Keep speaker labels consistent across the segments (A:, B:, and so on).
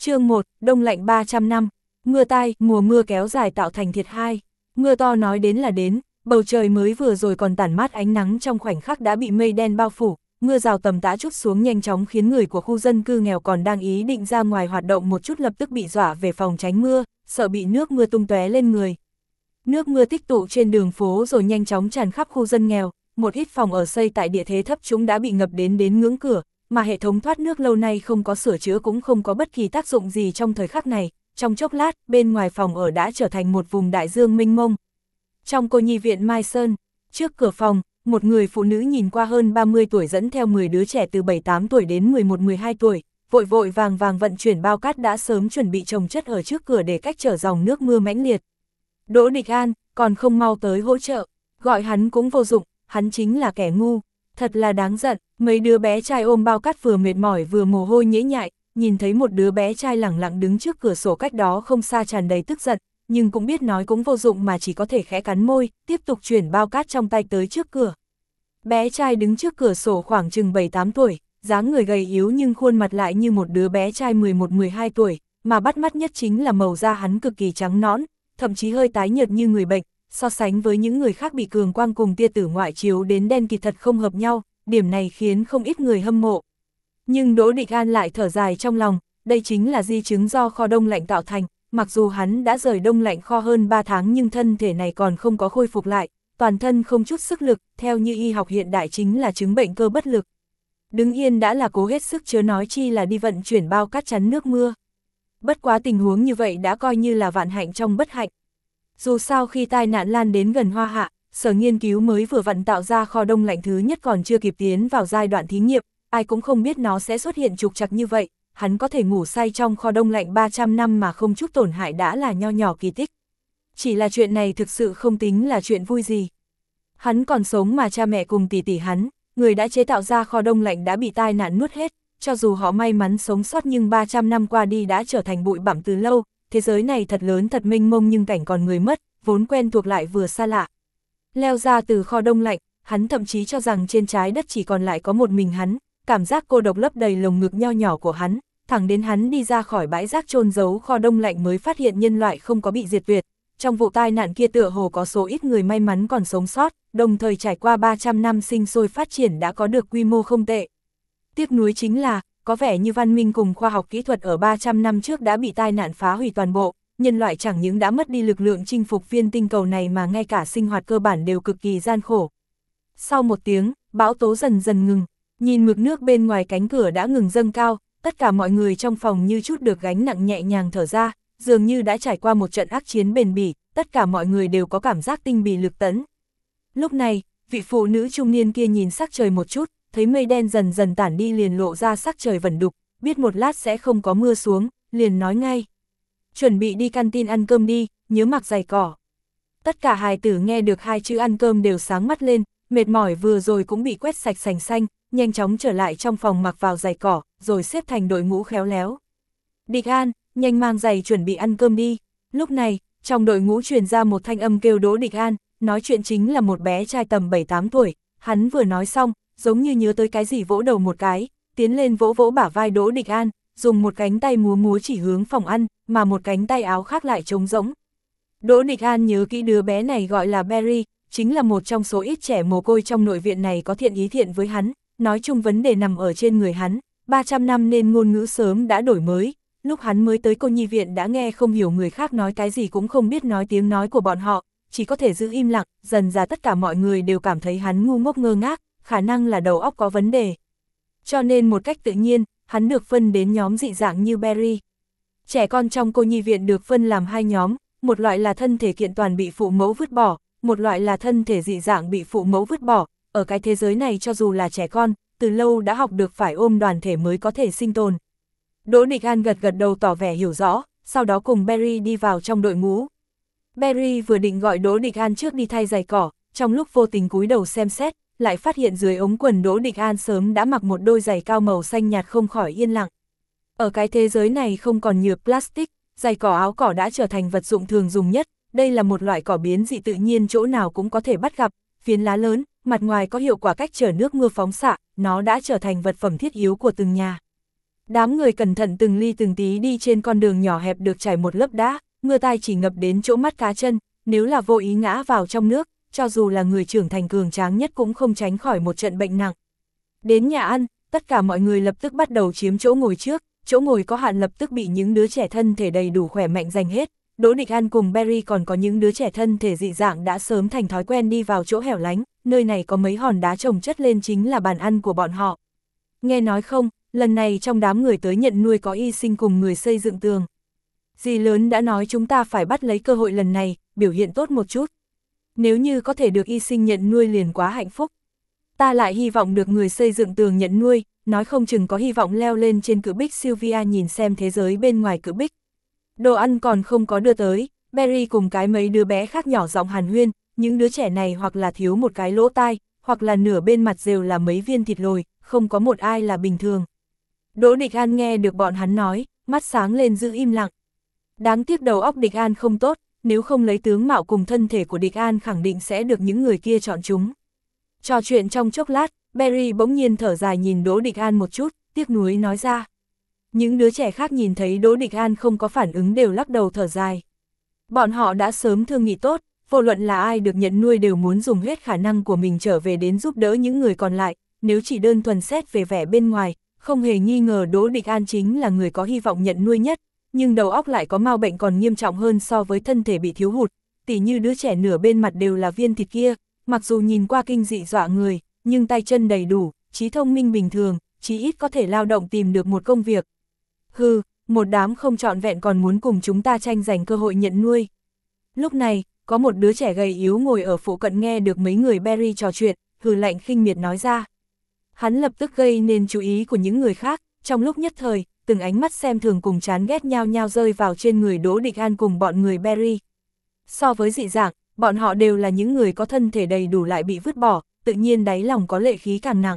A: chương 1, đông lạnh 300 năm, mưa tai, mùa mưa kéo dài tạo thành thiệt hai. Mưa to nói đến là đến, bầu trời mới vừa rồi còn tản mát ánh nắng trong khoảnh khắc đã bị mây đen bao phủ, mưa rào tầm tã chút xuống nhanh chóng khiến người của khu dân cư nghèo còn đang ý định ra ngoài hoạt động một chút lập tức bị dọa về phòng tránh mưa, sợ bị nước mưa tung tóe lên người. Nước mưa tích tụ trên đường phố rồi nhanh chóng tràn khắp khu dân nghèo, một ít phòng ở xây tại địa thế thấp chúng đã bị ngập đến đến ngưỡng cửa, mà hệ thống thoát nước lâu nay không có sửa chữa cũng không có bất kỳ tác dụng gì trong thời khắc này, trong chốc lát, bên ngoài phòng ở đã trở thành một vùng đại dương minh mông. Trong cô nhi viện Mai Sơn, trước cửa phòng, một người phụ nữ nhìn qua hơn 30 tuổi dẫn theo 10 đứa trẻ từ 7-8 tuổi đến 11-12 tuổi, vội vội vàng vàng vận chuyển bao cát đã sớm chuẩn bị trồng chất ở trước cửa để cách trở dòng nước mưa mãnh liệt. Đỗ Địch An, còn không mau tới hỗ trợ, gọi hắn cũng vô dụng, hắn chính là kẻ ngu, thật là đáng giận, mấy đứa bé trai ôm bao cát vừa mệt mỏi vừa mồ hôi nhễ nhại, nhìn thấy một đứa bé trai lẳng lặng đứng trước cửa sổ cách đó không xa tràn đầy tức giận, nhưng cũng biết nói cũng vô dụng mà chỉ có thể khẽ cắn môi, tiếp tục chuyển bao cát trong tay tới trước cửa. Bé trai đứng trước cửa sổ khoảng chừng 7-8 tuổi, dáng người gầy yếu nhưng khuôn mặt lại như một đứa bé trai 11-12 tuổi, mà bắt mắt nhất chính là màu da hắn cực kỳ trắng nõn, thậm chí hơi tái nhợt như người bệnh, so sánh với những người khác bị cường quang cùng tia tử ngoại chiếu đến đen kỳ thật không hợp nhau, điểm này khiến không ít người hâm mộ. Nhưng Đỗ Địch An lại thở dài trong lòng, đây chính là di chứng do kho đông lạnh tạo thành, mặc dù hắn đã rời đông lạnh kho hơn 3 tháng nhưng thân thể này còn không có khôi phục lại, toàn thân không chút sức lực, theo như y học hiện đại chính là chứng bệnh cơ bất lực. Đứng yên đã là cố hết sức chớ nói chi là đi vận chuyển bao cát chắn nước mưa. Bất quá tình huống như vậy đã coi như là vạn hạnh trong bất hạnh. Dù sao khi tai nạn lan đến gần hoa hạ, sở nghiên cứu mới vừa vận tạo ra kho đông lạnh thứ nhất còn chưa kịp tiến vào giai đoạn thí nghiệm, ai cũng không biết nó sẽ xuất hiện trục trặc như vậy, hắn có thể ngủ say trong kho đông lạnh 300 năm mà không chút tổn hại đã là nho nhỏ kỳ tích. Chỉ là chuyện này thực sự không tính là chuyện vui gì. Hắn còn sống mà cha mẹ cùng tỷ tỷ hắn, người đã chế tạo ra kho đông lạnh đã bị tai nạn nuốt hết, cho dù họ may mắn sống sót nhưng 300 năm qua đi đã trở thành bụi bặm từ lâu, thế giới này thật lớn thật mênh mông nhưng cảnh còn người mất, vốn quen thuộc lại vừa xa lạ. Leo ra từ kho đông lạnh, hắn thậm chí cho rằng trên trái đất chỉ còn lại có một mình hắn, cảm giác cô độc lấp đầy lồng ngực nho nhỏ của hắn, thẳng đến hắn đi ra khỏi bãi rác trôn giấu kho đông lạnh mới phát hiện nhân loại không có bị diệt tuyệt. Trong vụ tai nạn kia tựa hồ có số ít người may mắn còn sống sót, đồng thời trải qua 300 năm sinh sôi phát triển đã có được quy mô không tệ. Tiếc nuối chính là, có vẻ như văn minh cùng khoa học kỹ thuật ở 300 năm trước đã bị tai nạn phá hủy toàn bộ, nhân loại chẳng những đã mất đi lực lượng chinh phục viên tinh cầu này mà ngay cả sinh hoạt cơ bản đều cực kỳ gian khổ. Sau một tiếng, bão tố dần dần ngừng, nhìn mực nước bên ngoài cánh cửa đã ngừng dâng cao, tất cả mọi người trong phòng như chút được gánh nặng nhẹ nhàng thở ra, dường như đã trải qua một trận ác chiến bền bỉ, tất cả mọi người đều có cảm giác tinh bì lực tấn. Lúc này, vị phụ nữ trung niên kia nhìn sắc trời một chút, thấy mây đen dần dần tản đi liền lộ ra sắc trời vẩn đục, biết một lát sẽ không có mưa xuống, liền nói ngay. Chuẩn bị đi canteen ăn cơm đi, nhớ mặc giày cỏ. Tất cả hài tử nghe được hai chữ ăn cơm đều sáng mắt lên, mệt mỏi vừa rồi cũng bị quét sạch sành xanh, nhanh chóng trở lại trong phòng mặc vào giày cỏ, rồi xếp thành đội ngũ khéo léo. Địch An, nhanh mang giày chuẩn bị ăn cơm đi. Lúc này, trong đội ngũ truyền ra một thanh âm kêu Đỗ Địch An, nói chuyện chính là một bé trai tầm 7-8 tuổi, hắn vừa nói xong, giống như nhớ tới cái gì vỗ đầu một cái, tiến lên vỗ vỗ bả vai Đỗ Địch An, dùng một cánh tay múa múa chỉ hướng phòng ăn, mà một cánh tay áo khác lại trống rỗng. Đỗ Địch An nhớ kỹ đứa bé này gọi là Berry, chính là một trong số ít trẻ mồ côi trong nội viện này có thiện ý thiện với hắn, nói chung vấn đề nằm ở trên người hắn, 300 năm nên ngôn ngữ sớm đã đổi mới, lúc hắn mới tới cô nhi viện đã nghe không hiểu người khác nói cái gì cũng không biết nói tiếng nói của bọn họ, chỉ có thể giữ im lặng, dần ra tất cả mọi người đều cảm thấy hắn ngu ngốc ngơ ngác, khả năng là đầu óc có vấn đề. Cho nên một cách tự nhiên, hắn được phân đến nhóm dị dạng như Berry. Trẻ con trong cô nhi viện được phân làm hai nhóm, một loại là thân thể kiện toàn bị phụ mẫu vứt bỏ, một loại là thân thể dị dạng bị phụ mẫu vứt bỏ, ở cái thế giới này cho dù là trẻ con, từ lâu đã học được phải ôm đoàn thể mới có thể sinh tồn. Đỗ Nịch An gật gật đầu tỏ vẻ hiểu rõ, sau đó cùng Berry đi vào trong đội ngũ. Berry vừa định gọi Đỗ Nịch An trước đi thay giày cỏ, trong lúc vô tình cúi đầu xem xét, lại phát hiện dưới ống quần Đỗ Địch An sớm đã mặc một đôi giày cao màu xanh nhạt không khỏi yên lặng. Ở cái thế giới này không còn nhựa plastic, giày cỏ áo cỏ đã trở thành vật dụng thường dùng nhất, đây là một loại cỏ biến dị tự nhiên chỗ nào cũng có thể bắt gặp, phiến lá lớn, mặt ngoài có hiệu quả cách trở nước mưa phóng xạ, nó đã trở thành vật phẩm thiết yếu của từng nhà. Đám người cẩn thận từng ly từng tí đi trên con đường nhỏ hẹp được trải một lớp đá, mưa tai chỉ ngập đến chỗ mắt cá chân, nếu là vô ý ngã vào trong nước, cho dù là người trưởng thành cường tráng nhất cũng không tránh khỏi một trận bệnh nặng. Đến nhà ăn, tất cả mọi người lập tức bắt đầu chiếm chỗ ngồi trước, chỗ ngồi có hạn lập tức bị những đứa trẻ thân thể đầy đủ khỏe mạnh giành hết. Đỗ Địch An cùng Berry còn có những đứa trẻ thân thể dị dạng đã sớm thành thói quen đi vào chỗ hẻo lánh, nơi này có mấy hòn đá trồng chất lên chính là bàn ăn của bọn họ. Nghe nói không, lần này trong đám người tới nhận nuôi có y sinh cùng người xây dựng tường. Dì lớn đã nói chúng ta phải bắt lấy cơ hội lần này, biểu hiện tốt một chút. Nếu như có thể được y sinh nhận nuôi liền quá hạnh phúc. Ta lại hy vọng được người xây dựng tường nhận nuôi, nói không chừng có hy vọng leo lên trên cự bích Sylvia nhìn xem thế giới bên ngoài cự bích. Đồ ăn còn không có đưa tới, Berry cùng cái mấy đứa bé khác nhỏ giọng hàn huyên, những đứa trẻ này hoặc là thiếu một cái lỗ tai, hoặc là nửa bên mặt rêu là mấy viên thịt lồi, không có một ai là bình thường. Đỗ Địch An nghe được bọn hắn nói, mắt sáng lên giữ im lặng. Đáng tiếc đầu óc Địch An không tốt, nếu không lấy tướng mạo cùng thân thể của Địch An khẳng định sẽ được những người kia chọn chúng. Trò chuyện trong chốc lát, Berry bỗng nhiên thở dài nhìn Đỗ Địch An một chút, tiếc nuối nói ra. Những đứa trẻ khác nhìn thấy Đỗ Địch An không có phản ứng đều lắc đầu thở dài. Bọn họ đã sớm thương nghị tốt, vô luận là ai được nhận nuôi đều muốn dùng hết khả năng của mình trở về đến giúp đỡ những người còn lại, nếu chỉ đơn thuần xét về vẻ bên ngoài, không hề nghi ngờ Đỗ Địch An chính là người có hy vọng nhận nuôi nhất, nhưng đầu óc lại có mau bệnh còn nghiêm trọng hơn so với thân thể bị thiếu hụt, tỉ như đứa trẻ nửa bên mặt đều là viên thịt kia, mặc dù nhìn qua kinh dị dọa người, nhưng tay chân đầy đủ, trí thông minh bình thường, chí ít có thể lao động tìm được một công việc. Hừ, một đám không trọn vẹn còn muốn cùng chúng ta tranh giành cơ hội nhận nuôi. Lúc này, có một đứa trẻ gầy yếu ngồi ở phụ cận nghe được mấy người Berry trò chuyện, hừ lạnh khinh miệt nói ra. Hắn lập tức gây nên chú ý của những người khác, trong lúc nhất thời, từng ánh mắt xem thường cùng chán ghét nhau nhau rơi vào trên người Đỗ Địch An cùng bọn người Berry. So với dị dạng, bọn họ đều là những người có thân thể đầy đủ lại bị vứt bỏ, tự nhiên đáy lòng có lệ khí càng nặng.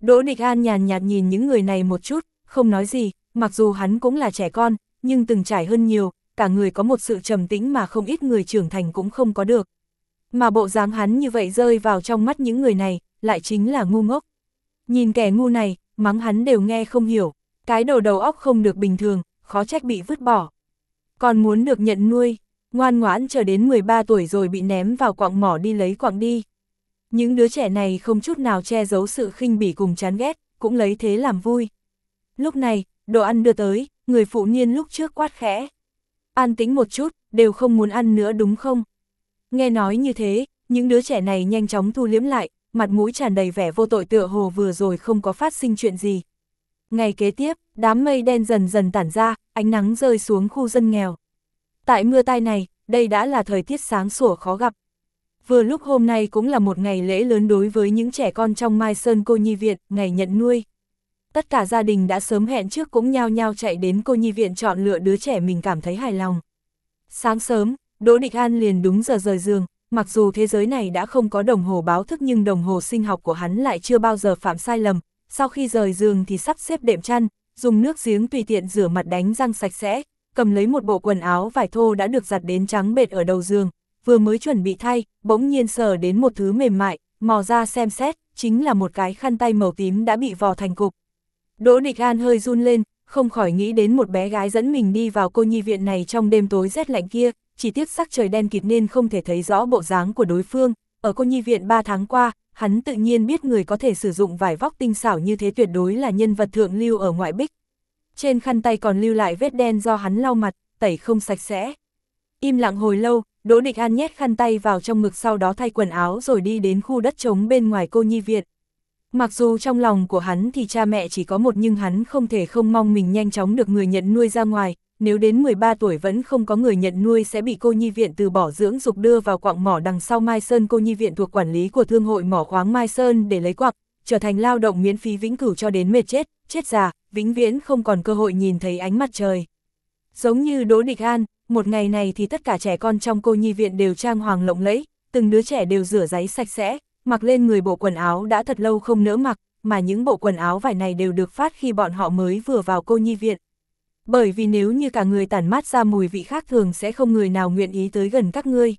A: Đỗ Địch An nhàn nhạt nhìn những người này một chút, không nói gì, mặc dù hắn cũng là trẻ con, nhưng từng trải hơn nhiều, cả người có một sự trầm tĩnh mà không ít người trưởng thành cũng không có được. Mà bộ dáng hắn như vậy rơi vào trong mắt những người này, lại chính là ngu ngốc. Nhìn kẻ ngu này, mắng hắn đều nghe không hiểu, cái đầu đầu óc không được bình thường, khó trách bị vứt bỏ. Còn muốn được nhận nuôi, ngoan ngoãn chờ đến 13 tuổi rồi bị ném vào quạng mỏ đi lấy quạng đi. Những đứa trẻ này không chút nào che giấu sự khinh bỉ cùng chán ghét, cũng lấy thế làm vui. Lúc này, đồ ăn đưa tới, người phụ niên lúc trước quát khẽ. An tính một chút, đều không muốn ăn nữa đúng không? Nghe nói như thế, những đứa trẻ này nhanh chóng thu liếm lại, mặt mũi tràn đầy vẻ vô tội tựa hồ vừa rồi không có phát sinh chuyện gì. Ngày kế tiếp, đám mây đen dần dần tản ra, ánh nắng rơi xuống khu dân nghèo. Tại mưa tai này, đây đã là thời tiết sáng sủa khó gặp. Vừa lúc hôm nay cũng là một ngày lễ lớn đối với những trẻ con trong Mai Sơn Cô Nhi Viện, ngày nhận nuôi. Tất cả gia đình đã sớm hẹn trước cũng nhao nhao chạy đến Cô Nhi Viện chọn lựa đứa trẻ mình cảm thấy hài lòng. Sáng sớm, Đỗ Địch An liền đúng giờ rời giường, mặc dù thế giới này đã không có đồng hồ báo thức nhưng đồng hồ sinh học của hắn lại chưa bao giờ phạm sai lầm, sau khi rời giường thì sắp xếp đệm chăn, dùng nước giếng tùy tiện rửa mặt đánh răng sạch sẽ, cầm lấy một bộ quần áo vải thô đã được giặt đến trắng bệt ở đầu giường, vừa mới chuẩn bị thay, bỗng nhiên sờ đến một thứ mềm mại, mò ra xem xét, chính là một cái khăn tay màu tím đã bị vò thành cục. Đỗ Địch An hơi run lên, không khỏi nghĩ đến một bé gái dẫn mình đi vào cô nhi viện này trong đêm tối rét lạnh kia, chỉ tiếc sắc trời đen kịt nên không thể thấy rõ bộ dáng của đối phương. Ở cô nhi viện 3 tháng qua, hắn tự nhiên biết người có thể sử dụng vải vóc tinh xảo như thế tuyệt đối là nhân vật thượng lưu ở ngoại bích. Trên khăn tay còn lưu lại vết đen do hắn lau mặt, tẩy không sạch sẽ. Im lặng hồi lâu, Đỗ Địch An nhét khăn tay vào trong ngực sau đó thay quần áo rồi đi đến khu đất trống bên ngoài cô nhi viện. Mặc dù trong lòng của hắn thì cha mẹ chỉ có một nhưng hắn không thể không mong mình nhanh chóng được người nhận nuôi ra ngoài, nếu đến 13 tuổi vẫn không có người nhận nuôi sẽ bị cô nhi viện từ bỏ dưỡng dục đưa vào quạng mỏ đằng sau Mai Sơn cô nhi viện thuộc quản lý của Thương hội mỏ khoáng Mai Sơn để lấy quạng, trở thành lao động miễn phí vĩnh cửu cho đến mệt chết, chết già, vĩnh viễn không còn cơ hội nhìn thấy ánh mặt trời. Giống như Đỗ Địch An, một ngày này thì tất cả trẻ con trong cô nhi viện đều trang hoàng lộng lẫy, từng đứa trẻ đều rửa giấy sạch sẽ, mặc lên người bộ quần áo đã thật lâu không nỡ mặc, mà những bộ quần áo vải này đều được phát khi bọn họ mới vừa vào cô nhi viện. Bởi vì nếu như cả người tản mát ra mùi vị khác thường sẽ không người nào nguyện ý tới gần các ngươi.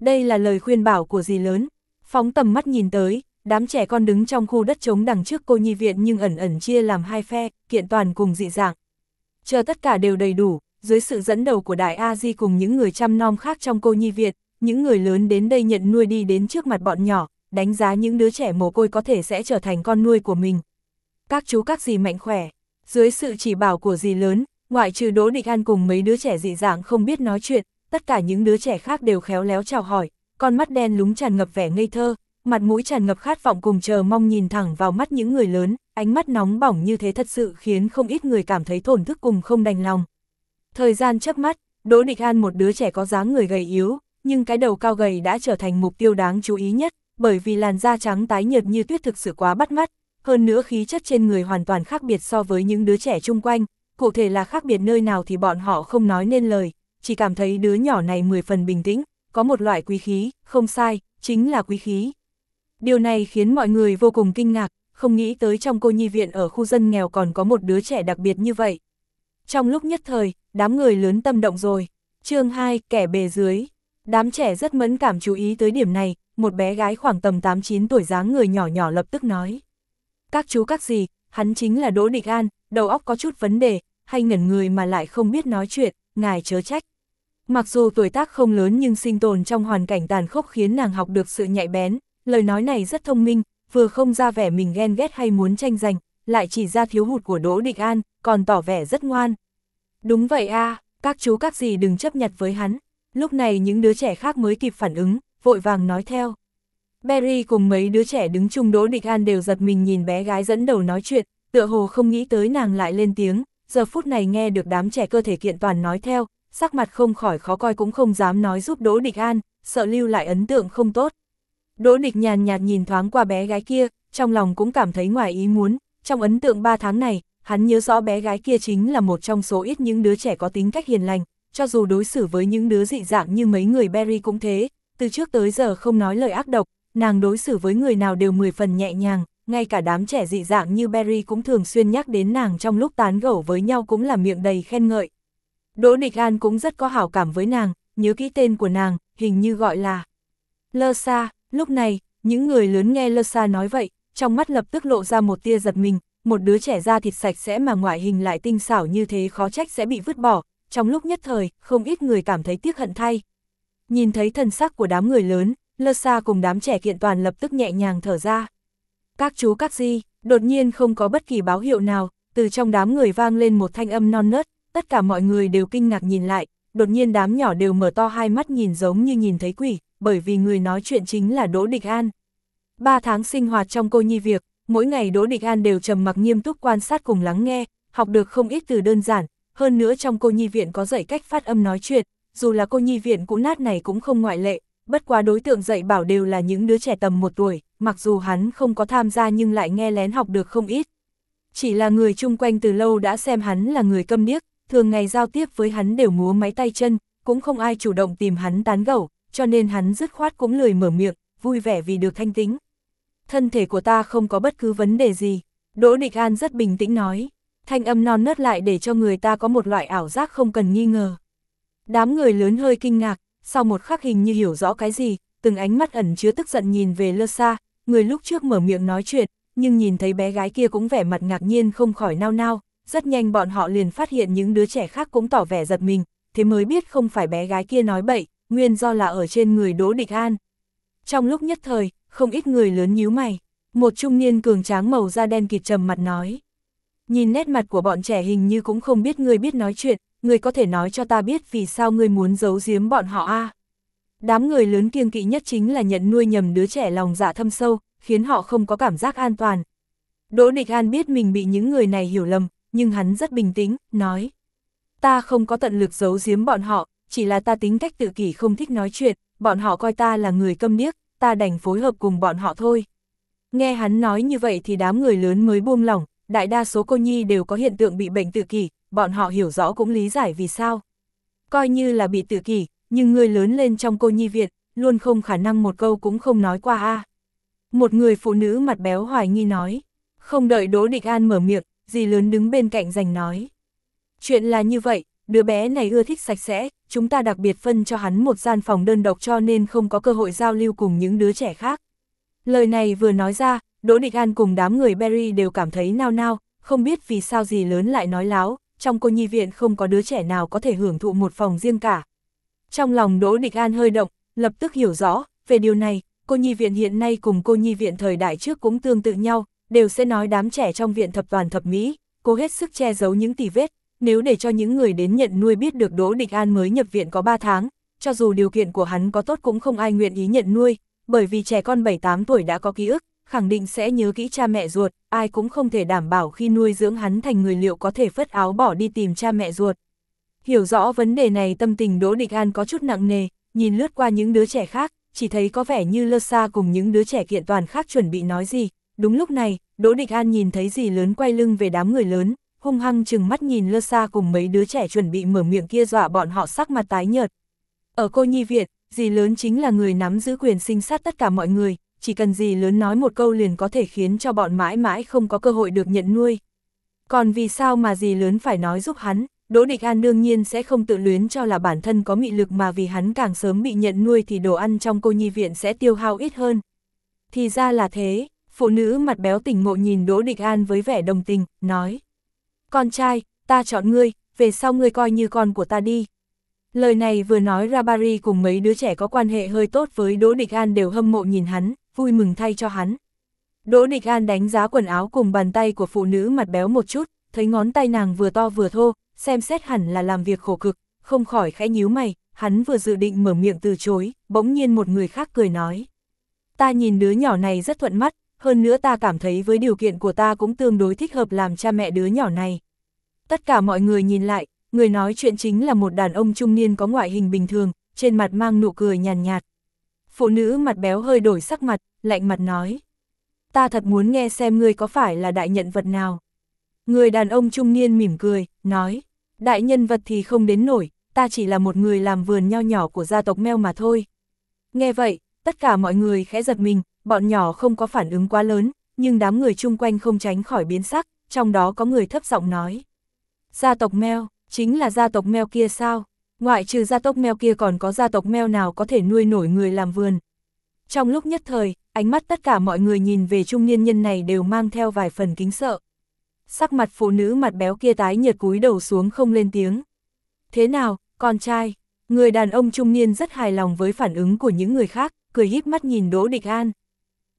A: Đây là lời khuyên bảo của dì lớn, phóng tầm mắt nhìn tới, đám trẻ con đứng trong khu đất trống đằng trước cô nhi viện nhưng ẩn ẩn chia làm hai phe, kiện toàn cùng dị dạng. Chờ tất cả đều đầy đủ, dưới sự dẫn đầu của Đại A Di cùng những người chăm nom khác trong cô nhi viện, những người lớn đến đây nhận nuôi đi đến trước mặt bọn nhỏ, đánh giá những đứa trẻ mồ côi có thể sẽ trở thành con nuôi của mình. Các chú các dì mạnh khỏe, dưới sự chỉ bảo của dì lớn, ngoại trừ Đỗ Địch An cùng mấy đứa trẻ dị dạng không biết nói chuyện, tất cả những đứa trẻ khác đều khéo léo chào hỏi, con mắt đen lúng tràn ngập vẻ ngây thơ, mặt mũi tràn ngập khát vọng cùng chờ mong nhìn thẳng vào mắt những người lớn, ánh mắt nóng bỏng như thế thật sự khiến không ít người cảm thấy thổn thức cùng không đành lòng. Thời gian chớp mắt, Đỗ Địch An một đứa trẻ có dáng người gầy yếu, nhưng cái đầu cao gầy đã trở thành mục tiêu đáng chú ý nhất, bởi vì làn da trắng tái nhợt như tuyết thực sự quá bắt mắt, hơn nữa khí chất trên người hoàn toàn khác biệt so với những đứa trẻ chung quanh, cụ thể là khác biệt nơi nào thì bọn họ không nói nên lời, chỉ cảm thấy đứa nhỏ này mười phần bình tĩnh, có một loại quý khí, không sai, chính là quý khí. Điều này khiến mọi người vô cùng kinh ngạc, không nghĩ tới trong cô nhi viện ở khu dân nghèo còn có một đứa trẻ đặc biệt như vậy. Trong lúc nhất thời, đám người lớn tâm động rồi. chương 2, kẻ bề dưới. Đám trẻ rất mẫn cảm chú ý tới điểm này, một bé gái khoảng tầm 8-9 tuổi dáng người nhỏ nhỏ lập tức nói. Các chú các gì, hắn chính là Đỗ Địch An, đầu óc có chút vấn đề, hay ngẩn người mà lại không biết nói chuyện, ngài chớ trách. Mặc dù tuổi tác không lớn nhưng sinh tồn trong hoàn cảnh tàn khốc khiến nàng học được sự nhạy bén, lời nói này rất thông minh, vừa không ra vẻ mình ghen ghét hay muốn tranh giành, lại chỉ ra thiếu hụt của Đỗ Địch An, còn tỏ vẻ rất ngoan. Đúng vậy a các chú các gì đừng chấp nhặt với hắn. Lúc này những đứa trẻ khác mới kịp phản ứng, vội vàng nói theo. Berry cùng mấy đứa trẻ đứng chung Đỗ Địch An đều giật mình nhìn bé gái dẫn đầu nói chuyện, tựa hồ không nghĩ tới nàng lại lên tiếng, giờ phút này nghe được đám trẻ cơ thể kiện toàn nói theo, sắc mặt không khỏi khó coi cũng không dám nói giúp Đỗ Địch An, sợ lưu lại ấn tượng không tốt. Đỗ Địch nhàn nhạt nhìn thoáng qua bé gái kia, trong lòng cũng cảm thấy ngoài ý muốn, trong ấn tượng 3 tháng này, hắn nhớ rõ bé gái kia chính là một trong số ít những đứa trẻ có tính cách hiền lành, cho dù đối xử với những đứa dị dạng như mấy người Berry cũng thế, từ trước tới giờ không nói lời ác độc, nàng đối xử với người nào đều mười phần nhẹ nhàng, ngay cả đám trẻ dị dạng như Berry cũng thường xuyên nhắc đến nàng trong lúc tán gẫu với nhau cũng là miệng đầy khen ngợi. Đỗ Địch An cũng rất có hảo cảm với nàng, nhớ kỹ tên của nàng, hình như gọi là Lơ Sa, lúc này, những người lớn nghe Lơ Sa nói vậy, trong mắt lập tức lộ ra một tia giật mình, một đứa trẻ da thịt sạch sẽ mà ngoại hình lại tinh xảo như thế khó trách sẽ bị vứt bỏ, trong lúc nhất thời, không ít người cảm thấy tiếc hận thay. Nhìn thấy thần sắc của đám người lớn, Lơ xa cùng đám trẻ kiện toàn lập tức nhẹ nhàng thở ra. Các chú các di, đột nhiên không có bất kỳ báo hiệu nào, từ trong đám người vang lên một thanh âm non nớt, tất cả mọi người đều kinh ngạc nhìn lại, đột nhiên đám nhỏ đều mở to hai mắt nhìn giống như nhìn thấy quỷ, bởi vì người nói chuyện chính là Đỗ Địch An. Ba tháng sinh hoạt trong cô nhi việc, mỗi ngày Đỗ Địch An đều trầm mặc nghiêm túc quan sát cùng lắng nghe, học được không ít từ đơn giản, hơn nữa trong cô nhi viện có dạy cách phát âm nói chuyện, dù là cô nhi viện cũ nát này cũng không ngoại lệ, bất quá đối tượng dạy bảo đều là những đứa trẻ tầm một tuổi, mặc dù hắn không có tham gia nhưng lại nghe lén học được không ít. Chỉ là người chung quanh từ lâu đã xem hắn là người câm điếc, thường ngày giao tiếp với hắn đều múa máy tay chân, cũng không ai chủ động tìm hắn tán gẫu, cho nên hắn dứt khoát cũng lười mở miệng, vui vẻ vì được thanh tính. Thân thể của ta không có bất cứ vấn đề gì, Đỗ Địch An rất bình tĩnh nói, thanh âm non nớt lại để cho người ta có một loại ảo giác không cần nghi ngờ. Đám người lớn hơi kinh ngạc, sau một khắc hình như hiểu rõ cái gì, từng ánh mắt ẩn chứa tức giận nhìn về lơ xa, người lúc trước mở miệng nói chuyện, nhưng nhìn thấy bé gái kia cũng vẻ mặt ngạc nhiên không khỏi nao nao, rất nhanh bọn họ liền phát hiện những đứa trẻ khác cũng tỏ vẻ giật mình, thế mới biết không phải bé gái kia nói bậy, nguyên do là ở trên người Đỗ Địch An. Trong lúc nhất thời, không ít người lớn nhíu mày, một trung niên cường tráng màu da đen kịt trầm mặt nói. Nhìn nét mặt của bọn trẻ hình như cũng không biết người biết nói chuyện, người có thể nói cho ta biết vì sao ngươi muốn giấu giếm bọn họ a Đám người lớn kiêng kỵ nhất chính là nhận nuôi nhầm đứa trẻ lòng dạ thâm sâu, khiến họ không có cảm giác an toàn. Đỗ Địch An biết mình bị những người này hiểu lầm, nhưng hắn rất bình tĩnh, nói. Ta không có tận lực giấu giếm bọn họ, chỉ là ta tính cách tự kỷ không thích nói chuyện, bọn họ coi ta là người câm điếc, ta đành phối hợp cùng bọn họ thôi. Nghe hắn nói như vậy thì đám người lớn mới buông lỏng, đại đa số cô nhi đều có hiện tượng bị bệnh tự kỷ, bọn họ hiểu rõ cũng lý giải vì sao. Coi như là bị tự kỷ, nhưng người lớn lên trong cô nhi viện, luôn không khả năng một câu cũng không nói qua a. Một người phụ nữ mặt béo hoài nghi nói, không đợi Đỗ Địch An mở miệng, dì lớn đứng bên cạnh giành nói. Chuyện là như vậy, đứa bé này ưa thích sạch sẽ, chúng ta đặc biệt phân cho hắn một gian phòng đơn độc cho nên không có cơ hội giao lưu cùng những đứa trẻ khác. Lời này vừa nói ra, Đỗ Địch An cùng đám người Berry đều cảm thấy nao nao, không biết vì sao gì lớn lại nói láo, trong cô nhi viện không có đứa trẻ nào có thể hưởng thụ một phòng riêng cả. Trong lòng Đỗ Địch An hơi động, lập tức hiểu rõ, về điều này, cô nhi viện hiện nay cùng cô nhi viện thời đại trước cũng tương tự nhau, đều sẽ nói đám trẻ trong viện thập toàn thập mỹ, cố hết sức che giấu những tỉ vết, nếu để cho những người đến nhận nuôi biết được Đỗ Địch An mới nhập viện có 3 tháng, cho dù điều kiện của hắn có tốt cũng không ai nguyện ý nhận nuôi, bởi vì trẻ con 7-8 tuổi đã có ký ức, khẳng định sẽ nhớ kỹ cha mẹ ruột, ai cũng không thể đảm bảo khi nuôi dưỡng hắn thành người liệu có thể phất áo bỏ đi tìm cha mẹ ruột. Hiểu rõ vấn đề này tâm tình Đỗ Địch An có chút nặng nề, nhìn lướt qua những đứa trẻ khác, chỉ thấy có vẻ như lơ xa cùng những đứa trẻ kiện toàn khác chuẩn bị nói gì. Đúng lúc này, Đỗ Địch An nhìn thấy gì lớn quay lưng về đám người lớn, hung hăng chừng mắt nhìn lơ xa cùng mấy đứa trẻ chuẩn bị mở miệng kia dọa bọn họ sắc mặt tái nhợt. Ở cô nhi viện, dì lớn chính là người nắm giữ quyền sinh sát tất cả mọi người, chỉ cần gì lớn nói một câu liền có thể khiến cho bọn mãi mãi không có cơ hội được nhận nuôi. Còn vì sao mà gì lớn phải nói giúp hắn, Đỗ Địch An đương nhiên sẽ không tự luyến cho là bản thân có mị lực mà vì hắn càng sớm bị nhận nuôi thì đồ ăn trong cô nhi viện sẽ tiêu hao ít hơn. Thì ra là thế, phụ nữ mặt béo tỉnh ngộ nhìn Đỗ Địch An với vẻ đồng tình, nói. Con trai, ta chọn ngươi, về sau ngươi coi như con của ta đi. Lời này vừa nói ra Barry cùng mấy đứa trẻ có quan hệ hơi tốt với Đỗ Địch An đều hâm mộ nhìn hắn, vui mừng thay cho hắn. Đỗ Địch An đánh giá quần áo cùng bàn tay của phụ nữ mặt béo một chút, thấy ngón tay nàng vừa to vừa thô, xem xét hẳn là làm việc khổ cực, không khỏi khẽ nhíu mày, hắn vừa dự định mở miệng từ chối, bỗng nhiên một người khác cười nói. Ta nhìn đứa nhỏ này rất thuận mắt, hơn nữa ta cảm thấy với điều kiện của ta cũng tương đối thích hợp làm cha mẹ đứa nhỏ này. Tất cả mọi người nhìn lại, người nói chuyện chính là một đàn ông trung niên có ngoại hình bình thường, trên mặt mang nụ cười nhàn nhạt, Phụ nữ mặt béo hơi đổi sắc mặt, lạnh mặt nói. Ta thật muốn nghe xem ngươi có phải là đại nhận vật nào. Người đàn ông trung niên mỉm cười, nói. Đại nhân vật thì không đến nổi, ta chỉ là một người làm vườn nho nhỏ của gia tộc meo mà thôi. Nghe vậy, tất cả mọi người khẽ giật mình, bọn nhỏ không có phản ứng quá lớn, nhưng đám người chung quanh không tránh khỏi biến sắc, trong đó có người thấp giọng nói. Gia tộc meo, chính là gia tộc meo kia sao? Ngoại trừ gia tộc mèo kia còn có gia tộc mèo nào có thể nuôi nổi người làm vườn. Trong lúc nhất thời, ánh mắt tất cả mọi người nhìn về trung niên nhân này đều mang theo vài phần kính sợ. Sắc mặt phụ nữ mặt béo kia tái nhợt cúi đầu xuống không lên tiếng. Thế nào, con trai? Người đàn ông trung niên rất hài lòng với phản ứng của những người khác, cười híp mắt nhìn Đỗ Địch An.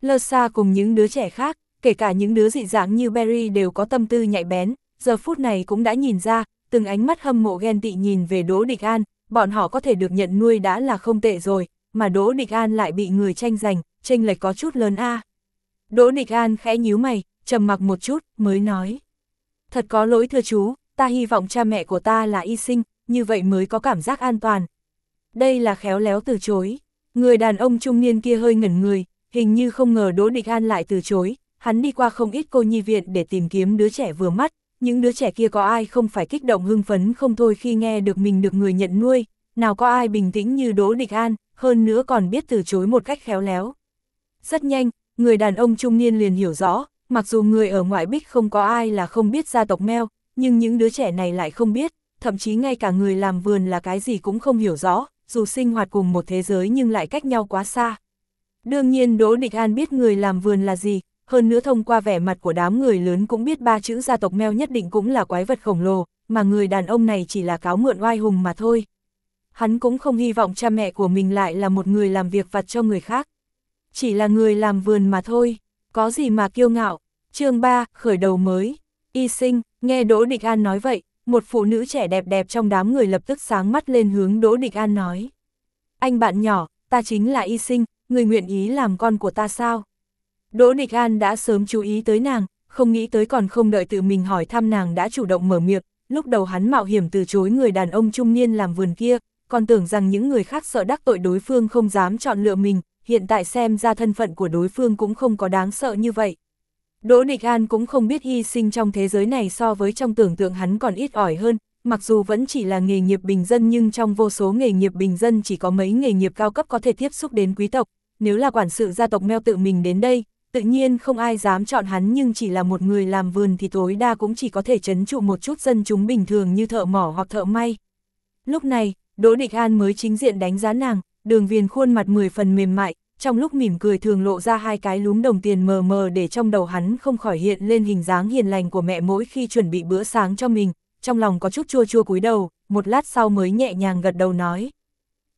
A: Lơ xa cùng những đứa trẻ khác, kể cả những đứa dị dạng như Berry đều có tâm tư nhạy bén, giờ phút này cũng đã nhìn ra, từng ánh mắt hâm mộ ghen tị nhìn về Đỗ Địch An, bọn họ có thể được nhận nuôi đã là không tệ rồi, mà Đỗ Địch An lại bị người tranh giành, tranh lệch có chút lớn a. Đỗ Địch An khẽ nhíu mày, trầm mặc một chút, mới nói. Thật có lỗi thưa chú, ta hy vọng cha mẹ của ta là y sinh, như vậy mới có cảm giác an toàn. Đây là khéo léo từ chối. Người đàn ông trung niên kia hơi ngẩn người, hình như không ngờ Đỗ Địch An lại từ chối, hắn đi qua không ít cô nhi viện để tìm kiếm đứa trẻ vừa mắt, những đứa trẻ kia có ai không phải kích động hưng phấn không thôi khi nghe được mình được người nhận nuôi, nào có ai bình tĩnh như Đỗ Địch An, hơn nữa còn biết từ chối một cách khéo léo. Rất nhanh, người đàn ông trung niên liền hiểu rõ, mặc dù người ở ngoại bích không có ai là không biết gia tộc meo, nhưng những đứa trẻ này lại không biết, thậm chí ngay cả người làm vườn là cái gì cũng không hiểu rõ, dù sinh hoạt cùng một thế giới nhưng lại cách nhau quá xa. Đương nhiên Đỗ Địch An biết người làm vườn là gì, hơn nữa thông qua vẻ mặt của đám người lớn cũng biết ba chữ gia tộc meo nhất định cũng là quái vật khổng lồ, mà người đàn ông này chỉ là cáo mượn oai hùng mà thôi. Hắn cũng không hy vọng cha mẹ của mình lại là một người làm việc vặt cho người khác. Chỉ là người làm vườn mà thôi, có gì mà kiêu ngạo. chương 3, khởi đầu mới. Y sinh, nghe Đỗ Địch An nói vậy, một phụ nữ trẻ đẹp đẹp trong đám người lập tức sáng mắt lên hướng Đỗ Địch An nói. Anh bạn nhỏ, ta chính là Y sinh, người nguyện ý làm con của ta sao? Đỗ Nịch An đã sớm chú ý tới nàng, không nghĩ tới còn không đợi tự mình hỏi thăm nàng đã chủ động mở miệng, lúc đầu hắn mạo hiểm từ chối người đàn ông trung niên làm vườn kia, còn tưởng rằng những người khác sợ đắc tội đối phương không dám chọn lựa mình, hiện tại xem ra thân phận của đối phương cũng không có đáng sợ như vậy. Đỗ Nịch An cũng không biết hy sinh trong thế giới này so với trong tưởng tượng hắn còn ít ỏi hơn, mặc dù vẫn chỉ là nghề nghiệp bình dân nhưng trong vô số nghề nghiệp bình dân chỉ có mấy nghề nghiệp cao cấp có thể tiếp xúc đến quý tộc, nếu là quản sự gia tộc meo tự mình đến đây, tự nhiên không ai dám chọn hắn nhưng chỉ là một người làm vườn thì tối đa cũng chỉ có thể chấn trụ một chút dân chúng bình thường như thợ mỏ hoặc thợ may. Lúc này, Đỗ Địch An mới chính diện đánh giá nàng, đường viền khuôn mặt 10 phần mềm mại, trong lúc mỉm cười thường lộ ra hai cái lúm đồng tiền mờ mờ để trong đầu hắn không khỏi hiện lên hình dáng hiền lành của mẹ mỗi khi chuẩn bị bữa sáng cho mình, trong lòng có chút chua chua cúi đầu, một lát sau mới nhẹ nhàng gật đầu nói.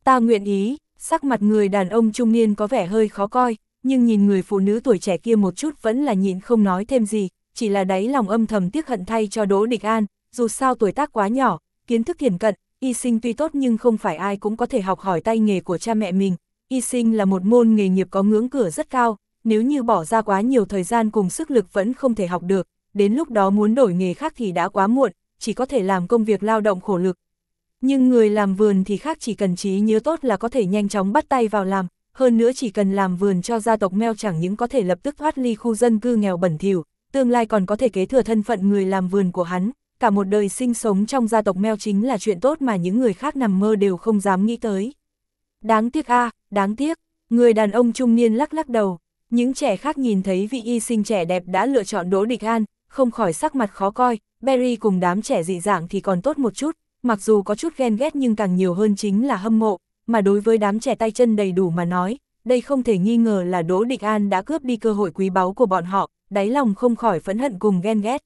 A: Ta nguyện ý, sắc mặt người đàn ông trung niên có vẻ hơi khó coi, nhưng nhìn người phụ nữ tuổi trẻ kia một chút vẫn là nhịn không nói thêm gì, chỉ là đáy lòng âm thầm tiếc hận thay cho Đỗ Địch An, dù sao tuổi tác quá nhỏ, kiến thức thiền cận, y sinh tuy tốt nhưng không phải ai cũng có thể học hỏi tay nghề của cha mẹ mình, y sinh là một môn nghề nghiệp có ngưỡng cửa rất cao, nếu như bỏ ra quá nhiều thời gian cùng sức lực vẫn không thể học được, đến lúc đó muốn đổi nghề khác thì đã quá muộn, chỉ có thể làm công việc lao động khổ lực. Nhưng người làm vườn thì khác chỉ cần trí nhớ tốt là có thể nhanh chóng bắt tay vào làm, hơn nữa chỉ cần làm vườn cho gia tộc meo chẳng những có thể lập tức thoát ly khu dân cư nghèo bẩn thỉu, tương lai còn có thể kế thừa thân phận người làm vườn của hắn, cả một đời sinh sống trong gia tộc meo chính là chuyện tốt mà những người khác nằm mơ đều không dám nghĩ tới. Đáng tiếc a đáng tiếc, người đàn ông trung niên lắc lắc đầu, những trẻ khác nhìn thấy vị y sinh trẻ đẹp đã lựa chọn Đỗ Địch An, không khỏi sắc mặt khó coi, Berry cùng đám trẻ dị dạng thì còn tốt một chút, mặc dù có chút ghen ghét nhưng càng nhiều hơn chính là hâm mộ, mà đối với đám trẻ tay chân đầy đủ mà nói, đây không thể nghi ngờ là Đỗ Địch An đã cướp đi cơ hội quý báu của bọn họ, đáy lòng không khỏi phẫn hận cùng ghen ghét.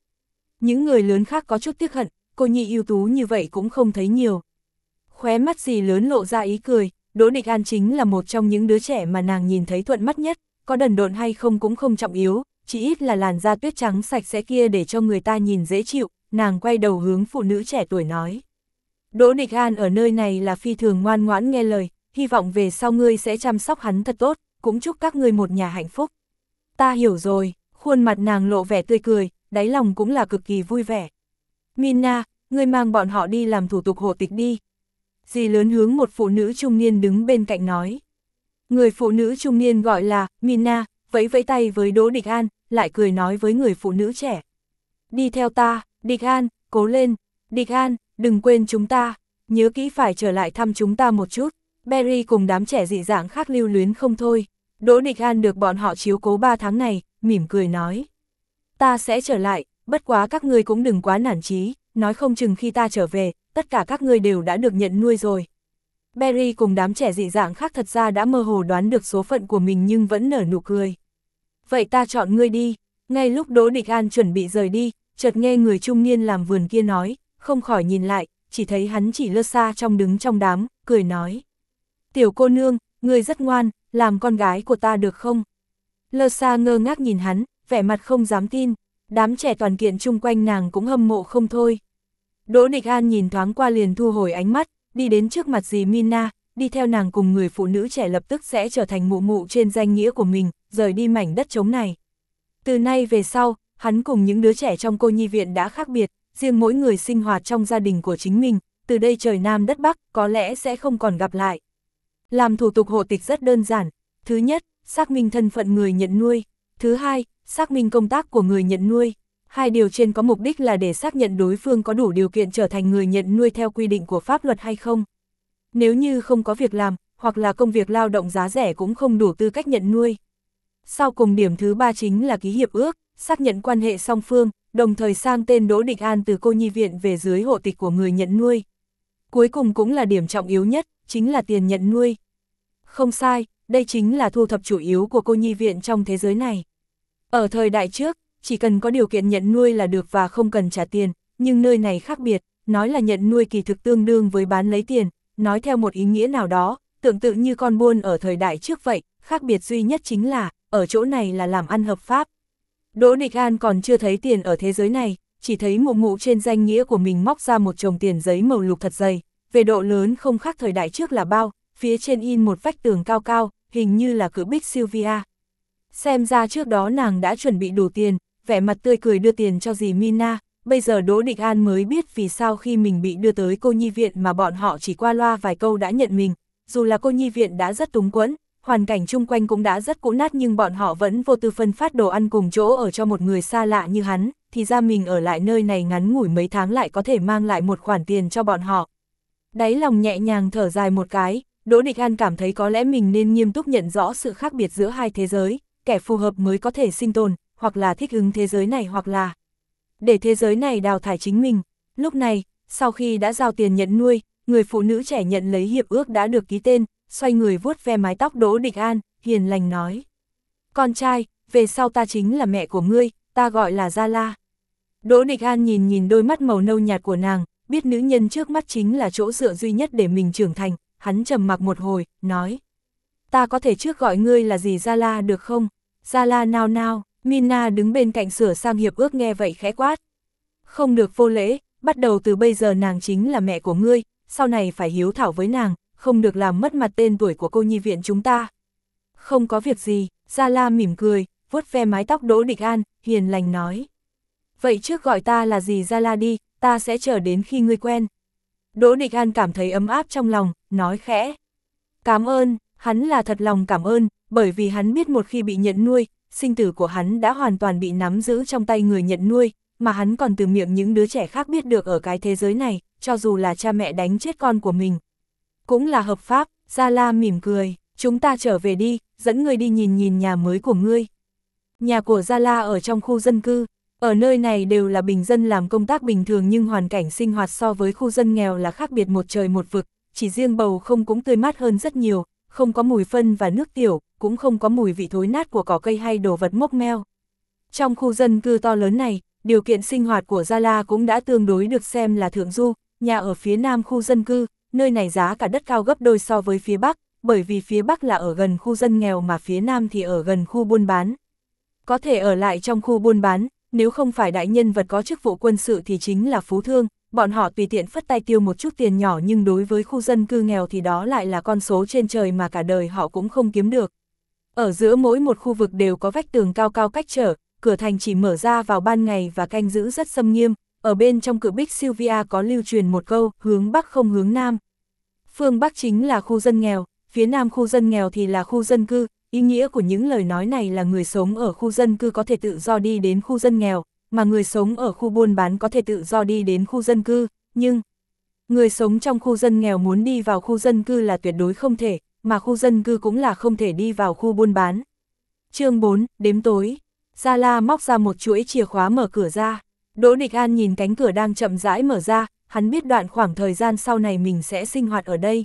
A: Những người lớn khác có chút tiếc hận, cô nhị ưu tú như vậy cũng không thấy nhiều. Khóe mắt gì lớn lộ ra ý cười, Đỗ Địch An chính là một trong những đứa trẻ mà nàng nhìn thấy thuận mắt nhất, có đần độn hay không cũng không trọng yếu, chỉ ít là làn da tuyết trắng sạch sẽ kia để cho người ta nhìn dễ chịu, nàng quay đầu hướng phụ nữ trẻ tuổi nói. Đỗ Địch An ở nơi này là phi thường ngoan ngoãn nghe lời, hy vọng về sau ngươi sẽ chăm sóc hắn thật tốt, cũng chúc các ngươi một nhà hạnh phúc. Ta hiểu rồi, khuôn mặt nàng lộ vẻ tươi cười, đáy lòng cũng là cực kỳ vui vẻ. Mina, ngươi mang bọn họ đi làm thủ tục hộ tịch đi. Dì lớn hướng một phụ nữ trung niên đứng bên cạnh nói. Người phụ nữ trung niên gọi là Mina, vẫy vẫy tay với Đỗ Địch An, lại cười nói với người phụ nữ trẻ. Đi theo ta, Địch An, cố lên, Địch An, đừng quên chúng ta, nhớ kỹ phải trở lại thăm chúng ta một chút. Berry cùng đám trẻ dị dạng khác lưu luyến không thôi. Đỗ Địch An được bọn họ chiếu cố 3 tháng này, mỉm cười nói. Ta sẽ trở lại, bất quá các ngươi cũng đừng quá nản chí, nói không chừng khi ta trở về, tất cả các ngươi đều đã được nhận nuôi rồi. Berry cùng đám trẻ dị dạng khác thật ra đã mơ hồ đoán được số phận của mình nhưng vẫn nở nụ cười. Vậy ta chọn ngươi đi, ngay lúc Đỗ Địch An chuẩn bị rời đi, chợt nghe người trung niên làm vườn kia nói, không khỏi nhìn lại, chỉ thấy hắn chỉ lơ xa trong đứng trong đám, cười nói. Tiểu cô nương, người rất ngoan, làm con gái của ta được không? Lơ xa ngơ ngác nhìn hắn, vẻ mặt không dám tin, đám trẻ toàn kiện chung quanh nàng cũng hâm mộ không thôi. Đỗ Địch An nhìn thoáng qua liền thu hồi ánh mắt, đi đến trước mặt dì Mina, đi theo nàng cùng người phụ nữ trẻ lập tức sẽ trở thành mụ mụ trên danh nghĩa của mình, rời đi mảnh đất trống này. Từ nay về sau, hắn cùng những đứa trẻ trong cô nhi viện đã khác biệt, riêng mỗi người sinh hoạt trong gia đình của chính mình, từ đây trời Nam đất Bắc có lẽ sẽ không còn gặp lại. Làm thủ tục hộ tịch rất đơn giản. Thứ nhất, xác minh thân phận người nhận nuôi. Thứ hai, xác minh công tác của người nhận nuôi. Hai điều trên có mục đích là để xác nhận đối phương có đủ điều kiện trở thành người nhận nuôi theo quy định của pháp luật hay không. Nếu như không có việc làm, hoặc là công việc lao động giá rẻ cũng không đủ tư cách nhận nuôi. Sau cùng điểm thứ ba chính là ký hiệp ước, xác nhận quan hệ song phương, đồng thời sang tên Đỗ Địch An từ cô nhi viện về dưới hộ tịch của người nhận nuôi. Cuối cùng cũng là điểm trọng yếu nhất, chính là tiền nhận nuôi. Không sai, đây chính là thu thập chủ yếu của cô nhi viện trong thế giới này. Ở thời đại trước, chỉ cần có điều kiện nhận nuôi là được và không cần trả tiền, nhưng nơi này khác biệt, nói là nhận nuôi kỳ thực tương đương với bán lấy tiền, nói theo một ý nghĩa nào đó, tương tự như con buôn ở thời đại trước vậy, khác biệt duy nhất chính là, ở chỗ này là làm ăn hợp pháp. Đỗ Địch An còn chưa thấy tiền ở thế giới này, chỉ thấy mụ mụ trên danh nghĩa của mình móc ra một chồng tiền giấy màu lục thật dày, về độ lớn không khác thời đại trước là bao, phía trên in một vách tường cao cao, hình như là cửa bích Sylvia. Xem ra trước đó nàng đã chuẩn bị đủ tiền, vẻ mặt tươi cười đưa tiền cho dì Mina, bây giờ Đỗ Địch An mới biết vì sao khi mình bị đưa tới cô nhi viện mà bọn họ chỉ qua loa vài câu đã nhận mình, dù là cô nhi viện đã rất túng quẫn, hoàn cảnh chung quanh cũng đã rất cũ nát nhưng bọn họ vẫn vô tư phân phát đồ ăn cùng chỗ ở cho một người xa lạ như hắn, thì ra mình ở lại nơi này ngắn ngủi mấy tháng lại có thể mang lại một khoản tiền cho bọn họ. Đáy lòng nhẹ nhàng thở dài một cái, Đỗ Địch An cảm thấy có lẽ mình nên nghiêm túc nhận rõ sự khác biệt giữa hai thế giới, kẻ phù hợp mới có thể sinh tồn, hoặc là thích ứng thế giới này hoặc là để thế giới này đào thải chính mình. Lúc này, sau khi đã giao tiền nhận nuôi, người phụ nữ trẻ nhận lấy hiệp ước đã được ký tên, xoay người vuốt ve mái tóc Đỗ Địch An, hiền lành nói. Con trai, về sau ta chính là mẹ của ngươi, ta gọi là Gia La. Đỗ Địch An nhìn nhìn đôi mắt màu nâu nhạt của nàng, biết nữ nhân trước mắt chính là chỗ dựa duy nhất để mình trưởng thành, hắn trầm mặc một hồi, nói. Ta có thể trước gọi ngươi là gì Gia La được không? Gia La nào nào, Mina đứng bên cạnh sửa sang hiệp ước nghe vậy khẽ quát. Không được vô lễ, bắt đầu từ bây giờ nàng chính là mẹ của ngươi, sau này phải hiếu thảo với nàng, không được làm mất mặt tên tuổi của cô nhi viện chúng ta. Không có việc gì, Gia La mỉm cười, vuốt ve mái tóc Đỗ Địch An, hiền lành nói. Vậy trước gọi ta là gì Gia La đi, ta sẽ chờ đến khi ngươi quen. Đỗ Địch An cảm thấy ấm áp trong lòng, nói khẽ. Cảm ơn, hắn là thật lòng cảm ơn, bởi vì hắn biết một khi bị nhận nuôi, sinh tử của hắn đã hoàn toàn bị nắm giữ trong tay người nhận nuôi, mà hắn còn từ miệng những đứa trẻ khác biết được ở cái thế giới này, cho dù là cha mẹ đánh chết con của mình. Cũng là hợp pháp, Gia La mỉm cười, chúng ta trở về đi, dẫn người đi nhìn nhìn nhà mới của ngươi. Nhà của Gia La ở trong khu dân cư, ở nơi này đều là bình dân làm công tác bình thường nhưng hoàn cảnh sinh hoạt so với khu dân nghèo là khác biệt một trời một vực, chỉ riêng bầu không cũng tươi mát hơn rất nhiều, không có mùi phân và nước tiểu, cũng không có mùi vị thối nát của cỏ cây hay đồ vật mốc meo. Trong khu dân cư to lớn này, điều kiện sinh hoạt của Gia La cũng đã tương đối được xem là thượng du, nhà ở phía nam khu dân cư, nơi này giá cả đất cao gấp đôi so với phía bắc, bởi vì phía bắc là ở gần khu dân nghèo mà phía nam thì ở gần khu buôn bán. Có thể ở lại trong khu buôn bán, nếu không phải đại nhân vật có chức vụ quân sự thì chính là phú thương, bọn họ tùy tiện phất tay tiêu một chút tiền nhỏ nhưng đối với khu dân cư nghèo thì đó lại là con số trên trời mà cả đời họ cũng không kiếm được. Ở giữa mỗi một khu vực đều có vách tường cao cao cách trở, cửa thành chỉ mở ra vào ban ngày và canh giữ rất xâm nghiêm, ở bên trong cửa bích Sylvia có lưu truyền một câu, hướng bắc không hướng nam. Phương Bắc chính là khu dân nghèo, phía nam khu dân nghèo thì là khu dân cư, ý nghĩa của những lời nói này là người sống ở khu dân cư có thể tự do đi đến khu dân nghèo, mà người sống ở khu buôn bán có thể tự do đi đến khu dân cư, nhưng người sống trong khu dân nghèo muốn đi vào khu dân cư là tuyệt đối không thể, mà khu dân cư cũng là không thể đi vào khu buôn bán. chương 4, đếm tối, Gia La móc ra một chuỗi chìa khóa mở cửa ra. Đỗ Địch An nhìn cánh cửa đang chậm rãi mở ra, hắn biết đoạn khoảng thời gian sau này mình sẽ sinh hoạt ở đây.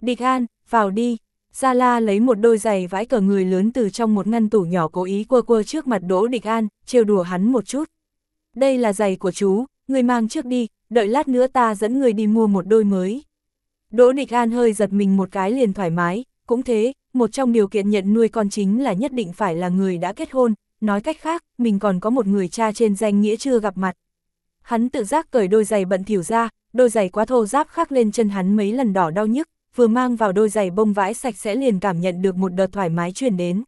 A: Địch An, vào đi. Gia La lấy một đôi giày vãi cờ người lớn từ trong một ngăn tủ nhỏ cố ý quơ quơ trước mặt Đỗ Địch An, trêu đùa hắn một chút. Đây là giày của chú, người mang trước đi, đợi lát nữa ta dẫn người đi mua một đôi mới. Đỗ Địch An hơi giật mình một cái liền thoải mái, cũng thế, một trong điều kiện nhận nuôi con chính là nhất định phải là người đã kết hôn, nói cách khác, mình còn có một người cha trên danh nghĩa chưa gặp mặt. Hắn tự giác cởi đôi giày bận thiểu ra, đôi giày quá thô giáp khắc lên chân hắn mấy lần đỏ đau nhức, vừa mang vào đôi giày bông vãi sạch sẽ liền cảm nhận được một đợt thoải mái truyền đến.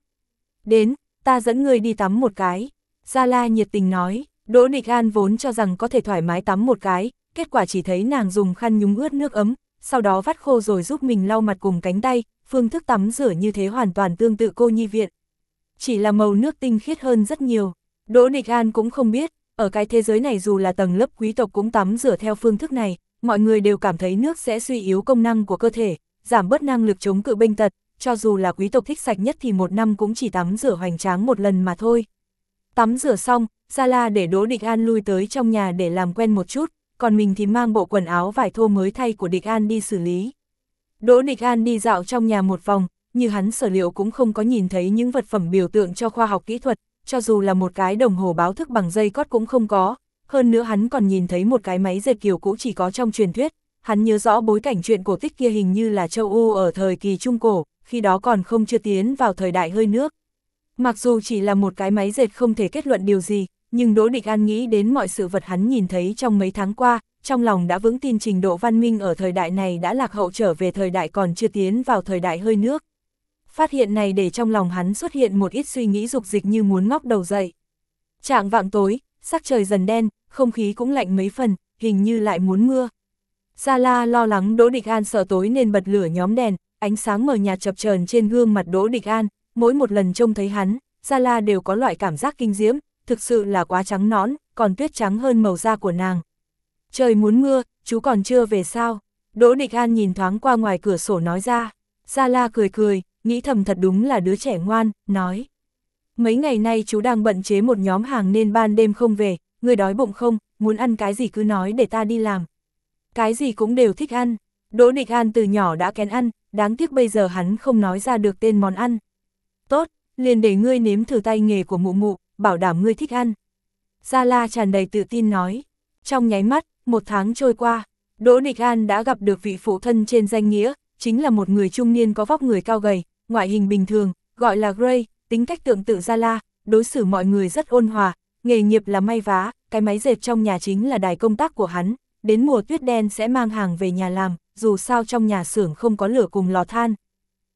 A: Đến, ta dẫn người đi tắm một cái. Gia La nhiệt tình nói, Đỗ Địch An vốn cho rằng có thể thoải mái tắm một cái, kết quả chỉ thấy nàng dùng khăn nhúng ướt nước ấm, sau đó vắt khô rồi giúp mình lau mặt cùng cánh tay, phương thức tắm rửa như thế hoàn toàn tương tự cô nhi viện. Chỉ là màu nước tinh khiết hơn rất nhiều. Đỗ Địch An cũng không biết, ở cái thế giới này dù là tầng lớp quý tộc cũng tắm rửa theo phương thức này, mọi người đều cảm thấy nước sẽ suy yếu công năng của cơ thể, giảm bớt năng lực chống cự bệnh tật, cho dù là quý tộc thích sạch nhất thì một năm cũng chỉ tắm rửa hoành tráng một lần mà thôi. Tắm rửa xong, Gia La để Đỗ Địch An lui tới trong nhà để làm quen một chút, còn mình thì mang bộ quần áo vải thô mới thay của Địch An đi xử lý. Đỗ Địch An đi dạo trong nhà một vòng, như hắn sở liệu cũng không có nhìn thấy những vật phẩm biểu tượng cho khoa học kỹ thuật, cho dù là một cái đồng hồ báo thức bằng dây cót cũng không có, hơn nữa hắn còn nhìn thấy một cái máy dệt kiểu cũ chỉ có trong truyền thuyết, hắn nhớ rõ bối cảnh chuyện cổ tích kia hình như là châu U ở thời kỳ Trung Cổ, khi đó còn không chưa tiến vào thời đại hơi nước. Mặc dù chỉ là một cái máy dệt không thể kết luận điều gì, nhưng Đỗ Địch An nghĩ đến mọi sự vật hắn nhìn thấy trong mấy tháng qua, trong lòng đã vững tin trình độ văn minh ở thời đại này đã lạc hậu trở về thời đại còn chưa tiến vào thời đại hơi nước. Phát hiện này để trong lòng hắn xuất hiện một ít suy nghĩ dục dịch như muốn ngóc đầu dậy. Trạng vạng tối, sắc trời dần đen, không khí cũng lạnh mấy phần, hình như lại muốn mưa. Gia La lo lắng Đỗ Địch An sợ tối nên bật lửa nhóm đèn, ánh sáng mờ nhạt chập chờn trên gương mặt Đỗ Địch An, mỗi một lần trông thấy hắn, Gia La đều có loại cảm giác kinh diễm, thực sự là quá trắng nõn, còn tuyết trắng hơn màu da của nàng. Trời muốn mưa, chú còn chưa về sao? Đỗ Địch An nhìn thoáng qua ngoài cửa sổ nói ra. Gia La cười cười, nghĩ thầm thật đúng là đứa trẻ ngoan, nói. Mấy ngày nay chú đang bận chế một nhóm hàng nên ban đêm không về, người đói bụng không, muốn ăn cái gì cứ nói để ta đi làm. Cái gì cũng đều thích ăn. Đỗ Địch An từ nhỏ đã kén ăn, đáng tiếc bây giờ hắn không nói ra được tên món ăn. tốt, liền để ngươi nếm thử tay nghề của mụ mụ, bảo đảm ngươi thích ăn. Gia La tràn đầy tự tin nói. Trong nháy mắt, một tháng trôi qua, Đỗ Địch An đã gặp được vị phụ thân trên danh nghĩa, chính là một người trung niên có vóc người cao gầy, ngoại hình bình thường, gọi là Gray, tính cách tượng tự Gia La, đối xử mọi người rất ôn hòa, nghề nghiệp là may vá, cái máy dệt trong nhà chính là đài công tác của hắn, đến mùa tuyết đen sẽ mang hàng về nhà làm, dù sao trong nhà xưởng không có lửa cùng lò than.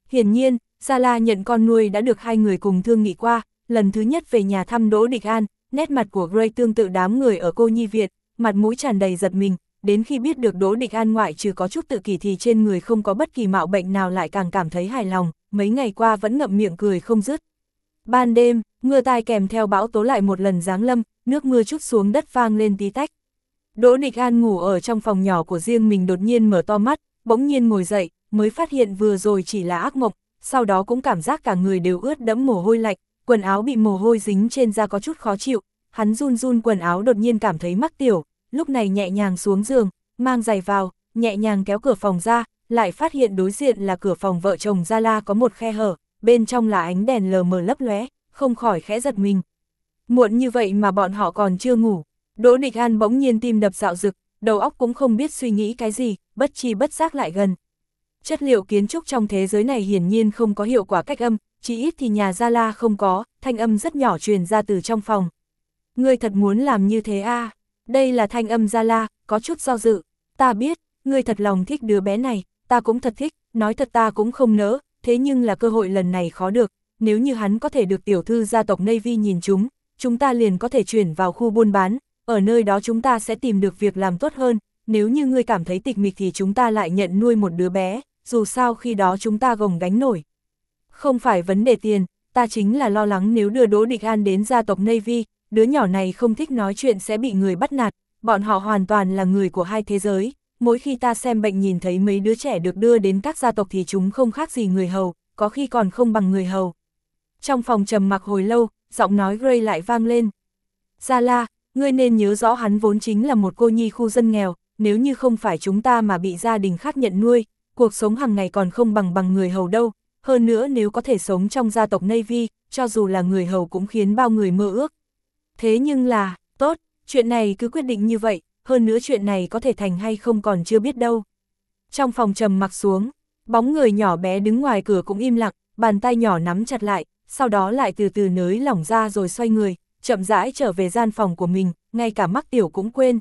A: Hiển nhiên, Gia La nhận con nuôi đã được hai người cùng thương nghị qua, lần thứ nhất về nhà thăm Đỗ Địch An, nét mặt của Gray tương tự đám người ở cô nhi Việt, mặt mũi tràn đầy giật mình, đến khi biết được Đỗ Địch An ngoại trừ có chút tự kỷ thì trên người không có bất kỳ mạo bệnh nào lại càng cảm thấy hài lòng, mấy ngày qua vẫn ngậm miệng cười không dứt. Ban đêm, mưa tai kèm theo bão tố lại một lần giáng lâm, nước mưa chút xuống đất vang lên tí tách. Đỗ Địch An ngủ ở trong phòng nhỏ của riêng mình đột nhiên mở to mắt, bỗng nhiên ngồi dậy, mới phát hiện vừa rồi chỉ là ác mộng, sau đó cũng cảm giác cả người đều ướt đẫm mồ hôi lạnh, quần áo bị mồ hôi dính trên da có chút khó chịu, hắn run run quần áo đột nhiên cảm thấy mắc tiểu, lúc này nhẹ nhàng xuống giường, mang giày vào, nhẹ nhàng kéo cửa phòng ra, lại phát hiện đối diện là cửa phòng vợ chồng Gia La có một khe hở, bên trong là ánh đèn lờ mờ lấp lóe, không khỏi khẽ giật mình. Muộn như vậy mà bọn họ còn chưa ngủ, Đỗ Địch An bỗng nhiên tim đập dạo rực, đầu óc cũng không biết suy nghĩ cái gì, bất chi bất giác lại gần. Chất liệu kiến trúc trong thế giới này hiển nhiên không có hiệu quả cách âm, chỉ ít thì nhà Gia La không có, thanh âm rất nhỏ truyền ra từ trong phòng. Ngươi thật muốn làm như thế à? Đây là thanh âm Gia La, có chút do dự. Ta biết, ngươi thật lòng thích đứa bé này, ta cũng thật thích, nói thật ta cũng không nỡ, thế nhưng là cơ hội lần này khó được, nếu như hắn có thể được tiểu thư gia tộc Navy nhìn chúng, chúng ta liền có thể chuyển vào khu buôn bán, ở nơi đó chúng ta sẽ tìm được việc làm tốt hơn, nếu như ngươi cảm thấy tịch mịch thì chúng ta lại nhận nuôi một đứa bé, dù sao khi đó chúng ta gồng gánh nổi. Không phải vấn đề tiền, ta chính là lo lắng nếu đưa Đỗ Địch An đến gia tộc Navy, đứa nhỏ này không thích nói chuyện sẽ bị người bắt nạt, bọn họ hoàn toàn là người của hai thế giới, mỗi khi ta xem bệnh nhìn thấy mấy đứa trẻ được đưa đến các gia tộc thì chúng không khác gì người hầu, có khi còn không bằng người hầu. Trong phòng trầm mặc hồi lâu, giọng nói Gray lại vang lên. Gia La, ngươi nên nhớ rõ hắn vốn chính là một cô nhi khu dân nghèo, nếu như không phải chúng ta mà bị gia đình khác nhận nuôi, cuộc sống hàng ngày còn không bằng bằng người hầu đâu, hơn nữa nếu có thể sống trong gia tộc Navy, cho dù là người hầu cũng khiến bao người mơ ước. Thế nhưng là, tốt, chuyện này cứ quyết định như vậy, hơn nữa chuyện này có thể thành hay không còn chưa biết đâu. Trong phòng trầm mặc xuống, bóng người nhỏ bé đứng ngoài cửa cũng im lặng, bàn tay nhỏ nắm chặt lại, sau đó lại từ từ nới lỏng ra rồi xoay người, chậm rãi trở về gian phòng của mình, ngay cả mắc tiểu cũng quên.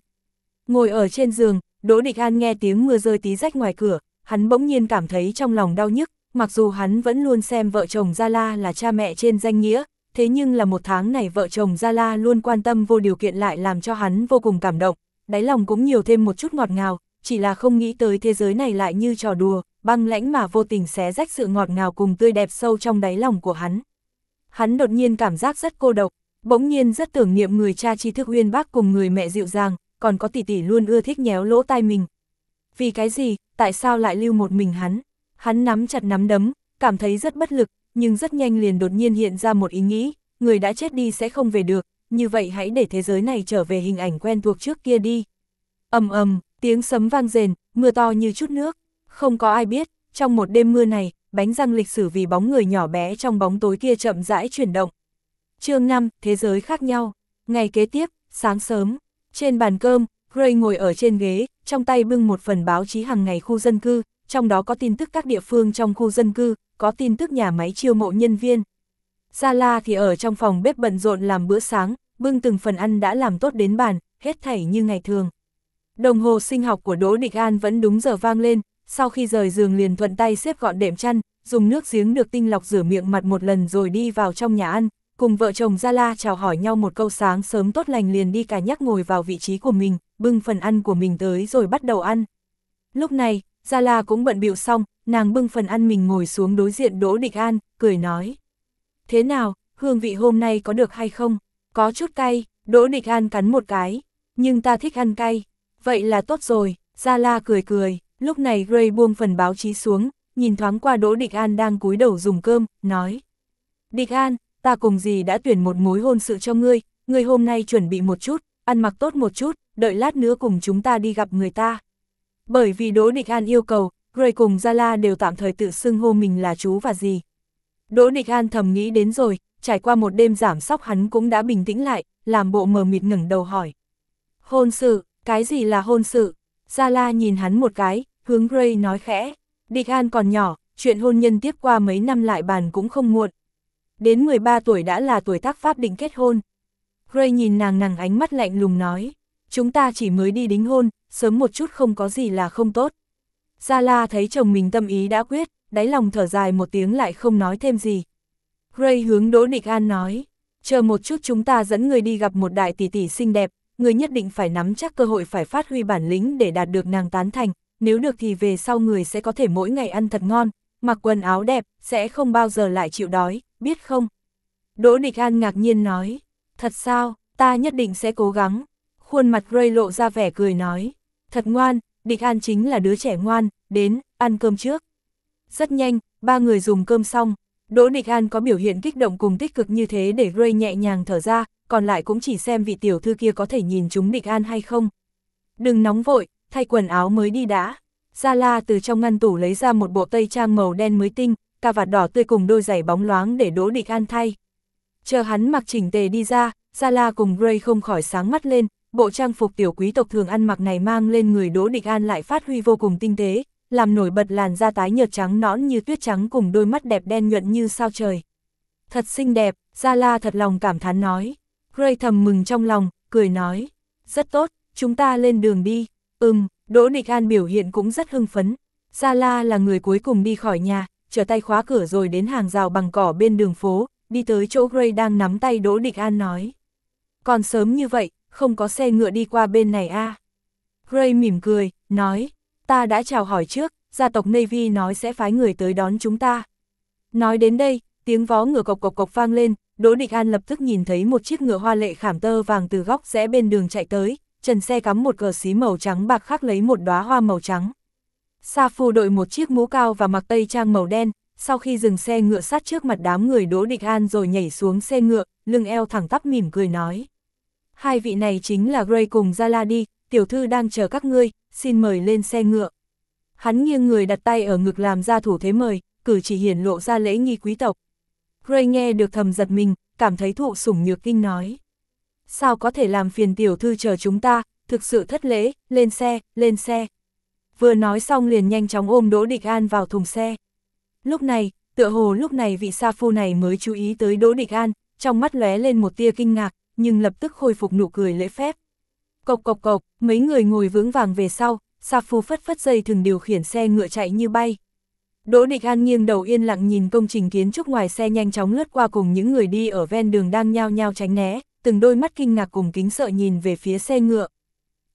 A: Ngồi ở trên giường, Đỗ Địch An nghe tiếng mưa rơi tí rách ngoài cửa, hắn bỗng nhiên cảm thấy trong lòng đau nhức, mặc dù hắn vẫn luôn xem vợ chồng Gia La là cha mẹ trên danh nghĩa, thế nhưng là một tháng này vợ chồng Gia La luôn quan tâm vô điều kiện lại làm cho hắn vô cùng cảm động, đáy lòng cũng nhiều thêm một chút ngọt ngào, chỉ là không nghĩ tới thế giới này lại như trò đùa, băng lãnh mà vô tình xé rách sự ngọt ngào cùng tươi đẹp sâu trong đáy lòng của hắn. Hắn đột nhiên cảm giác rất cô độc, bỗng nhiên rất tưởng niệm người cha tri thức uyên bác cùng người mẹ dịu dàng, còn có tỷ tỷ luôn ưa thích nhéo lỗ tai mình. Vì cái gì, tại sao lại lưu một mình hắn? Hắn nắm chặt nắm đấm, cảm thấy rất bất lực, nhưng rất nhanh liền đột nhiên hiện ra một ý nghĩ, người đã chết đi sẽ không về được, như vậy hãy để thế giới này trở về hình ảnh quen thuộc trước kia đi. ầm ầm, tiếng sấm vang rền, mưa to như chút nước, không có ai biết, trong một đêm mưa này, bánh răng lịch sử vì bóng người nhỏ bé trong bóng tối kia chậm rãi chuyển động. chương 5, Thế giới khác nhau. Ngày kế tiếp, sáng sớm, trên bàn cơm, Gray ngồi ở trên ghế, trong tay bưng một phần báo chí hàng ngày khu dân cư, trong đó có tin tức các địa phương trong khu dân cư, có tin tức nhà máy chiêu mộ nhân viên. Gia La thì ở trong phòng bếp bận rộn làm bữa sáng, bưng từng phần ăn đã làm tốt đến bàn, hết thảy như ngày thường. Đồng hồ sinh học của Đỗ Địch An vẫn đúng giờ vang lên, sau khi rời giường liền thuận tay xếp gọn đệm chăn, dùng nước giếng được tinh lọc rửa miệng mặt một lần rồi đi vào trong nhà ăn, cùng vợ chồng Gia La chào hỏi nhau một câu sáng sớm tốt lành liền đi cả nhắc ngồi vào vị trí của mình, bưng phần ăn của mình tới rồi bắt đầu ăn. Lúc này, Gia La cũng bận bịu xong, nàng bưng phần ăn mình ngồi xuống đối diện Đỗ Địch An, cười nói. Thế nào, hương vị hôm nay có được hay không? Có chút cay, Đỗ Địch An cắn một cái, nhưng ta thích ăn cay. Vậy là tốt rồi, Gia La cười cười, lúc này Gray buông phần báo chí xuống, nhìn thoáng qua Đỗ Địch An đang cúi đầu dùng cơm, nói. Địch An, ta cùng gì đã tuyển một mối hôn sự cho ngươi, ngươi hôm nay chuẩn bị một chút, ăn mặc tốt một chút, đợi lát nữa cùng chúng ta đi gặp người ta. Bởi vì Đỗ Địch An yêu cầu, Gray cùng Gia La đều tạm thời tự xưng hô mình là chú và gì. Đỗ Địch An thầm nghĩ đến rồi, trải qua một đêm giảm sóc hắn cũng đã bình tĩnh lại, làm bộ mờ mịt ngẩng đầu hỏi. Hôn sự, cái gì là hôn sự? Gia La nhìn hắn một cái, hướng Gray nói khẽ. Địch An còn nhỏ, chuyện hôn nhân tiếp qua mấy năm lại bàn cũng không muộn. Đến 13 tuổi đã là tuổi tác pháp định kết hôn. Gray nhìn nàng nàng ánh mắt lạnh lùng nói. Chúng ta chỉ mới đi đính hôn, sớm một chút không có gì là không tốt. Gia La thấy chồng mình tâm ý đã quyết, đáy lòng thở dài một tiếng lại không nói thêm gì. Gray hướng Đỗ Địch An nói, chờ một chút chúng ta dẫn người đi gặp một đại tỷ tỷ xinh đẹp, người nhất định phải nắm chắc cơ hội phải phát huy bản lĩnh để đạt được nàng tán thành, nếu được thì về sau người sẽ có thể mỗi ngày ăn thật ngon, mặc quần áo đẹp, sẽ không bao giờ lại chịu đói, biết không? Đỗ Địch An ngạc nhiên nói, thật sao, ta nhất định sẽ cố gắng. Khuôn mặt Gray lộ ra vẻ cười nói, thật ngoan, Địch An chính là đứa trẻ ngoan, đến, ăn cơm trước. Rất nhanh, ba người dùng cơm xong, Đỗ Địch An có biểu hiện kích động cùng tích cực như thế để Gray nhẹ nhàng thở ra, còn lại cũng chỉ xem vị tiểu thư kia có thể nhìn chúng Địch An hay không. Đừng nóng vội, thay quần áo mới đi đã. Gia La từ trong ngăn tủ lấy ra một bộ tây trang màu đen mới tinh, cà vạt đỏ tươi cùng đôi giày bóng loáng để Đỗ Địch An thay. Chờ hắn mặc chỉnh tề đi ra, Gia La cùng Gray không khỏi sáng mắt lên, bộ trang phục tiểu quý tộc thường ăn mặc này mang lên người Đỗ Địch An lại phát huy vô cùng tinh tế, làm nổi bật làn da tái nhợt trắng nõn như tuyết trắng cùng đôi mắt đẹp đen nhuận như sao trời. Thật xinh đẹp, Gia La thật lòng cảm thán nói. Gray thầm mừng trong lòng, cười nói. Rất tốt, chúng ta lên đường đi. Ừm, Đỗ Địch An biểu hiện cũng rất hưng phấn. Gia La là người cuối cùng đi khỏi nhà, trở tay khóa cửa rồi đến hàng rào bằng cỏ bên đường phố, đi tới chỗ Gray đang nắm tay Đỗ Địch An nói. Còn sớm như vậy, không có xe ngựa đi qua bên này a à? Gray mỉm cười, nói, ta đã chào hỏi trước, gia tộc Navy nói sẽ phái người tới đón chúng ta. Nói đến đây, tiếng vó ngựa cộc cộc cộc vang lên, Đỗ Địch An lập tức nhìn thấy một chiếc ngựa hoa lệ khảm tơ vàng từ góc rẽ bên đường chạy tới, trần xe cắm một cờ xí màu trắng bạc khắc lấy một đóa hoa màu trắng. Sa Phu đội một chiếc mũ cao và mặc tây trang màu đen, sau khi dừng xe ngựa sát trước mặt đám người Đỗ Địch An rồi nhảy xuống xe ngựa, lưng eo thẳng tắp mỉm cười nói. Hai vị này chính là Gray cùng Zaladi, tiểu thư đang chờ các ngươi, xin mời lên xe ngựa. Hắn nghiêng người đặt tay ở ngực làm ra thủ thế mời, cử chỉ hiển lộ ra lễ nghi quý tộc. Gray nghe được thầm giật mình, cảm thấy thụ sủng nhược kinh nói. Sao có thể làm phiền tiểu thư chờ chúng ta, thực sự thất lễ, lên xe, lên xe. Vừa nói xong liền nhanh chóng ôm Đỗ Địch An vào thùng xe. Lúc này, tựa hồ lúc này vị sa phu này mới chú ý tới Đỗ Địch An, trong mắt lóe lên một tia kinh ngạc, nhưng lập tức khôi phục nụ cười lễ phép. Cộc cộc cộc, mấy người ngồi vững vàng về sau, Sa Phu phất phất dây thường điều khiển xe ngựa chạy như bay. Đỗ Địch An nghiêng đầu yên lặng nhìn công trình kiến trúc ngoài xe nhanh chóng lướt qua cùng những người đi ở ven đường đang nhao nhao tránh né, từng đôi mắt kinh ngạc cùng kính sợ nhìn về phía xe ngựa.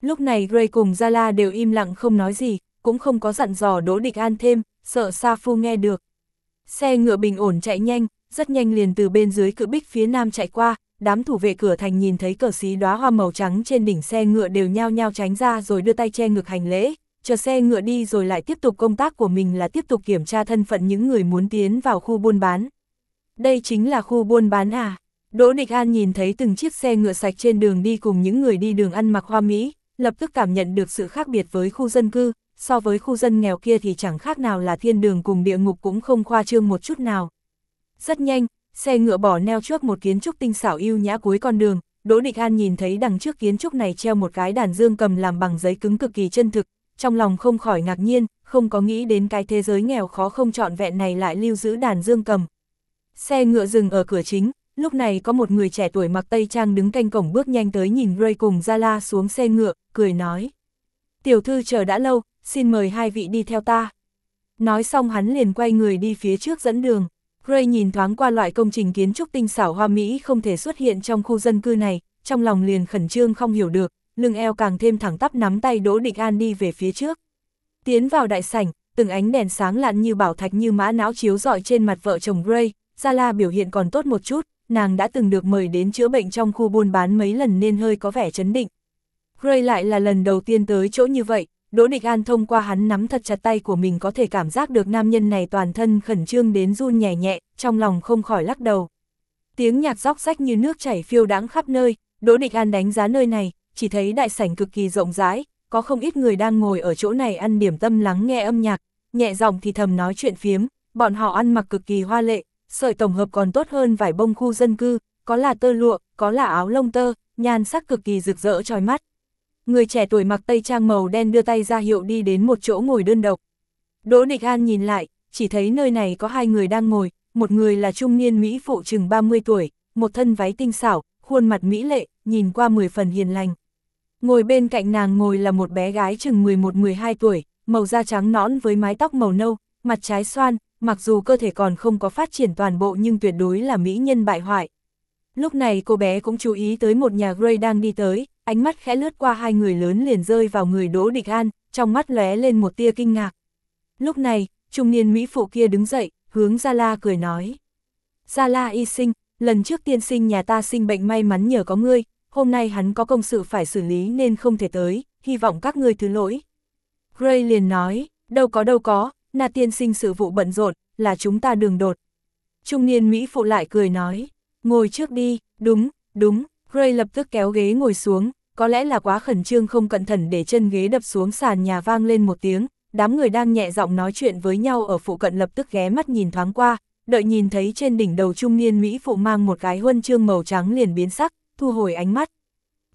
A: Lúc này Gray cùng Zala đều im lặng không nói gì, cũng không có dặn dò Đỗ Địch An thêm, sợ Sa Phu nghe được. Xe ngựa bình ổn chạy nhanh, rất nhanh liền từ bên dưới cự bích phía nam chạy qua, đám thủ vệ cửa thành nhìn thấy cờ xí đóa hoa màu trắng trên đỉnh xe ngựa đều nhao nhao tránh ra rồi đưa tay che ngực hành lễ, chờ xe ngựa đi rồi lại tiếp tục công tác của mình là tiếp tục kiểm tra thân phận những người muốn tiến vào khu buôn bán. Đây chính là khu buôn bán à? Đỗ Địch An nhìn thấy từng chiếc xe ngựa sạch trên đường đi cùng những người đi đường ăn mặc hoa Mỹ, lập tức cảm nhận được sự khác biệt với khu dân cư, so với khu dân nghèo kia thì chẳng khác nào là thiên đường cùng địa ngục cũng không khoa trương một chút nào. Rất nhanh, xe ngựa bỏ neo trước một kiến trúc tinh xảo yêu nhã cuối con đường, Đỗ Địch An nhìn thấy đằng trước kiến trúc này treo một cái đàn dương cầm làm bằng giấy cứng cực kỳ chân thực, trong lòng không khỏi ngạc nhiên, không có nghĩ đến cái thế giới nghèo khó không trọn vẹn này lại lưu giữ đàn dương cầm. Xe ngựa dừng ở cửa chính, lúc này có một người trẻ tuổi mặc tây trang đứng canh cổng bước nhanh tới nhìn Ray cùng Zala xuống xe ngựa, cười nói. Tiểu thư chờ đã lâu, xin mời hai vị đi theo ta. Nói xong hắn liền quay người đi phía trước dẫn đường. Gray nhìn thoáng qua loại công trình kiến trúc tinh xảo hoa Mỹ không thể xuất hiện trong khu dân cư này, trong lòng liền khẩn trương không hiểu được, lưng eo càng thêm thẳng tắp nắm tay Đỗ Địch An đi về phía trước. Tiến vào đại sảnh, từng ánh đèn sáng lạn như bảo thạch như mã não chiếu rọi trên mặt vợ chồng Gray, La biểu hiện còn tốt một chút, nàng đã từng được mời đến chữa bệnh trong khu buôn bán mấy lần nên hơi có vẻ chấn định. Gray lại là lần đầu tiên tới chỗ như vậy, Đỗ Địch An thông qua hắn nắm thật chặt tay của mình có thể cảm giác được nam nhân này toàn thân khẩn trương đến run nhẹ nhẹ, trong lòng không khỏi lắc đầu. Tiếng nhạc róc rách như nước chảy phiêu đãng khắp nơi, Đỗ Địch An đánh giá nơi này, chỉ thấy đại sảnh cực kỳ rộng rãi, có không ít người đang ngồi ở chỗ này ăn điểm tâm lắng nghe âm nhạc, nhẹ giọng thì thầm nói chuyện phiếm, bọn họ ăn mặc cực kỳ hoa lệ, sợi tổng hợp còn tốt hơn vải bông khu dân cư, có là tơ lụa, có là áo lông tơ, nhan sắc cực kỳ rực rỡ trói mắt. Người trẻ tuổi mặc tây trang màu đen đưa tay ra hiệu đi đến một chỗ ngồi đơn độc. Đỗ Địch An nhìn lại, chỉ thấy nơi này có hai người đang ngồi, một người là trung niên Mỹ phụ chừng 30 tuổi, một thân váy tinh xảo, khuôn mặt mỹ lệ, nhìn qua 10 phần hiền lành. Ngồi bên cạnh nàng ngồi là một bé gái chừng 11-12 tuổi, màu da trắng nõn với mái tóc màu nâu, mặt trái xoan, mặc dù cơ thể còn không có phát triển toàn bộ nhưng tuyệt đối là mỹ nhân bại hoại. Lúc này cô bé cũng chú ý tới một nhà Gray đang đi tới, ánh mắt khẽ lướt qua hai người lớn liền rơi vào người Đỗ Địch An, trong mắt lóe lên một tia kinh ngạc. Lúc này, trung niên Mỹ phụ kia đứng dậy, hướng Gia La cười nói. Gia La y sinh, lần trước tiên sinh nhà ta sinh bệnh may mắn nhờ có ngươi, hôm nay hắn có công sự phải xử lý nên không thể tới, hy vọng các ngươi thứ lỗi. Gray liền nói, đâu có đâu có, là tiên sinh sự vụ bận rộn, là chúng ta đường đột. Trung niên Mỹ phụ lại cười nói, ngồi trước đi, đúng, đúng, Gray lập tức kéo ghế ngồi xuống, có lẽ là quá khẩn trương không cẩn thận để chân ghế đập xuống sàn nhà vang lên một tiếng, đám người đang nhẹ giọng nói chuyện với nhau ở phụ cận lập tức ghé mắt nhìn thoáng qua, đợi nhìn thấy trên đỉnh đầu trung niên Mỹ phụ mang một cái huân chương màu trắng liền biến sắc, thu hồi ánh mắt.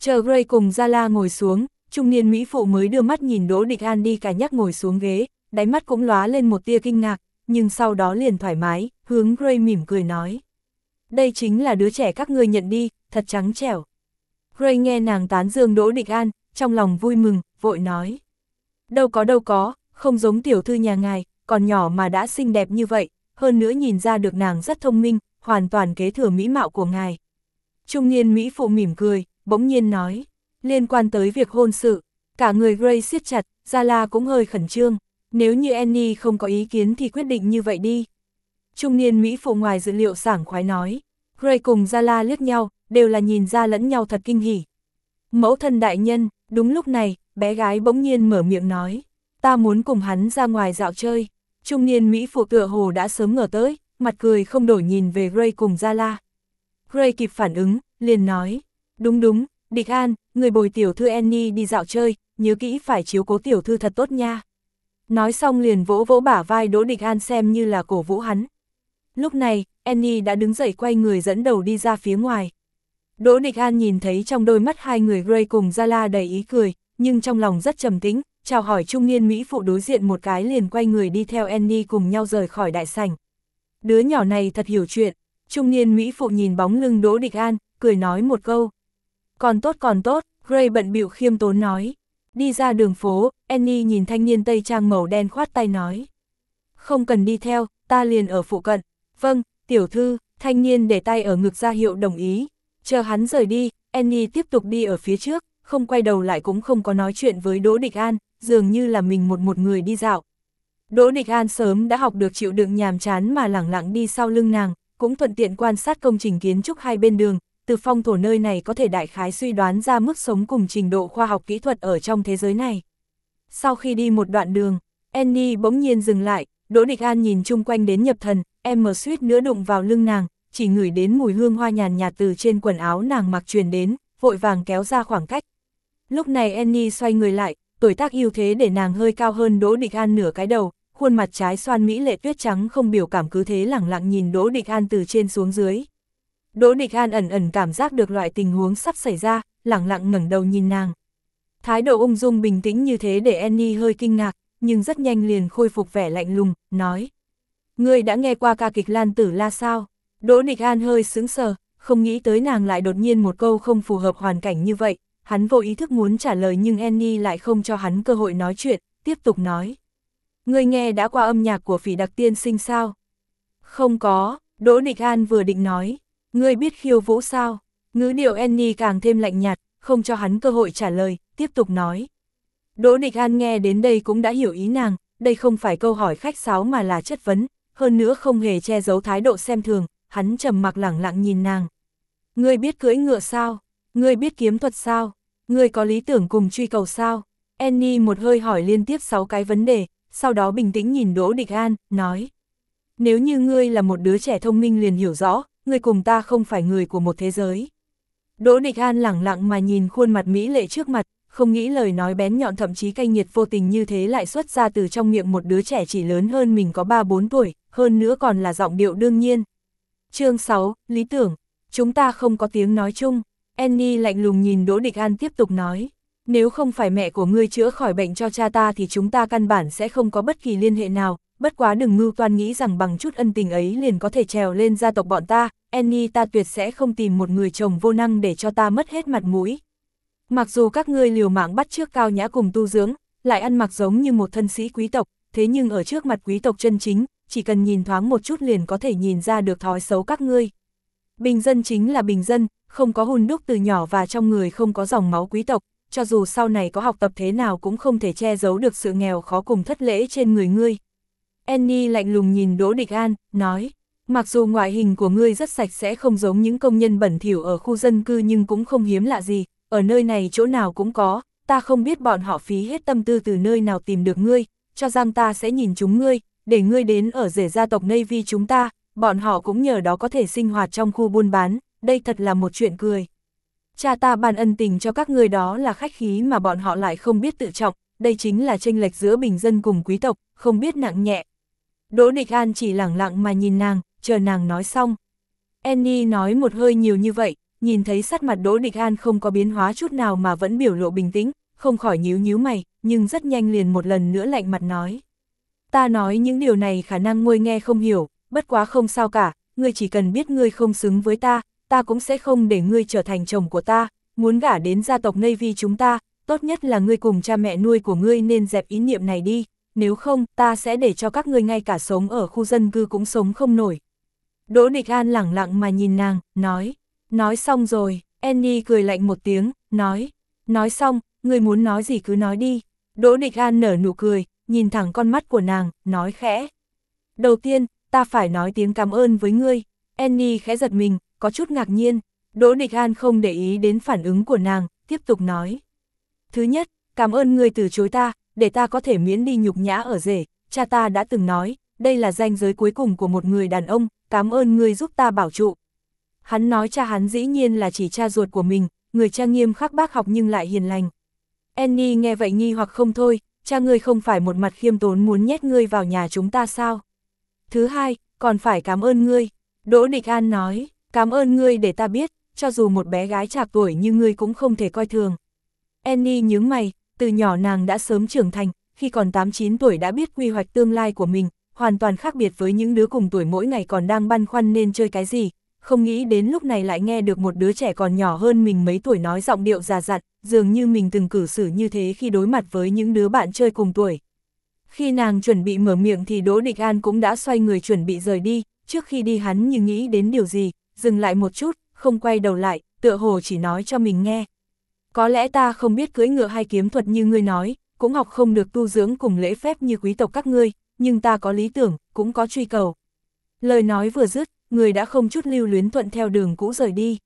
A: Chờ Gray cùng Zala ngồi xuống, trung niên Mỹ phụ mới đưa mắt nhìn Đỗ Địch An đi cả nhắc ngồi xuống ghế, đáy mắt cũng lóa lên một tia kinh ngạc, nhưng sau đó liền thoải mái, hướng Gray mỉm cười nói. Đây chính là đứa trẻ các ngươi nhận đi, thật trắng trẻo. Gray nghe nàng tán dương Đỗ Địch An, trong lòng vui mừng, vội nói. Đâu có đâu có, không giống tiểu thư nhà ngài, còn nhỏ mà đã xinh đẹp như vậy, hơn nữa nhìn ra được nàng rất thông minh, hoàn toàn kế thừa mỹ mạo của ngài. Trung niên Mỹ phụ mỉm cười, bỗng nhiên nói, liên quan tới việc hôn sự, cả người Gray siết chặt, Gia La cũng hơi khẩn trương, nếu như Annie không có ý kiến thì quyết định như vậy đi. Trung niên Mỹ phụ ngoài dữ liệu sảng khoái nói, Gray cùng Gia La liếc nhau, đều là nhìn ra lẫn nhau thật kinh hỉ. Mẫu thân đại nhân, đúng lúc này, bé gái bỗng nhiên mở miệng nói, ta muốn cùng hắn ra ngoài dạo chơi. Trung niên Mỹ phụ tựa hồ đã sớm ngờ tới, mặt cười không đổi nhìn về Gray cùng Gia La. Gray kịp phản ứng, liền nói, đúng đúng, Địch An, người bồi tiểu thư Annie đi dạo chơi, nhớ kỹ phải chiếu cố tiểu thư thật tốt nha. Nói xong liền vỗ vỗ bả vai Đỗ Địch An xem như là cổ vũ hắn. Lúc này, Annie đã đứng dậy quay người dẫn đầu đi ra phía ngoài. Đỗ Địch An nhìn thấy trong đôi mắt hai người Gray cùng Zala đầy ý cười, nhưng trong lòng rất trầm tĩnh, chào hỏi trung niên Mỹ phụ đối diện một cái liền quay người đi theo Annie cùng nhau rời khỏi đại sảnh. Đứa nhỏ này thật hiểu chuyện, trung niên Mỹ phụ nhìn bóng lưng Đỗ Địch An, cười nói một câu. Còn tốt còn tốt, Gray bận bịu khiêm tốn nói. Đi ra đường phố, Annie nhìn thanh niên tây trang màu đen khoát tay nói. Không cần đi theo, ta liền ở phụ cận. Vâng, tiểu thư, thanh niên để tay ở ngực ra hiệu đồng ý. Chờ hắn rời đi, Annie tiếp tục đi ở phía trước, không quay đầu lại cũng không có nói chuyện với Đỗ Địch An, dường như là mình một một người đi dạo. Đỗ Địch An sớm đã học được chịu đựng nhàm chán mà lẳng lặng đi sau lưng nàng, cũng thuận tiện quan sát công trình kiến trúc hai bên đường, từ phong thổ nơi này có thể đại khái suy đoán ra mức sống cùng trình độ khoa học kỹ thuật ở trong thế giới này. Sau khi đi một đoạn đường, Annie bỗng nhiên dừng lại, Đỗ Địch An nhìn chung quanh đến nhập thần, em mở suýt nữa đụng vào lưng nàng, chỉ ngửi đến mùi hương hoa nhàn nhạt từ trên quần áo nàng mặc truyền đến, vội vàng kéo ra khoảng cách. Lúc này Annie xoay người lại, tuổi tác ưu thế để nàng hơi cao hơn Đỗ Địch An nửa cái đầu, khuôn mặt trái xoan mỹ lệ tuyết trắng không biểu cảm cứ thế lẳng lặng nhìn Đỗ Địch An từ trên xuống dưới. Đỗ Địch An ẩn ẩn cảm giác được loại tình huống sắp xảy ra, lẳng lặng ngẩng đầu nhìn nàng. Thái độ ung dung bình tĩnh như thế để Annie hơi kinh ngạc, nhưng rất nhanh liền khôi phục vẻ lạnh lùng, nói. Ngươi đã nghe qua ca kịch Lan Tử La sao? Đỗ Nịch An hơi sững sờ, không nghĩ tới nàng lại đột nhiên một câu không phù hợp hoàn cảnh như vậy, hắn vô ý thức muốn trả lời nhưng Annie lại không cho hắn cơ hội nói chuyện, tiếp tục nói. Ngươi nghe đã qua âm nhạc của phỉ đặc tiên sinh sao? Không có, Đỗ Nịch An vừa định nói, ngươi biết khiêu vũ sao? Ngữ điệu Annie càng thêm lạnh nhạt, không cho hắn cơ hội trả lời, tiếp tục nói. Đỗ Nịch An nghe đến đây cũng đã hiểu ý nàng, đây không phải câu hỏi khách sáo mà là chất vấn, hơn nữa không hề che giấu thái độ xem thường, hắn trầm mặc lẳng lặng nhìn nàng. Ngươi biết cưỡi ngựa sao? Ngươi biết kiếm thuật sao? Ngươi có lý tưởng cùng truy cầu sao? Annie một hơi hỏi liên tiếp 6 cái vấn đề, sau đó bình tĩnh nhìn Đỗ Địch An, nói. Nếu như ngươi là một đứa trẻ thông minh liền hiểu rõ, ngươi cùng ta không phải người của một thế giới. Đỗ Địch An lẳng lặng mà nhìn khuôn mặt Mỹ lệ trước mặt, không nghĩ lời nói bén nhọn thậm chí cay nghiệt vô tình như thế lại xuất ra từ trong miệng một đứa trẻ chỉ lớn hơn mình có 3-4 tuổi, hơn nữa còn là giọng điệu đương nhiên chương 6, Lý tưởng, chúng ta không có tiếng nói chung. Annie lạnh lùng nhìn Đỗ Địch An tiếp tục nói. Nếu không phải mẹ của ngươi chữa khỏi bệnh cho cha ta thì chúng ta căn bản sẽ không có bất kỳ liên hệ nào, bất quá đừng mưu toan nghĩ rằng bằng chút ân tình ấy liền có thể trèo lên gia tộc bọn ta, Annie ta tuyệt sẽ không tìm một người chồng vô năng để cho ta mất hết mặt mũi. Mặc dù các ngươi liều mạng bắt trước cao nhã cùng tu dưỡng, lại ăn mặc giống như một thân sĩ quý tộc, thế nhưng ở trước mặt quý tộc chân chính, chỉ cần nhìn thoáng một chút liền có thể nhìn ra được thói xấu các ngươi. Bình dân chính là bình dân, không có hùn đúc từ nhỏ và trong người không có dòng máu quý tộc, cho dù sau này có học tập thế nào cũng không thể che giấu được sự nghèo khó cùng thất lễ trên người ngươi. Annie lạnh lùng nhìn Đỗ Địch An, nói, mặc dù ngoại hình của ngươi rất sạch sẽ không giống những công nhân bẩn thỉu ở khu dân cư nhưng cũng không hiếm lạ gì, ở nơi này chỗ nào cũng có, ta không biết bọn họ phí hết tâm tư từ nơi nào tìm được ngươi, cho rằng ta sẽ nhìn chúng ngươi, để ngươi đến ở rể gia tộc Navy chúng ta, bọn họ cũng nhờ đó có thể sinh hoạt trong khu buôn bán, đây thật là một chuyện cười. Cha ta ban ân tình cho các ngươi đó là khách khí mà bọn họ lại không biết tự trọng, đây chính là tranh lệch giữa bình dân cùng quý tộc, không biết nặng nhẹ. Đỗ Địch An chỉ lẳng lặng mà nhìn nàng, chờ nàng nói xong. Annie nói một hơi nhiều như vậy, nhìn thấy sắc mặt Đỗ Địch An không có biến hóa chút nào mà vẫn biểu lộ bình tĩnh, không khỏi nhíu nhíu mày, nhưng rất nhanh liền một lần nữa lạnh mặt nói. Ta nói những điều này khả năng ngôi nghe không hiểu, bất quá không sao cả, ngươi chỉ cần biết ngươi không xứng với ta, ta cũng sẽ không để ngươi trở thành chồng của ta, muốn gả đến gia tộc Navy chúng ta, tốt nhất là ngươi cùng cha mẹ nuôi của ngươi nên dẹp ý niệm này đi, nếu không, ta sẽ để cho các ngươi ngay cả sống ở khu dân cư cũng sống không nổi. Đỗ Địch An lẳng lặng mà nhìn nàng, nói, nói xong rồi, Annie cười lạnh một tiếng, nói, nói xong, ngươi muốn nói gì cứ nói đi. Đỗ Địch An nở nụ cười, nhìn thẳng con mắt của nàng, nói khẽ. Đầu tiên, ta phải nói tiếng cảm ơn với ngươi. Annie khẽ giật mình, có chút ngạc nhiên. Đỗ Địch An không để ý đến phản ứng của nàng, tiếp tục nói. Thứ nhất, cảm ơn ngươi từ chối ta, để ta có thể miễn đi nhục nhã ở rể. Cha ta đã từng nói, đây là danh giới cuối cùng của một người đàn ông, cảm ơn ngươi giúp ta bảo trụ. Hắn nói cha hắn dĩ nhiên là chỉ cha ruột của mình, người cha nghiêm khắc bác học nhưng lại hiền lành. Annie nghe vậy nghi hoặc không thôi, cha ngươi không phải một mặt khiêm tốn muốn nhét ngươi vào nhà chúng ta sao? Thứ hai, còn phải cảm ơn ngươi. Đỗ Địch An nói, cảm ơn ngươi để ta biết, cho dù một bé gái chạc tuổi như ngươi cũng không thể coi thường. Annie nhướng mày, từ nhỏ nàng đã sớm trưởng thành, khi còn 8-9 tuổi đã biết quy hoạch tương lai của mình, hoàn toàn khác biệt với những đứa cùng tuổi mỗi ngày còn đang băn khoăn nên chơi cái gì, không nghĩ đến lúc này lại nghe được một đứa trẻ còn nhỏ hơn mình mấy tuổi nói giọng điệu già dặn, dường như mình từng cử xử như thế khi đối mặt với những đứa bạn chơi cùng tuổi. Khi nàng chuẩn bị mở miệng thì Đỗ Địch An cũng đã xoay người chuẩn bị rời đi, trước khi đi hắn như nghĩ đến điều gì, dừng lại một chút, không quay đầu lại, tựa hồ chỉ nói cho mình nghe. Có lẽ ta không biết cưỡi ngựa hay kiếm thuật như ngươi nói, cũng học không được tu dưỡng cùng lễ phép như quý tộc các ngươi, nhưng ta có lý tưởng, cũng có truy cầu. Lời nói vừa dứt, người đã không chút lưu luyến thuận theo đường cũ rời đi.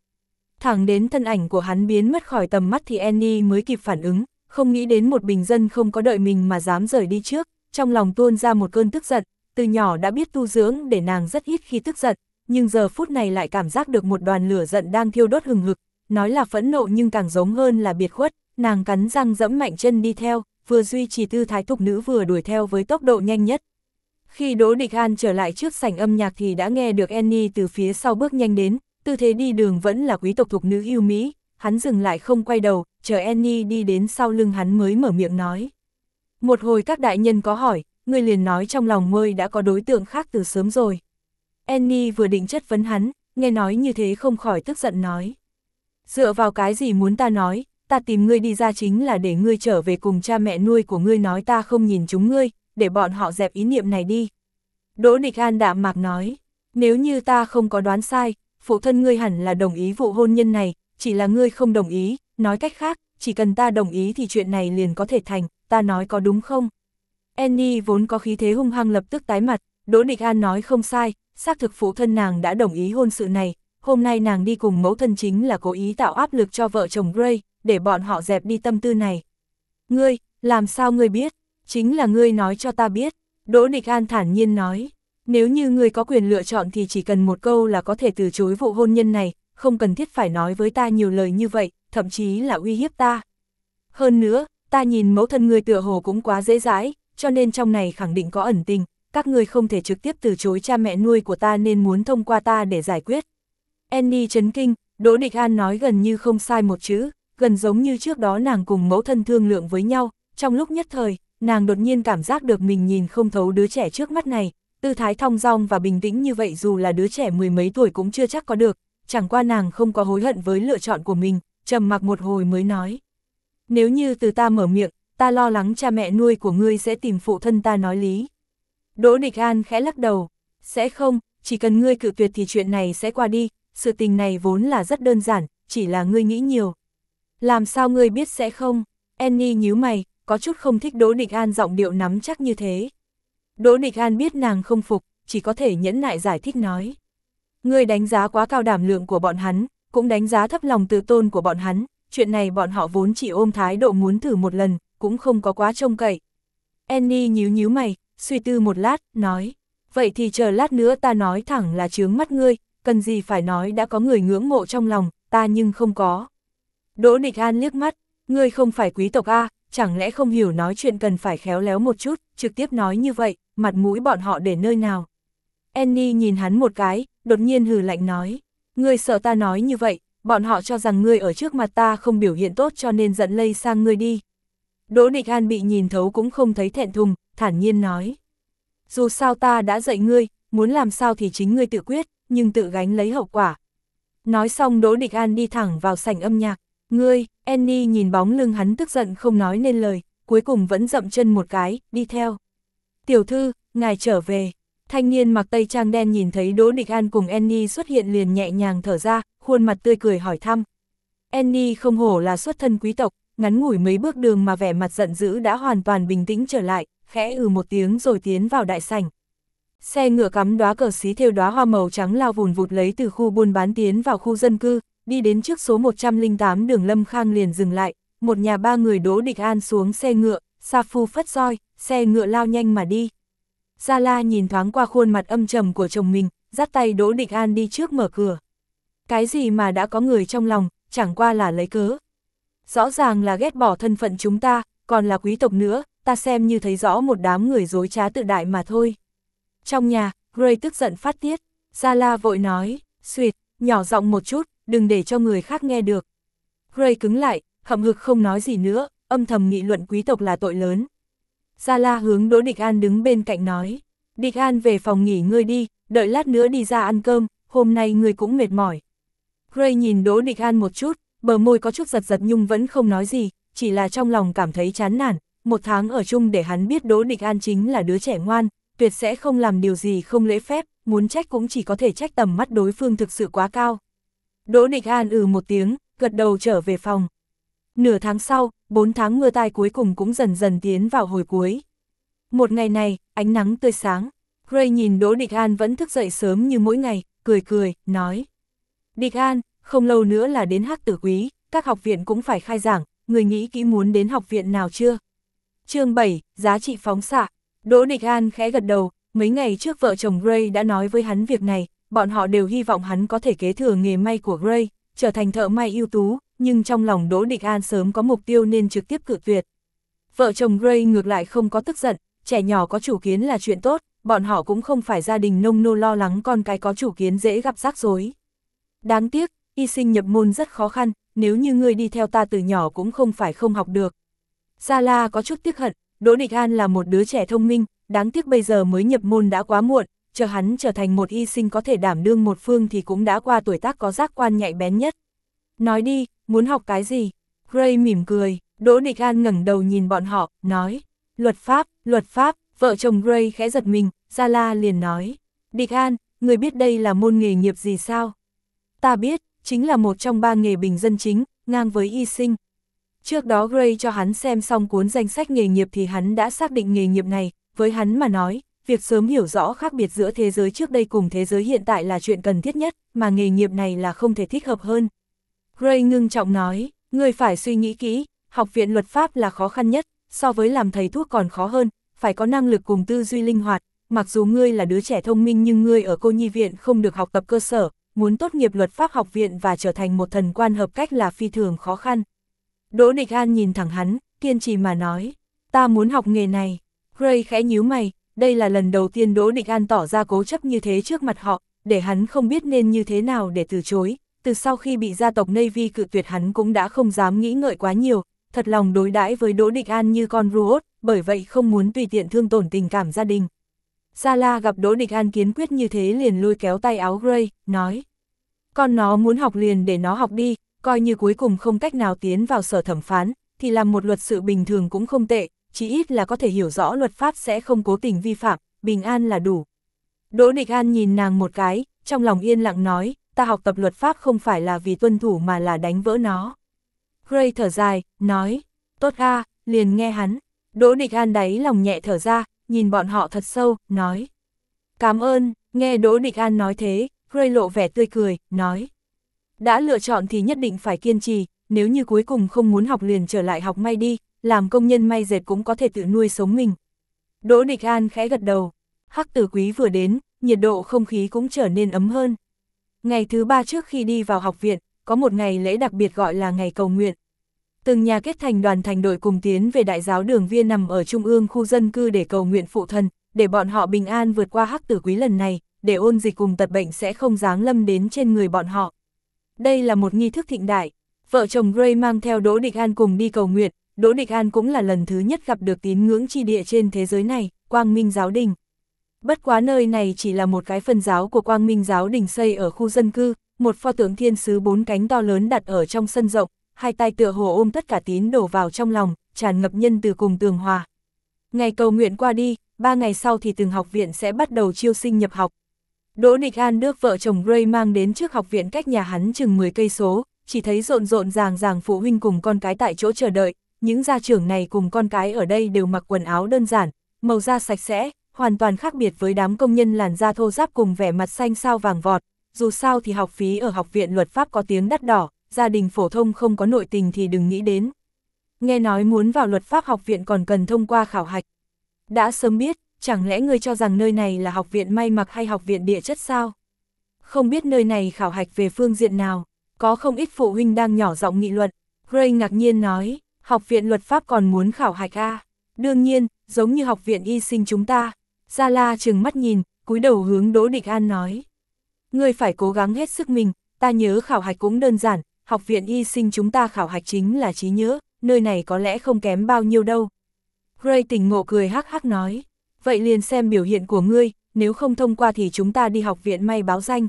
A: Thẳng đến thân ảnh của hắn biến mất khỏi tầm mắt thì Annie mới kịp phản ứng, không nghĩ đến một bình dân không có đợi mình mà dám rời đi trước, trong lòng tuôn ra một cơn tức giận, từ nhỏ đã biết tu dưỡng để nàng rất ít khi tức giận, nhưng giờ phút này lại cảm giác được một đoàn lửa giận đang thiêu đốt hừng hực, nói là phẫn nộ nhưng càng giống hơn là biệt khuất, nàng cắn răng dẫm mạnh chân đi theo, vừa duy trì tư thái thục nữ vừa đuổi theo với tốc độ nhanh nhất. Khi Đỗ Địch An trở lại trước sảnh âm nhạc thì đã nghe được Annie từ phía sau bước nhanh đến, tư thế đi đường vẫn là quý tộc thuộc nữ yêu Mỹ, hắn dừng lại không quay đầu, chờ Annie đi đến sau lưng hắn mới mở miệng nói. Một hồi các đại nhân có hỏi, người liền nói trong lòng ngươi đã có đối tượng khác từ sớm rồi. Annie vừa định chất vấn hắn, nghe nói như thế không khỏi tức giận nói. Dựa vào cái gì muốn ta nói, ta tìm ngươi đi ra chính là để ngươi trở về cùng cha mẹ nuôi của ngươi nói ta không nhìn chúng ngươi, để bọn họ dẹp ý niệm này đi. Đỗ Địch An đạm mạc nói, nếu như ta không có đoán sai, phụ thân ngươi hẳn là đồng ý vụ hôn nhân này, chỉ là ngươi không đồng ý, nói cách khác, chỉ cần ta đồng ý thì chuyện này liền có thể thành, ta nói có đúng không? Annie vốn có khí thế hung hăng lập tức tái mặt, Đỗ Địch An nói không sai, xác thực phụ thân nàng đã đồng ý hôn sự này, hôm nay nàng đi cùng mẫu thân chính là cố ý tạo áp lực cho vợ chồng Gray, để bọn họ dẹp đi tâm tư này. Ngươi, làm sao ngươi biết? Chính là ngươi nói cho ta biết. Đỗ Địch An thản nhiên nói, nếu như ngươi có quyền lựa chọn thì chỉ cần một câu là có thể từ chối vụ hôn nhân này, không cần thiết phải nói với ta nhiều lời như vậy, thậm chí là uy hiếp ta. Hơn nữa, ta nhìn mẫu thân ngươi tựa hồ cũng quá dễ dãi, cho nên trong này khẳng định có ẩn tình, các ngươi không thể trực tiếp từ chối cha mẹ nuôi của ta nên muốn thông qua ta để giải quyết. Annie chấn kinh, Đỗ Địch An nói gần như không sai một chữ, gần giống như trước đó nàng cùng mẫu thân thương lượng với nhau, trong lúc nhất thời, nàng đột nhiên cảm giác được mình nhìn không thấu đứa trẻ trước mắt này, tư thái thong dong và bình tĩnh như vậy dù là đứa trẻ mười mấy tuổi cũng chưa chắc có được, chẳng qua nàng không có hối hận với lựa chọn của mình, trầm mặc một hồi mới nói. Nếu như từ ta mở miệng, ta lo lắng cha mẹ nuôi của ngươi sẽ tìm phụ thân ta nói lý. Đỗ Địch An khẽ lắc đầu, sẽ không, chỉ cần ngươi cự tuyệt thì chuyện này sẽ qua đi, sự tình này vốn là rất đơn giản, chỉ là ngươi nghĩ nhiều. Làm sao ngươi biết sẽ không? Annie nhíu mày, có chút không thích Đỗ Địch An giọng điệu nắm chắc như thế. Đỗ Nịch An biết nàng không phục, chỉ có thể nhẫn nại giải thích nói. Ngươi đánh giá quá cao đảm lượng của bọn hắn, cũng đánh giá thấp lòng tự tôn của bọn hắn, chuyện này bọn họ vốn chỉ ôm thái độ muốn thử một lần, cũng không có quá trông cậy. Annie nhíu nhíu mày, suy tư một lát, nói, vậy thì chờ lát nữa ta nói thẳng là chướng mắt ngươi, cần gì phải nói đã có người ngưỡng mộ trong lòng, ta nhưng không có. Đỗ Nịch An liếc mắt, ngươi không phải quý tộc A, chẳng lẽ không hiểu nói chuyện cần phải khéo léo một chút, trực tiếp nói như vậy, mặt mũi bọn họ để nơi nào. Annie nhìn hắn một cái, đột nhiên hừ lạnh nói, ngươi sợ ta nói như vậy, bọn họ cho rằng ngươi ở trước mặt ta không biểu hiện tốt cho nên dẫn lây sang ngươi đi. Đỗ Địch An bị nhìn thấu cũng không thấy thẹn thùng, thản nhiên nói. Dù sao ta đã dạy ngươi, muốn làm sao thì chính ngươi tự quyết, nhưng tự gánh lấy hậu quả. Nói xong Đỗ Địch An đi thẳng vào sảnh âm nhạc, ngươi, Annie nhìn bóng lưng hắn tức giận không nói nên lời, cuối cùng vẫn dậm chân một cái, đi theo. Tiểu thư, ngài trở về. Thanh niên mặc tây trang đen nhìn thấy Đỗ Địch An cùng Annie xuất hiện liền nhẹ nhàng thở ra, khuôn mặt tươi cười hỏi thăm. Annie không hổ là xuất thân quý tộc, ngắn ngủi mấy bước đường mà vẻ mặt giận dữ đã hoàn toàn bình tĩnh trở lại, khẽ ừ một tiếng rồi tiến vào đại sảnh. Xe ngựa cắm đóa cờ xí theo đóa hoa màu trắng lao vùn vụt lấy từ khu buôn bán tiến vào khu dân cư, đi đến trước số 108 đường Lâm Khang liền dừng lại, một nhà ba người đỗ địch an xuống xe ngựa, Sa Phu phất roi, xe ngựa lao nhanh mà đi. Gia La nhìn thoáng qua khuôn mặt âm trầm của chồng mình, dắt tay đỗ địch an đi trước mở cửa. Cái gì mà đã có người trong lòng, chẳng qua là lấy cớ. Rõ ràng là ghét bỏ thân phận chúng ta, còn là quý tộc nữa, ta xem như thấy rõ một đám người dối trá tự đại mà thôi. Trong nhà, Gray tức giận phát tiết, Gia La vội nói, suyệt, nhỏ giọng một chút, đừng để cho người khác nghe được. Gray cứng lại, hậm hực không nói gì nữa, âm thầm nghị luận quý tộc là tội lớn. Gia La hướng Đỗ Địch An đứng bên cạnh nói, Địch An về phòng nghỉ ngơi đi, đợi lát nữa đi ra ăn cơm, hôm nay người cũng mệt mỏi. Gray nhìn Đỗ Địch An một chút, bờ môi có chút giật giật nhưng vẫn không nói gì, chỉ là trong lòng cảm thấy chán nản, một tháng ở chung để hắn biết Đỗ Địch An chính là đứa trẻ ngoan, tuyệt sẽ không làm điều gì không lễ phép, muốn trách cũng chỉ có thể trách tầm mắt đối phương thực sự quá cao. Đỗ Địch An ừ một tiếng, gật đầu trở về phòng. Nửa tháng sau, bốn tháng mưa tai cuối cùng cũng dần dần tiến vào hồi cuối. Một ngày này, ánh nắng tươi sáng, Gray nhìn Đỗ Địch An vẫn thức dậy sớm như mỗi ngày, cười cười, nói. Địch An, không lâu nữa là đến hắc tử quý, các học viện cũng phải khai giảng, người nghĩ kỹ muốn đến học viện nào chưa? chương 7, giá trị phóng xạ. Đỗ Địch An khẽ gật đầu, mấy ngày trước vợ chồng Gray đã nói với hắn việc này, bọn họ đều hy vọng hắn có thể kế thừa nghề may của Gray, trở thành thợ may ưu tú, nhưng trong lòng Đỗ Địch An sớm có mục tiêu nên trực tiếp cự tuyệt. Vợ chồng Gray ngược lại không có tức giận, trẻ nhỏ có chủ kiến là chuyện tốt, bọn họ cũng không phải gia đình nông nô lo lắng con cái có chủ kiến dễ gặp rắc rối. Đáng tiếc, y sinh nhập môn rất khó khăn, nếu như ngươi đi theo ta từ nhỏ cũng không phải không học được. Gia La có chút tiếc hận, Đỗ Địch An là một đứa trẻ thông minh, đáng tiếc bây giờ mới nhập môn đã quá muộn, chờ hắn trở thành một y sinh có thể đảm đương một phương thì cũng đã qua tuổi tác có giác quan nhạy bén nhất. Nói đi, muốn học cái gì? Gray mỉm cười, Đỗ Địch An ngẩng đầu nhìn bọn họ, nói, luật pháp, luật pháp, vợ chồng Gray khẽ giật mình, Gia La liền nói, Địch An, người biết đây là môn nghề nghiệp gì sao? Ta biết, chính là một trong ba nghề bình dân chính, ngang với y sinh. Trước đó Gray cho hắn xem xong cuốn danh sách nghề nghiệp thì hắn đã xác định nghề nghiệp này, với hắn mà nói, việc sớm hiểu rõ khác biệt giữa thế giới trước đây cùng thế giới hiện tại là chuyện cần thiết nhất, mà nghề nghiệp này là không thể thích hợp hơn. Gray ngưng trọng nói, người phải suy nghĩ kỹ, học viện luật pháp là khó khăn nhất, so với làm thầy thuốc còn khó hơn, phải có năng lực cùng tư duy linh hoạt, mặc dù ngươi là đứa trẻ thông minh nhưng ngươi ở cô nhi viện không được học tập cơ sở, muốn tốt nghiệp luật pháp học viện và trở thành một thần quan hợp cách là phi thường khó khăn. Đỗ Địch An nhìn thẳng hắn, kiên trì mà nói, ta muốn học nghề này. Gray khẽ nhíu mày, đây là lần đầu tiên Đỗ Địch An tỏ ra cố chấp như thế trước mặt họ, để hắn không biết nên như thế nào để từ chối, từ sau khi bị gia tộc Navy cự tuyệt hắn cũng đã không dám nghĩ ngợi quá nhiều, thật lòng đối đãi với Đỗ Địch An như con ruột, bởi vậy không muốn tùy tiện thương tổn tình cảm gia đình. Gia La gặp Đỗ Địch An kiến quyết như thế liền lôi kéo tay áo Gray, nói. Con nó muốn học liền để nó học đi, coi như cuối cùng không cách nào tiến vào sở thẩm phán, thì làm một luật sự bình thường cũng không tệ, chỉ ít là có thể hiểu rõ luật pháp sẽ không cố tình vi phạm, bình an là đủ. Đỗ Địch An nhìn nàng một cái, trong lòng yên lặng nói, ta học tập luật pháp không phải là vì tuân thủ mà là đánh vỡ nó. Gray thở dài, nói, tốt a, liền nghe hắn. Đỗ Địch An đáy lòng nhẹ thở ra, nhìn bọn họ thật sâu, nói. Cảm ơn, nghe Đỗ Địch An nói thế, Gray lộ vẻ tươi cười, nói. Đã lựa chọn thì nhất định phải kiên trì, nếu như cuối cùng không muốn học liền trở lại học may đi, làm công nhân may dệt cũng có thể tự nuôi sống mình. Đỗ Địch An khẽ gật đầu, hắc tử quý vừa đến, nhiệt độ không khí cũng trở nên ấm hơn. Ngày thứ ba trước khi đi vào học viện, có một ngày lễ đặc biệt gọi là ngày cầu nguyện. Từng nhà kết thành đoàn thành đội cùng tiến về đại giáo đường viên nằm ở trung ương khu dân cư để cầu nguyện phụ thân, để bọn họ bình an vượt qua hắc tử quý lần này, để ôn dịch cùng tật bệnh sẽ không giáng lâm đến trên người bọn họ. Đây là một nghi thức thịnh đại. Vợ chồng Gray mang theo Đỗ Địch An cùng đi cầu nguyện, Đỗ Địch An cũng là lần thứ nhất gặp được tín ngưỡng chi địa trên thế giới này, Quang Minh Giáo Đình. Bất quá nơi này chỉ là một cái phần giáo của Quang Minh Giáo Đình xây ở khu dân cư, một pho tượng thiên sứ bốn cánh to lớn đặt ở trong sân rộng, hai tay tựa hồ ôm tất cả tín đổ vào trong lòng, tràn ngập nhân từ cùng tường hòa. Ngày cầu nguyện qua đi, ba ngày sau thì từng học viện sẽ bắt đầu chiêu sinh nhập học. Đỗ Địch An được vợ chồng Gray mang đến trước học viện cách nhà hắn chừng 10 cây số, chỉ thấy rộn rộn ràng ràng phụ huynh cùng con cái tại chỗ chờ đợi, những gia trưởng này cùng con cái ở đây đều mặc quần áo đơn giản, màu da sạch sẽ, hoàn toàn khác biệt với đám công nhân làn da thô ráp cùng vẻ mặt xanh sao vàng vọt, dù sao thì học phí ở học viện luật pháp có tiếng đắt đỏ, gia đình phổ thông không có nội tình thì đừng nghĩ đến. Nghe nói muốn vào luật pháp học viện còn cần thông qua khảo hạch. Đã sớm biết, chẳng lẽ ngươi cho rằng nơi này là học viện may mặc hay học viện địa chất sao? Không biết nơi này khảo hạch về phương diện nào, có không ít phụ huynh đang nhỏ giọng nghị luận. Gray ngạc nhiên nói, học viện luật pháp còn muốn khảo hạch a à? Đương nhiên, giống như học viện y sinh chúng ta. Gia La trừng mắt nhìn, cúi đầu hướng Đỗ Địch An nói. Ngươi phải cố gắng hết sức mình, ta nhớ khảo hạch cũng đơn giản, học viện y sinh chúng ta khảo hạch chính là trí nhớ, nơi này có lẽ không kém bao nhiêu đâu. Gray tỉnh ngộ cười hắc hắc nói, vậy liền xem biểu hiện của ngươi, nếu không thông qua thì chúng ta đi học viện may báo danh.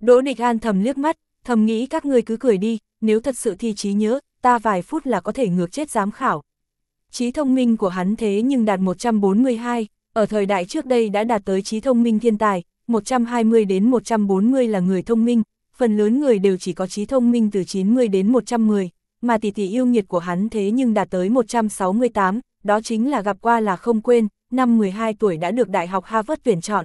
A: Đỗ Địch An thầm liếc mắt, thầm nghĩ các ngươi cứ cười đi, nếu thật sự thi trí nhớ, ta vài phút là có thể ngược chết giám khảo. Trí thông minh của hắn thế nhưng đạt 142, ở thời đại trước đây đã đạt tới trí thông minh thiên tài, 120 đến 140 là người thông minh, phần lớn người đều chỉ có trí thông minh từ 90 đến 110, mà tỷ tỷ yêu nghiệt của hắn thế nhưng đạt tới 168, đó chính là gặp qua là không quên, năm 12 tuổi đã được Đại học Harvard tuyển chọn.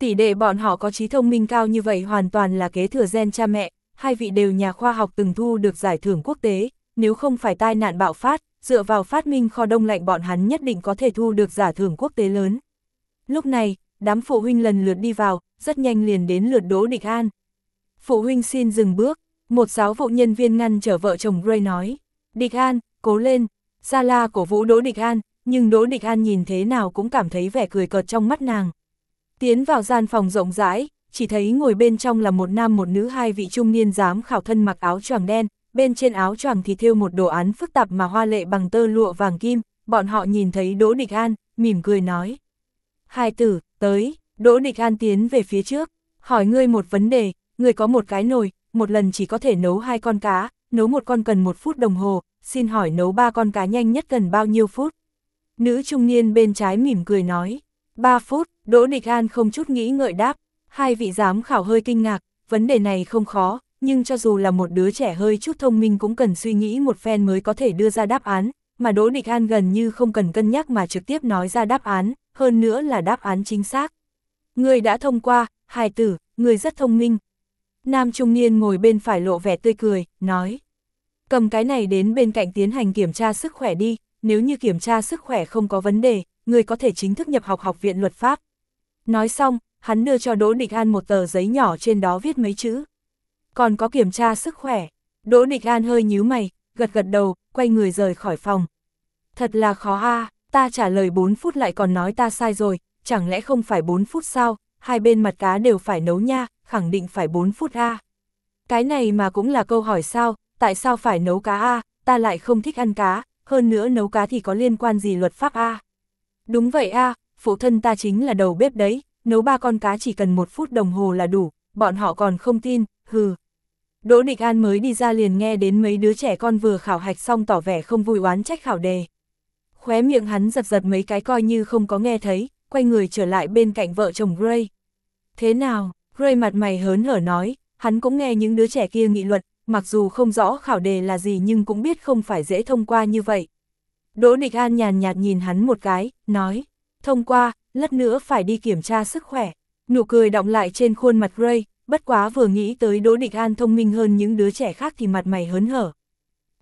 A: Tỷ đệ bọn họ có trí thông minh cao như vậy hoàn toàn là kế thừa gen cha mẹ, hai vị đều nhà khoa học từng thu được giải thưởng quốc tế, nếu không phải tai nạn bạo phát, dựa vào phát minh kho đông lạnh bọn hắn nhất định có thể thu được giải thưởng quốc tế lớn. Lúc này, đám phụ huynh lần lượt đi vào, rất nhanh liền đến lượt Đỗ Địch An. Phụ huynh xin dừng bước, một giáo vụ nhân viên ngăn trở vợ chồng Gray nói, Địch An, cố lên, Gia La cổ vũ Đỗ Địch An, nhưng Đỗ Địch An nhìn thế nào cũng cảm thấy vẻ cười cợt trong mắt nàng. Tiến vào gian phòng rộng rãi, chỉ thấy ngồi bên trong là một nam một nữ hai vị trung niên giám khảo thân mặc áo choàng đen, bên trên áo choàng thì thêu một đồ án phức tạp mà hoa lệ bằng tơ lụa vàng kim, bọn họ nhìn thấy Đỗ Địch An, mỉm cười nói. Hai tử, tới, Đỗ Địch An tiến về phía trước, hỏi ngươi một vấn đề, ngươi có một cái nồi, một lần chỉ có thể nấu hai con cá, nấu một con cần một phút đồng hồ, xin hỏi nấu ba con cá nhanh nhất cần bao nhiêu phút? Nữ trung niên bên trái mỉm cười nói, ba phút, Đỗ Địch An không chút nghĩ ngợi đáp, hai vị giám khảo hơi kinh ngạc, vấn đề này không khó, nhưng cho dù là một đứa trẻ hơi chút thông minh cũng cần suy nghĩ một phen mới có thể đưa ra đáp án, mà Đỗ Địch An gần như không cần cân nhắc mà trực tiếp nói ra đáp án, hơn nữa là đáp án chính xác. Người đã thông qua, hài tử, người rất thông minh. Nam trung niên ngồi bên phải lộ vẻ tươi cười, nói. Cầm cái này đến bên cạnh tiến hành kiểm tra sức khỏe đi, nếu như kiểm tra sức khỏe không có vấn đề, người có thể chính thức nhập học học viện luật pháp. Nói xong, hắn đưa cho Đỗ Địch An một tờ giấy nhỏ trên đó viết mấy chữ. Còn có kiểm tra sức khỏe. Đỗ Địch An hơi nhíu mày, gật gật đầu, quay người rời khỏi phòng. Thật là khó a, ta trả lời 4 phút lại còn nói ta sai rồi, chẳng lẽ không phải 4 phút sao, hai bên mặt cá đều phải nấu nha, khẳng định phải 4 phút a. Cái này mà cũng là câu hỏi sao, tại sao phải nấu cá a, ta lại không thích ăn cá, hơn nữa nấu cá thì có liên quan gì luật pháp a. Đúng vậy a, phụ thân ta chính là đầu bếp đấy, nấu ba con cá chỉ cần một phút đồng hồ là đủ, bọn họ còn không tin, hừ. Đỗ Địch An mới đi ra liền nghe đến mấy đứa trẻ con vừa khảo hạch xong tỏ vẻ không vui oán trách khảo đề. Khóe miệng hắn giật giật mấy cái coi như không có nghe thấy, quay người trở lại bên cạnh vợ chồng Gray. Thế nào, Gray mặt mày hớn hở nói, hắn cũng nghe những đứa trẻ kia nghị luận, mặc dù không rõ khảo đề là gì nhưng cũng biết không phải dễ thông qua như vậy. Đỗ Địch An nhàn nhạt nhìn hắn một cái, nói, thông qua, lát nữa phải đi kiểm tra sức khỏe. Nụ cười động lại trên khuôn mặt Gray bất quá vừa nghĩ tới Đỗ Địch An thông minh hơn những đứa trẻ khác thì mặt mày hớn hở.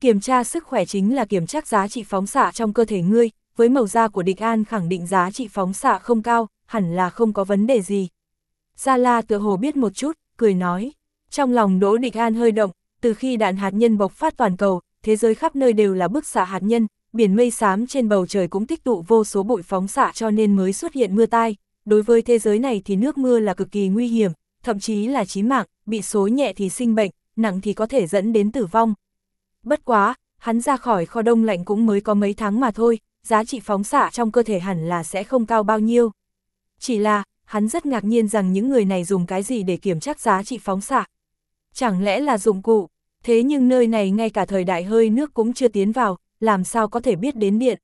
A: Kiểm tra sức khỏe chính là kiểm tra giá trị phóng xạ trong cơ thể ngươi, với màu da của Địch An khẳng định giá trị phóng xạ không cao, hẳn là không có vấn đề gì. Gia La tựa hồ biết một chút, cười nói. Trong lòng Đỗ Địch An hơi động, từ khi đạn hạt nhân bộc phát toàn cầu, thế giới khắp nơi đều là bức xạ hạt nhân, biển mây xám trên bầu trời cũng tích tụ vô số bụi phóng xạ cho nên mới xuất hiện mưa tai. Đối với thế giới này thì nước mưa là cực kỳ nguy hiểm, thậm chí là chí mạng, bị số nhẹ thì sinh bệnh, nặng thì có thể dẫn đến tử vong. Bất quá, hắn ra khỏi kho đông lạnh cũng mới có mấy tháng mà thôi, giá trị phóng xạ trong cơ thể hẳn là sẽ không cao bao nhiêu. Chỉ là, hắn rất ngạc nhiên rằng những người này dùng cái gì để kiểm tra giá trị phóng xạ. Chẳng lẽ là dụng cụ, thế nhưng nơi này ngay cả thời đại hơi nước cũng chưa tiến vào, làm sao có thể biết đến điện.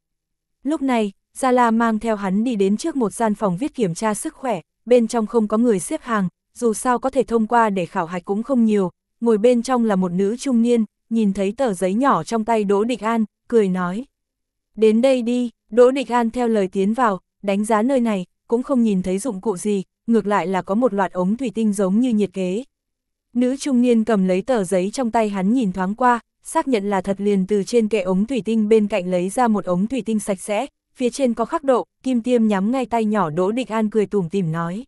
A: Lúc này, Gia La mang theo hắn đi đến trước một gian phòng viết kiểm tra sức khỏe, bên trong không có người xếp hàng, dù sao có thể thông qua để khảo hạch cũng không nhiều, ngồi bên trong là một nữ trung niên, nhìn thấy tờ giấy nhỏ trong tay Đỗ Địch An, cười nói. Đến đây đi, Đỗ Địch An theo lời tiến vào, đánh giá nơi này, cũng không nhìn thấy dụng cụ gì, ngược lại là có một loạt ống thủy tinh giống như nhiệt kế. Nữ trung niên cầm lấy tờ giấy trong tay hắn nhìn thoáng qua, xác nhận là thật liền từ trên kệ ống thủy tinh bên cạnh lấy ra một ống thủy tinh sạch sẽ, phía trên có khắc độ, kim tiêm nhắm ngay tay nhỏ Đỗ Địch An cười tủm tìm nói.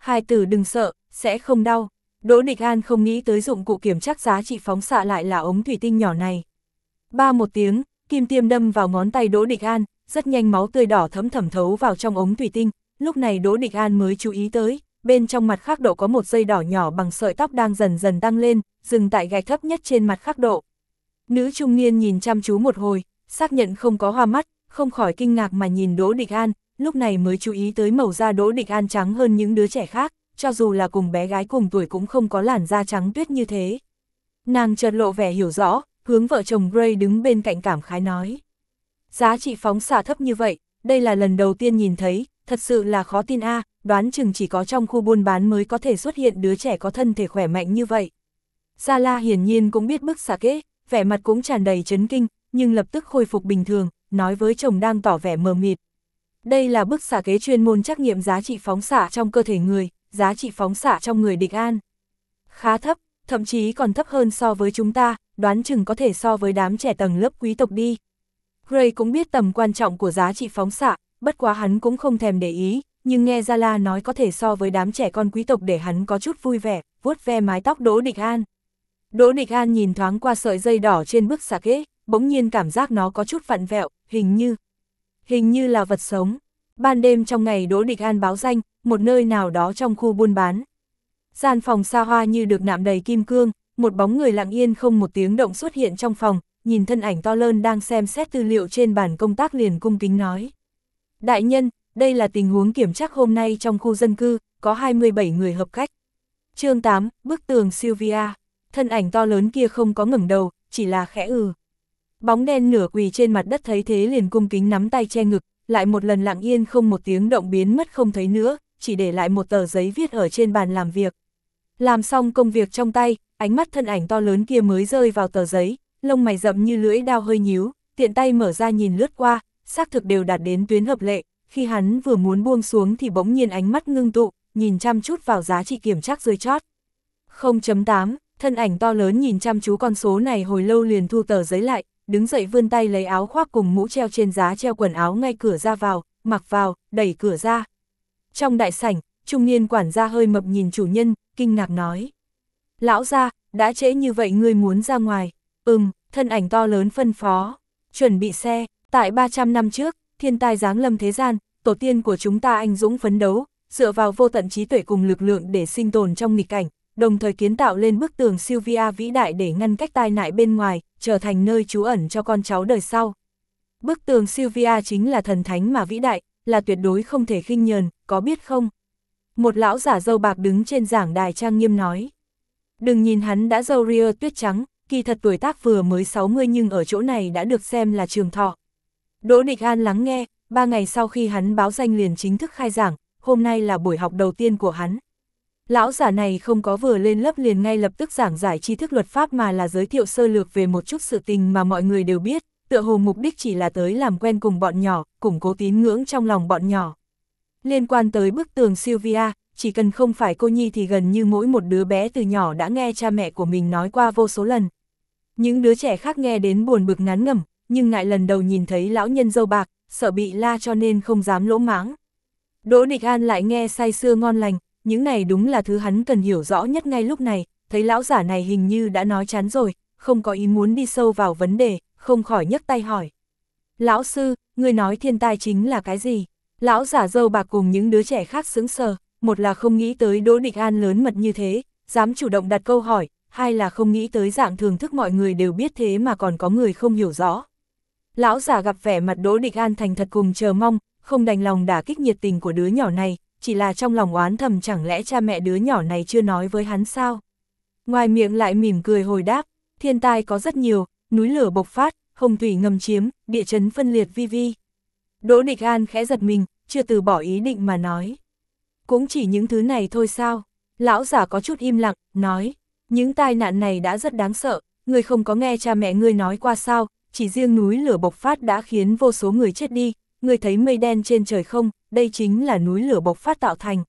A: Hai từ đừng sợ, sẽ không đau. Đỗ Địch An không nghĩ tới dụng cụ kiểm chắc giá trị phóng xạ lại là ống thủy tinh nhỏ này. Ba một tiếng, kim tiêm đâm vào ngón tay Đỗ Địch An, rất nhanh máu tươi đỏ thấm thẩm thấu vào trong ống thủy tinh, lúc này Đỗ Địch An mới chú ý tới, bên trong mặt khắc độ có một dây đỏ nhỏ bằng sợi tóc đang dần dần tăng lên, dừng tại gạch thấp nhất trên mặt khắc độ. Nữ trung niên nhìn chăm chú một hồi, xác nhận không có hoa mắt, không khỏi kinh ngạc mà nhìn Đỗ Địch An, lúc này mới chú ý tới màu da Đỗ Địch An trắng hơn những đứa trẻ khác, cho dù là cùng bé gái cùng tuổi cũng không có làn da trắng tuyết như thế. Nàng chợt lộ vẻ hiểu rõ, hướng vợ chồng Gray đứng bên cạnh cảm khái nói. Giá trị phóng xạ thấp như vậy, đây là lần đầu tiên nhìn thấy, thật sự là khó tin a đoán chừng chỉ có trong khu buôn bán mới có thể xuất hiện đứa trẻ có thân thể khỏe mạnh như vậy. Gia La hiển nhiên cũng biết bức xạ kế, vẻ mặt cũng tràn đầy chấn kinh, nhưng lập tức khôi phục bình thường, nói với chồng đang tỏ vẻ mờ mịt. Đây là bức xạ kế chuyên môn trắc nghiệm giá trị phóng xạ trong cơ thể người, giá trị phóng xạ trong người địch an. Khá thấp, thậm chí còn thấp hơn so với chúng ta, đoán chừng có thể so với đám trẻ tầng lớp quý tộc đi. Gray cũng biết tầm quan trọng của giá trị phóng xạ, bất quá hắn cũng không thèm để ý, nhưng nghe Zala nói có thể so với đám trẻ con quý tộc để hắn có chút vui vẻ, vuốt ve mái tóc Đỗ Địch An. Đỗ Địch An nhìn thoáng qua sợi dây đỏ trên bức xạ kế, bỗng nhiên cảm giác nó có chút vặn vẹo, hình như, hình như là vật sống. Ban đêm trong ngày Đỗ Địch An báo danh, một nơi nào đó trong khu buôn bán. Gian phòng xa hoa như được nạm đầy kim cương, một bóng người lặng yên không một tiếng động xuất hiện trong phòng, nhìn thân ảnh to lớn đang xem xét tư liệu trên bàn công tác liền cung kính nói. Đại nhân, đây là tình huống kiểm tra hôm nay trong khu dân cư, có 27 người hợp cách. chương 8, bức tường Sylvia, thân ảnh to lớn kia không có ngẩng đầu, chỉ là khẽ ừ. Bóng đen nửa quỳ trên mặt đất thấy thế liền cung kính nắm tay che ngực, lại một lần lặng yên không một tiếng động biến mất không thấy nữa, chỉ để lại một tờ giấy viết ở trên bàn làm việc. Làm xong công việc trong tay, ánh mắt thân ảnh to lớn kia mới rơi vào tờ giấy, lông mày rậm như lưỡi đao hơi nhíu, tiện tay mở ra nhìn lướt qua, xác thực đều đạt đến tuyến hợp lệ, khi hắn vừa muốn buông xuống thì bỗng nhiên ánh mắt ngưng tụ, nhìn chăm chút vào giá trị kiểm trắc rơi chót. 0.8, thân ảnh to lớn nhìn chăm chú con số này hồi lâu liền thu tờ giấy lại, đứng dậy vươn tay lấy áo khoác cùng mũ treo trên giá treo quần áo ngay cửa ra vào, mặc vào, đẩy cửa ra. Trong đại sảnh, trung niên quản gia hơi mập nhìn chủ nhân, kinh ngạc nói. Lão gia, đã trễ như vậy ngươi muốn ra ngoài. Ừm, thân ảnh to lớn phân phó. Chuẩn bị xe, tại 300 năm trước, thiên tai giáng lâm thế gian, tổ tiên của chúng ta anh dũng phấn đấu, dựa vào vô tận trí tuệ cùng lực lượng để sinh tồn trong nghịch cảnh, đồng thời kiến tạo lên bức tường Sylvia vĩ đại để ngăn cách tai nạn bên ngoài, trở thành nơi trú ẩn cho con cháu đời sau. Bức tường Sylvia chính là thần thánh mà vĩ đại, là tuyệt đối không thể khinh nhờn, có biết không? Một lão giả dâu bạc đứng trên giảng đài trang nghiêm nói. Đừng nhìn hắn đã dâu ria tuyết trắng, kỳ thật tuổi tác vừa mới 60 nhưng ở chỗ này đã được xem là trường thọ. Đỗ Địch An lắng nghe, ba ngày sau khi hắn báo danh liền chính thức khai giảng, hôm nay là buổi học đầu tiên của hắn. Lão giả này không có vừa lên lớp liền ngay lập tức giảng giải tri thức luật pháp mà là giới thiệu sơ lược về một chút sự tình mà mọi người đều biết, tựa hồ mục đích chỉ là tới làm quen cùng bọn nhỏ, củng cố tín ngưỡng trong lòng bọn nhỏ. Liên quan tới bức tường Sylvia, chỉ cần không phải cô Nhi thì gần như mỗi một đứa bé từ nhỏ đã nghe cha mẹ của mình nói qua vô số lần. Những đứa trẻ khác nghe đến buồn bực ngán ngẩm, nhưng ngại lần đầu nhìn thấy lão nhân dâu bạc, sợ bị la cho nên không dám lỗ mãng. Đỗ Địch An lại nghe say sưa ngon lành, những này đúng là thứ hắn cần hiểu rõ nhất ngay lúc này, thấy lão giả này hình như đã nói chán rồi, không có ý muốn đi sâu vào vấn đề, không khỏi nhấc tay hỏi. Lão sư, người nói thiên tai chính là cái gì? Lão giả dâu bạc cùng những đứa trẻ khác sững sờ, một là không nghĩ tới Đỗ Địch An lớn mật như thế, dám chủ động đặt câu hỏi, hai là không nghĩ tới dạng thường thức mọi người đều biết thế mà còn có người không hiểu rõ. Lão giả gặp vẻ mặt Đỗ Địch An thành thật cùng chờ mong, không đành lòng đả kích nhiệt tình của đứa nhỏ này, chỉ là trong lòng oán thầm chẳng lẽ cha mẹ đứa nhỏ này chưa nói với hắn sao. Ngoài miệng lại mỉm cười hồi đáp, thiên tai có rất nhiều, núi lửa bộc phát, hồng thủy ngầm chiếm, địa chấn phân liệt vi vi. Đỗ Địch An khẽ giật mình, chưa từ bỏ ý định mà nói. Cũng chỉ những thứ này thôi sao? Lão giả có chút im lặng, nói, những tai nạn này đã rất đáng sợ, người không có nghe cha mẹ ngươi nói qua sao, chỉ riêng núi lửa bộc phát đã khiến vô số người chết đi, người thấy mây đen trên trời không, đây chính là núi lửa bộc phát tạo thành.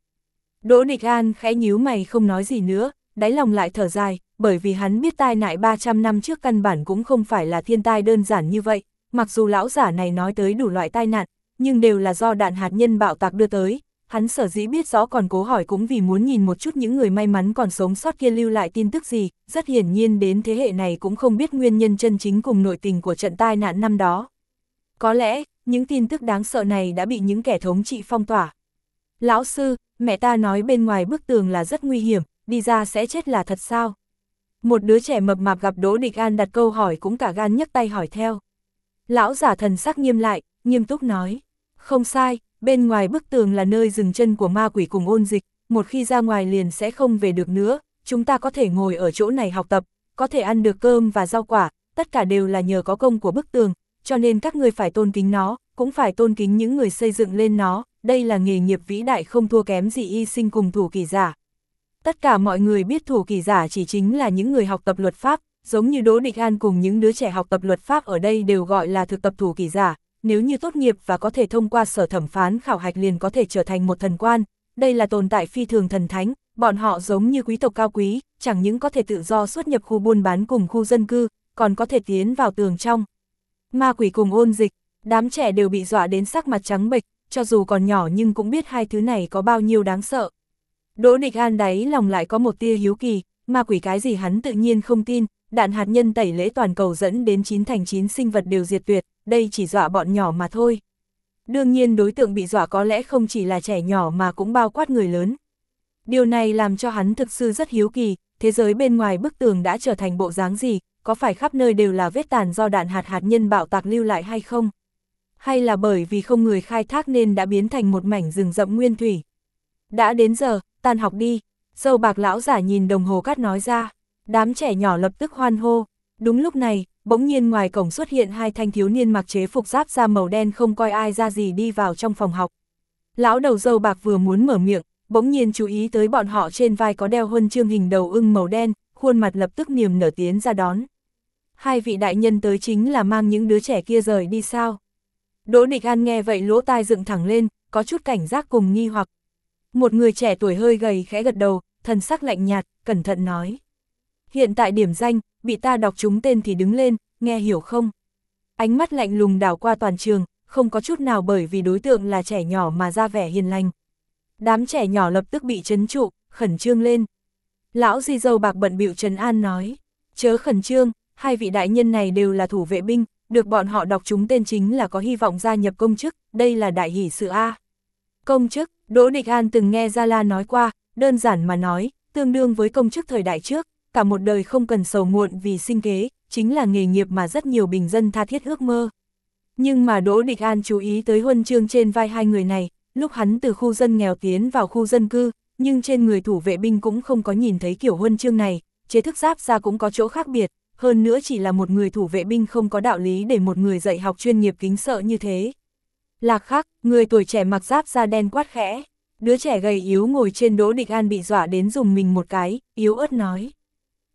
A: Đỗ Địch An khẽ nhíu mày không nói gì nữa, đáy lòng lại thở dài, bởi vì hắn biết tai nạn 300 năm trước căn bản cũng không phải là thiên tai đơn giản như vậy, mặc dù lão giả này nói tới đủ loại tai nạn, nhưng đều là do đạn hạt nhân bạo tạc đưa tới, hắn sở dĩ biết rõ còn cố hỏi cũng vì muốn nhìn một chút những người may mắn còn sống sót kia lưu lại tin tức gì, rất hiển nhiên đến thế hệ này cũng không biết nguyên nhân chân chính cùng nội tình của trận tai nạn năm đó. Có lẽ, những tin tức đáng sợ này đã bị những kẻ thống trị phong tỏa. Lão sư, mẹ ta nói bên ngoài bức tường là rất nguy hiểm, đi ra sẽ chết là thật sao? Một đứa trẻ mập mạp gặp Đỗ Địch An đặt câu hỏi cũng cả gan nhấc tay hỏi theo. Lão giả thần sắc nghiêm lại, nghiêm túc nói. Không sai, bên ngoài bức tường là nơi dừng chân của ma quỷ cùng ôn dịch, một khi ra ngoài liền sẽ không về được nữa, chúng ta có thể ngồi ở chỗ này học tập, có thể ăn được cơm và rau quả, tất cả đều là nhờ có công của bức tường, cho nên các người phải tôn kính nó, cũng phải tôn kính những người xây dựng lên nó, đây là nghề nghiệp vĩ đại không thua kém gì y sinh cùng thủ kỳ giả. Tất cả mọi người biết thủ kỳ giả chỉ chính là những người học tập luật pháp, giống như Đỗ Địch An cùng những đứa trẻ học tập luật pháp ở đây đều gọi là thực tập thủ kỳ giả, nếu như tốt nghiệp và có thể thông qua sở thẩm phán khảo hạch liền có thể trở thành một thần quan, đây là tồn tại phi thường thần thánh, bọn họ giống như quý tộc cao quý, chẳng những có thể tự do xuất nhập khu buôn bán cùng khu dân cư, còn có thể tiến vào tường trong. Ma quỷ cùng ôn dịch, đám trẻ đều bị dọa đến sắc mặt trắng bệch, cho dù còn nhỏ nhưng cũng biết hai thứ này có bao nhiêu đáng sợ. Đỗ Địch An đáy lòng lại có một tia hiếu kỳ, ma quỷ cái gì hắn tự nhiên không tin, đạn hạt nhân tẩy lễ toàn cầu dẫn đến 9 thành 9 sinh vật đều diệt tuyệt, đây chỉ dọa bọn nhỏ mà thôi. Đương nhiên đối tượng bị dọa có lẽ không chỉ là trẻ nhỏ mà cũng bao quát người lớn. Điều này làm cho hắn thực sự rất hiếu kỳ, thế giới bên ngoài bức tường đã trở thành bộ dáng gì, có phải khắp nơi đều là vết tàn do đạn hạt hạt nhân bạo tạc lưu lại hay không? Hay là bởi vì không người khai thác nên đã biến thành một mảnh rừng rậm nguyên thủy? Đã đến giờ, tan học đi, dâu bạc lão giả nhìn đồng hồ cát nói ra, đám trẻ nhỏ lập tức hoan hô. Đúng lúc này, bỗng nhiên ngoài cổng xuất hiện hai thanh thiếu niên mặc chế phục giáp da màu đen không coi ai ra gì đi vào trong phòng học. Lão đầu dâu bạc vừa muốn mở miệng, bỗng nhiên chú ý tới bọn họ trên vai có đeo huân chương hình đầu ưng màu đen, khuôn mặt lập tức niềm nở tiến ra đón. Hai vị đại nhân tới chính là mang những đứa trẻ kia rời đi sao? Đỗ Địch An nghe vậy lỗ tai dựng thẳng lên, có chút cảnh giác cùng nghi hoặc. Một người trẻ tuổi hơi gầy khẽ gật đầu, thần sắc lạnh nhạt, cẩn thận nói. Hiện tại điểm danh, bị ta đọc chúng tên thì đứng lên, nghe hiểu không? Ánh mắt lạnh lùng đảo qua toàn trường, không có chút nào bởi vì đối tượng là trẻ nhỏ mà ra vẻ hiền lành. Đám trẻ nhỏ lập tức bị chấn trụ, khẩn trương lên. Lão di dâu bạc bận bịu Trần An nói, chớ khẩn trương, hai vị đại nhân này đều là thủ vệ binh, được bọn họ đọc chúng tên chính là có hy vọng gia nhập công chức, đây là đại hỷ sự A. Công chức, Đỗ Địch An từng nghe Gia La nói qua, đơn giản mà nói, tương đương với công chức thời đại trước, cả một đời không cần sầu muộn vì sinh kế, chính là nghề nghiệp mà rất nhiều bình dân tha thiết ước mơ. Nhưng mà Đỗ Địch An chú ý tới huân chương trên vai hai người này, lúc hắn từ khu dân nghèo tiến vào khu dân cư, nhưng trên người thủ vệ binh cũng không có nhìn thấy kiểu huân chương này, chế thức giáp ra cũng có chỗ khác biệt, hơn nữa chỉ là một người thủ vệ binh không có đạo lý để một người dạy học chuyên nghiệp kính sợ như thế. Lạc khắc, người tuổi trẻ mặc giáp da đen quát khẽ, đứa trẻ gầy yếu ngồi trên đỗ địch an bị dọa đến dùng mình một cái, yếu ớt nói.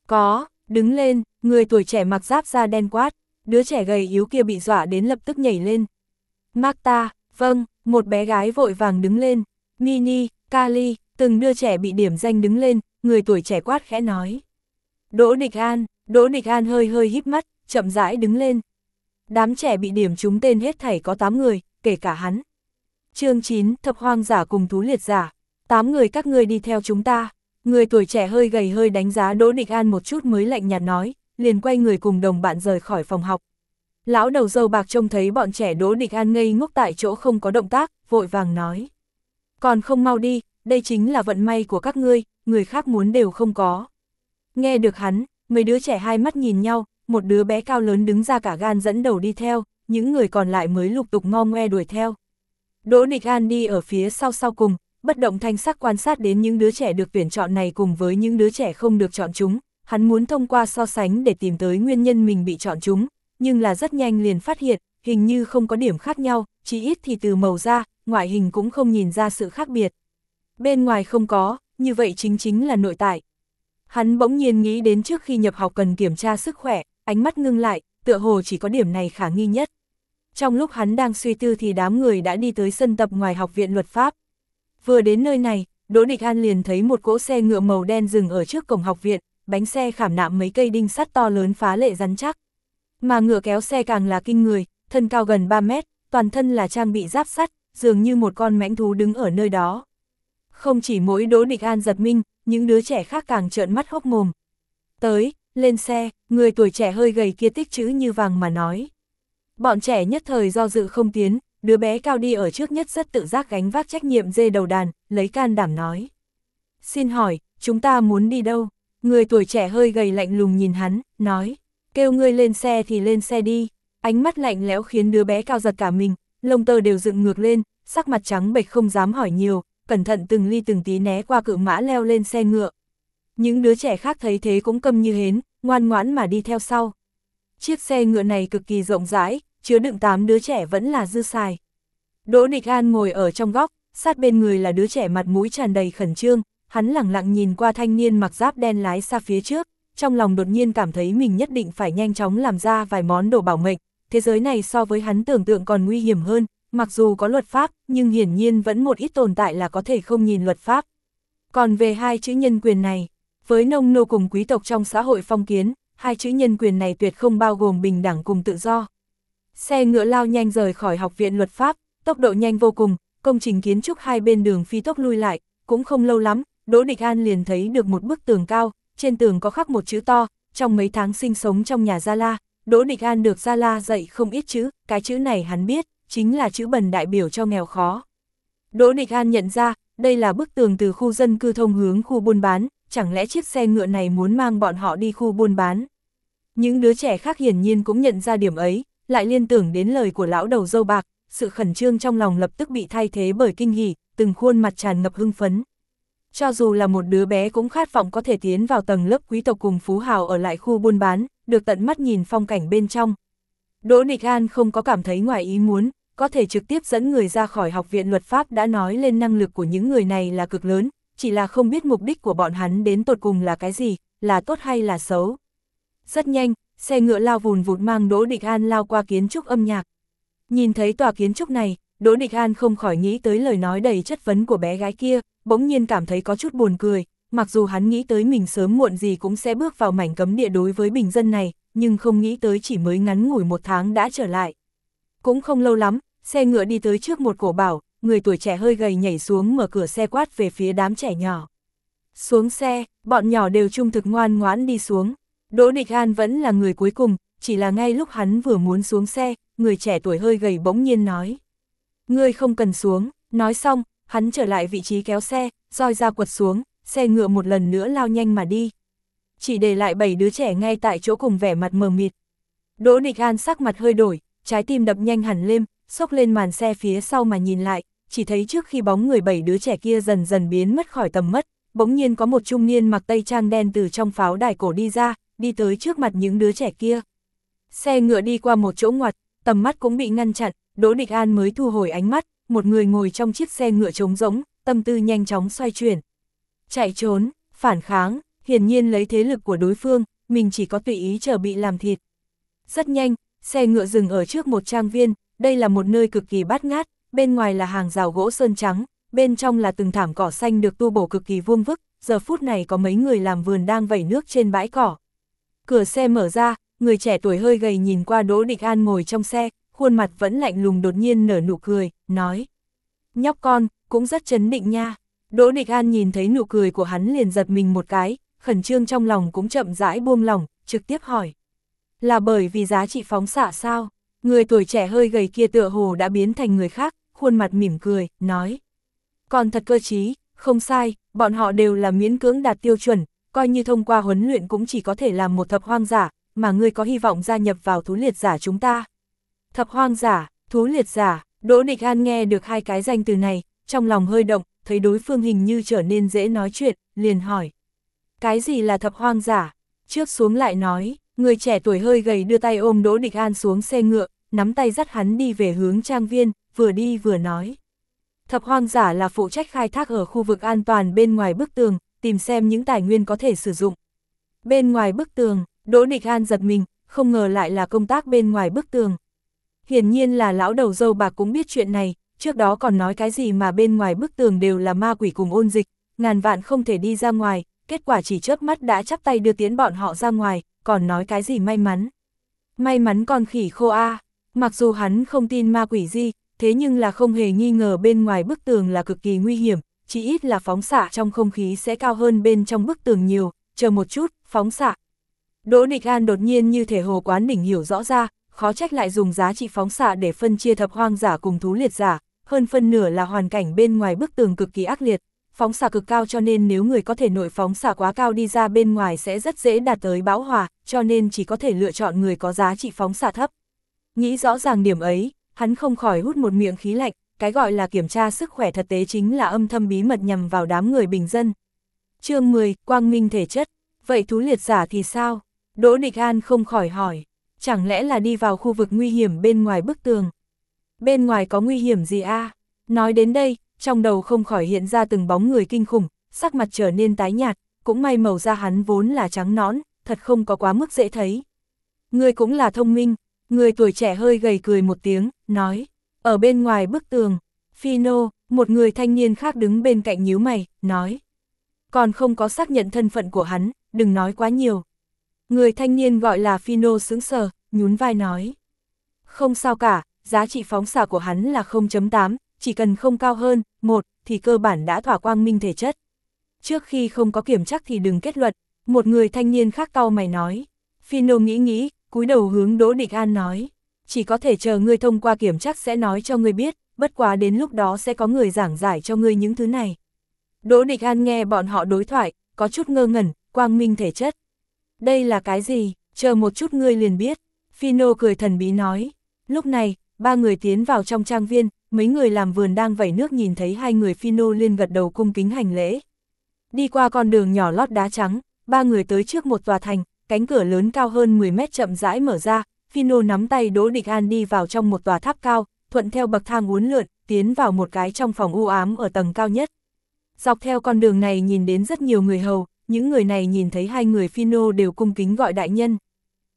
A: Có, đứng lên, người tuổi trẻ mặc giáp da đen quát, đứa trẻ gầy yếu kia bị dọa đến lập tức nhảy lên. Magta, vâng, một bé gái vội vàng đứng lên, Mini, Kali, từng đưa trẻ bị điểm danh đứng lên, người tuổi trẻ quát khẽ nói. Đỗ Địch An, Đỗ Địch An hơi hơi híp mắt, chậm rãi đứng lên. Đám trẻ bị điểm trúng tên hết thảy có 8 người, kể cả hắn. chương 9, thập hoang giả cùng thú liệt giả. 8 người các ngươi đi theo chúng ta. Người tuổi trẻ hơi gầy hơi đánh giá Đỗ Địch An một chút mới lạnh nhạt nói, liền quay người cùng đồng bạn rời khỏi phòng học. Lão đầu dâu bạc trông thấy bọn trẻ Đỗ Địch An ngây ngốc tại chỗ không có động tác, vội vàng nói. Còn không mau đi, đây chính là vận may của các ngươi, người khác muốn đều không có. Nghe được hắn, mấy đứa trẻ hai mắt nhìn nhau, một đứa bé cao lớn đứng ra cả gan dẫn đầu đi theo, những người còn lại mới lục tục ngo ngoe đuổi theo. Đỗ Địch An đi ở phía sau sau cùng, bất động thanh sắc quan sát đến những đứa trẻ được tuyển chọn này cùng với những đứa trẻ không được chọn chúng, hắn muốn thông qua so sánh để tìm tới nguyên nhân mình bị chọn chúng, nhưng là rất nhanh liền phát hiện, hình như không có điểm khác nhau, chỉ ít thì từ màu da, ngoại hình cũng không nhìn ra sự khác biệt. Bên ngoài không có, như vậy chính chính là nội tại. Hắn bỗng nhiên nghĩ đến trước khi nhập học cần kiểm tra sức khỏe, ánh mắt ngưng lại, tựa hồ chỉ có điểm này khả nghi nhất. Trong lúc hắn đang suy tư thì đám người đã đi tới sân tập ngoài học viện luật pháp. Vừa đến nơi này, Đỗ Địch An liền thấy một cỗ xe ngựa màu đen dừng ở trước cổng học viện, bánh xe khảm nạm mấy cây đinh sắt to lớn phá lệ rắn chắc. Mà ngựa kéo xe càng là kinh người, thân cao gần 3 mét, toàn thân là trang bị giáp sắt, dường như một con mãnh thú đứng ở nơi đó. Không chỉ mỗi Đỗ Địch An giật mình những đứa trẻ khác càng trợn mắt hốc mồm. Tới, lên xe, người tuổi trẻ hơi gầy kia tích chữ như vàng mà nói. Bọn trẻ nhất thời do dự không tiến, đứa bé cao đi ở trước nhất rất tự giác gánh vác trách nhiệm dê đầu đàn, lấy can đảm nói. Xin hỏi, chúng ta muốn đi đâu? Người tuổi trẻ hơi gầy lạnh lùng nhìn hắn, nói, kêu ngươi lên xe thì lên xe đi. Ánh mắt lạnh lẽo khiến đứa bé cao giật cả mình, lông tơ đều dựng ngược lên, sắc mặt trắng bệch không dám hỏi nhiều, cẩn thận từng ly từng tí né qua cự mã leo lên xe ngựa. Những đứa trẻ khác thấy thế cũng câm như hến, ngoan ngoãn mà đi theo sau. Chiếc xe ngựa này cực kỳ rộng rãi, chứa đựng 8 đứa trẻ vẫn là dư xài. Đỗ Địch An ngồi ở trong góc, sát bên người là đứa trẻ mặt mũi tràn đầy khẩn trương, hắn lẳng lặng nhìn qua thanh niên mặc giáp đen lái xa phía trước, trong lòng đột nhiên cảm thấy mình nhất định phải nhanh chóng làm ra vài món đồ bảo mệnh, thế giới này so với hắn tưởng tượng còn nguy hiểm hơn, mặc dù có luật pháp, nhưng hiển nhiên vẫn một ít tồn tại là có thể không nhìn luật pháp. Còn về hai chữ nhân quyền này, với nông nô cùng quý tộc trong xã hội phong kiến, hai chữ nhân quyền này tuyệt không bao gồm bình đẳng cùng tự do. Xe ngựa lao nhanh rời khỏi học viện luật pháp, tốc độ nhanh vô cùng, công trình kiến trúc hai bên đường phi tốc lui lại, cũng không lâu lắm, Đỗ Địch An liền thấy được một bức tường cao, trên tường có khắc một chữ to, trong mấy tháng sinh sống trong nhà Gia La, Đỗ Địch An được Gia La dạy không ít chữ, cái chữ này hắn biết, chính là chữ bần đại biểu cho nghèo khó. Đỗ Địch An nhận ra, đây là bức tường từ khu dân cư thông hướng khu buôn bán, chẳng lẽ chiếc xe ngựa này muốn mang bọn họ đi khu buôn bán. Những đứa trẻ khác hiển nhiên cũng nhận ra điểm ấy, lại liên tưởng đến lời của lão đầu dâu bạc, sự khẩn trương trong lòng lập tức bị thay thế bởi kinh hỉ, từng khuôn mặt tràn ngập hưng phấn. Cho dù là một đứa bé cũng khát vọng có thể tiến vào tầng lớp quý tộc cùng phú hào ở lại khu buôn bán, được tận mắt nhìn phong cảnh bên trong. Đỗ Nịch An không có cảm thấy ngoài ý muốn, có thể trực tiếp dẫn người ra khỏi học viện luật pháp đã nói lên năng lực của những người này là cực lớn, chỉ là không biết mục đích của bọn hắn đến tột cùng là cái gì, là tốt hay là xấu. Rất nhanh, xe ngựa lao vùn vụt mang Đỗ Địch An lao qua kiến trúc âm nhạc. Nhìn thấy tòa kiến trúc này, Đỗ Địch An không khỏi nghĩ tới lời nói đầy chất vấn của bé gái kia, bỗng nhiên cảm thấy có chút buồn cười, mặc dù hắn nghĩ tới mình sớm muộn gì cũng sẽ bước vào mảnh cấm địa đối với bình dân này, nhưng không nghĩ tới chỉ mới ngắn ngủi một tháng đã trở lại. Cũng không lâu lắm, xe ngựa đi tới trước một cổ bảo, người tuổi trẻ hơi gầy nhảy xuống mở cửa xe quát về phía đám trẻ nhỏ. Xuống xe, bọn nhỏ đều trung thực ngoan ngoãn đi xuống. Đỗ Địch An vẫn là người cuối cùng, chỉ là ngay lúc hắn vừa muốn xuống xe, người trẻ tuổi hơi gầy bỗng nhiên nói. Ngươi không cần xuống, nói xong, hắn trở lại vị trí kéo xe, roi ra quật xuống, xe ngựa một lần nữa lao nhanh mà đi. Chỉ để lại bảy đứa trẻ ngay tại chỗ cùng vẻ mặt mờ mịt. Đỗ Địch An sắc mặt hơi đổi, trái tim đập nhanh hẳn lên, xốc lên màn xe phía sau mà nhìn lại, chỉ thấy trước khi bóng người bảy đứa trẻ kia dần dần biến mất khỏi tầm mắt bỗng nhiên có một trung niên mặc tây trang đen từ trong pháo đài cổ đi ra, đi tới trước mặt những đứa trẻ kia. Xe ngựa đi qua một chỗ ngoặt, tầm mắt cũng bị ngăn chặn, Đỗ Địch An mới thu hồi ánh mắt, một người ngồi trong chiếc xe ngựa trống rỗng, tâm tư nhanh chóng xoay chuyển. Chạy trốn, phản kháng, hiển nhiên lấy thế lực của đối phương, mình chỉ có tùy ý chờ bị làm thịt. Rất nhanh, xe ngựa dừng ở trước một trang viên, đây là một nơi cực kỳ bát ngát, bên ngoài là hàng rào gỗ sơn trắng, bên trong là từng thảm cỏ xanh được tu bổ cực kỳ vuông vức, giờ phút này có mấy người làm vườn đang vẩy nước trên bãi cỏ. Cửa xe mở ra, người trẻ tuổi hơi gầy nhìn qua Đỗ Địch An ngồi trong xe, khuôn mặt vẫn lạnh lùng đột nhiên nở nụ cười, nói. Nhóc con, cũng rất chấn định nha. Đỗ Địch An nhìn thấy nụ cười của hắn liền giật mình một cái, khẩn trương trong lòng cũng chậm rãi buông lòng, trực tiếp hỏi. Là bởi vì giá trị phóng xạ sao? Người tuổi trẻ hơi gầy kia tựa hồ đã biến thành người khác, khuôn mặt mỉm cười, nói. Còn thật cơ chí, không sai, bọn họ đều là miễn cưỡng đạt tiêu chuẩn, coi như thông qua huấn luyện cũng chỉ có thể làm một thập hoang giả, mà ngươi có hy vọng gia nhập vào thú liệt giả chúng ta. Thập hoang giả, thú liệt giả, Đỗ Địch An nghe được hai cái danh từ này, trong lòng hơi động, thấy đối phương hình như trở nên dễ nói chuyện, liền hỏi. Cái gì là thập hoang giả? Trước xuống lại nói, người trẻ tuổi hơi gầy đưa tay ôm Đỗ Địch An xuống xe ngựa, nắm tay dắt hắn đi về hướng trang viên, vừa đi vừa nói. Thập hoang giả là phụ trách khai thác ở khu vực an toàn bên ngoài bức tường, tìm xem những tài nguyên có thể sử dụng. Bên ngoài bức tường, Đỗ Địch An giật mình, không ngờ lại là công tác bên ngoài bức tường. Hiển nhiên là lão đầu dâu bạc cũng biết chuyện này, trước đó còn nói cái gì mà bên ngoài bức tường đều là ma quỷ cùng ôn dịch, ngàn vạn không thể đi ra ngoài, kết quả chỉ chớp mắt đã chắp tay đưa tiến bọn họ ra ngoài, còn nói cái gì may mắn. May mắn con khỉ khô a mặc dù hắn không tin ma quỷ gì, thế nhưng là không hề nghi ngờ bên ngoài bức tường là cực kỳ nguy hiểm, chỉ ít là phóng xạ trong không khí sẽ cao hơn bên trong bức tường nhiều, chờ một chút, phóng xạ. Đỗ Địch An đột nhiên như thể hồ quán đỉnh hiểu rõ ra, khó trách lại dùng giá trị phóng xạ để phân chia thập hoang giả cùng thú liệt giả, hơn phân nửa là hoàn cảnh bên ngoài bức tường cực kỳ ác liệt, phóng xạ cực cao cho nên nếu người có thể nội phóng xạ quá cao đi ra bên ngoài sẽ rất dễ đạt tới bão hòa, cho nên chỉ có thể lựa chọn người có giá trị phóng xạ thấp. Nghĩ rõ ràng điểm ấy, hắn không khỏi hút một miệng khí lạnh, cái gọi là kiểm tra sức khỏe thật tế chính là âm thầm bí mật nhằm vào đám người bình dân. chương 10, Quang Minh thể chất, vậy thú liệt giả thì sao? Đỗ Địch An không khỏi hỏi, chẳng lẽ là đi vào khu vực nguy hiểm bên ngoài bức tường? Bên ngoài có nguy hiểm gì a? Nói đến đây, trong đầu không khỏi hiện ra từng bóng người kinh khủng, sắc mặt trở nên tái nhạt, cũng may màu da hắn vốn là trắng nõn, thật không có quá mức dễ thấy. Người cũng là thông minh, người tuổi trẻ hơi gầy cười một tiếng, nói, ở bên ngoài bức tường, Phino, một người thanh niên khác đứng bên cạnh nhíu mày, nói, còn không có xác nhận thân phận của hắn, đừng nói quá nhiều. Người thanh niên gọi là Phino sững sờ, nhún vai nói. Không sao cả, giá trị phóng xạ của hắn là 0.8, chỉ cần không cao hơn, một thì cơ bản đã thỏa quang minh thể chất. Trước khi không có kiểm chắc thì đừng kết luận, một người thanh niên khác cau mày nói. Phino nghĩ nghĩ, cúi đầu hướng Đỗ Địch An nói. Chỉ có thể chờ ngươi thông qua kiểm chắc sẽ nói cho ngươi biết, bất quá đến lúc đó sẽ có người giảng giải cho ngươi những thứ này. Đỗ Địch An nghe bọn họ đối thoại, có chút ngơ ngẩn, quang minh thể chất. Đây là cái gì, chờ một chút ngươi liền biết. Phino cười thần bí nói. Lúc này, ba người tiến vào trong trang viên, mấy người làm vườn đang vẩy nước nhìn thấy hai người Phino liên gật đầu cung kính hành lễ. Đi qua con đường nhỏ lót đá trắng, ba người tới trước một tòa thành, cánh cửa lớn cao hơn 10 mét chậm rãi mở ra, Phino nắm tay Đỗ Địch An đi vào trong một tòa tháp cao, thuận theo bậc thang uốn lượn, tiến vào một cái trong phòng u ám ở tầng cao nhất. Dọc theo con đường này nhìn đến rất nhiều người hầu, những người này nhìn thấy hai người Phino đều cung kính gọi đại nhân.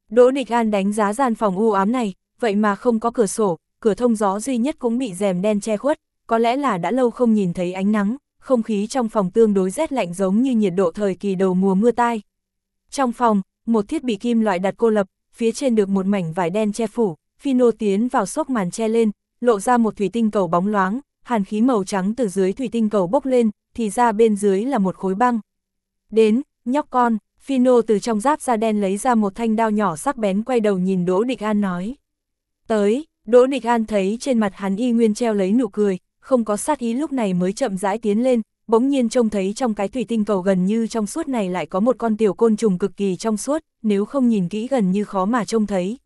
A: Đỗ Địch An đánh giá gian phòng u ám này, vậy mà không có cửa sổ, cửa thông gió duy nhất cũng bị rèm đen che khuất, có lẽ là đã lâu không nhìn thấy ánh nắng, không khí trong phòng tương đối rét lạnh giống như nhiệt độ thời kỳ đầu mùa mưa tai. Trong phòng, một thiết bị kim loại đặt cô lập, phía trên được một mảnh vải đen che phủ, Phino tiến vào xốp màn che lên, lộ ra một thủy tinh cầu bóng loáng, hàn khí màu trắng từ dưới thủy tinh cầu bốc lên, thì ra bên dưới là một khối băng. Đến, nhóc con, Phino từ trong giáp da đen lấy ra một thanh đao nhỏ sắc bén quay đầu nhìn Đỗ Địch An nói. Tới, Đỗ Địch An thấy trên mặt hắn y nguyên treo lấy nụ cười, không có sát ý lúc này mới chậm rãi tiến lên, bỗng nhiên trông thấy trong cái thủy tinh cầu gần như trong suốt này lại có một con tiểu côn trùng cực kỳ trong suốt, nếu không nhìn kỹ gần như khó mà trông thấy.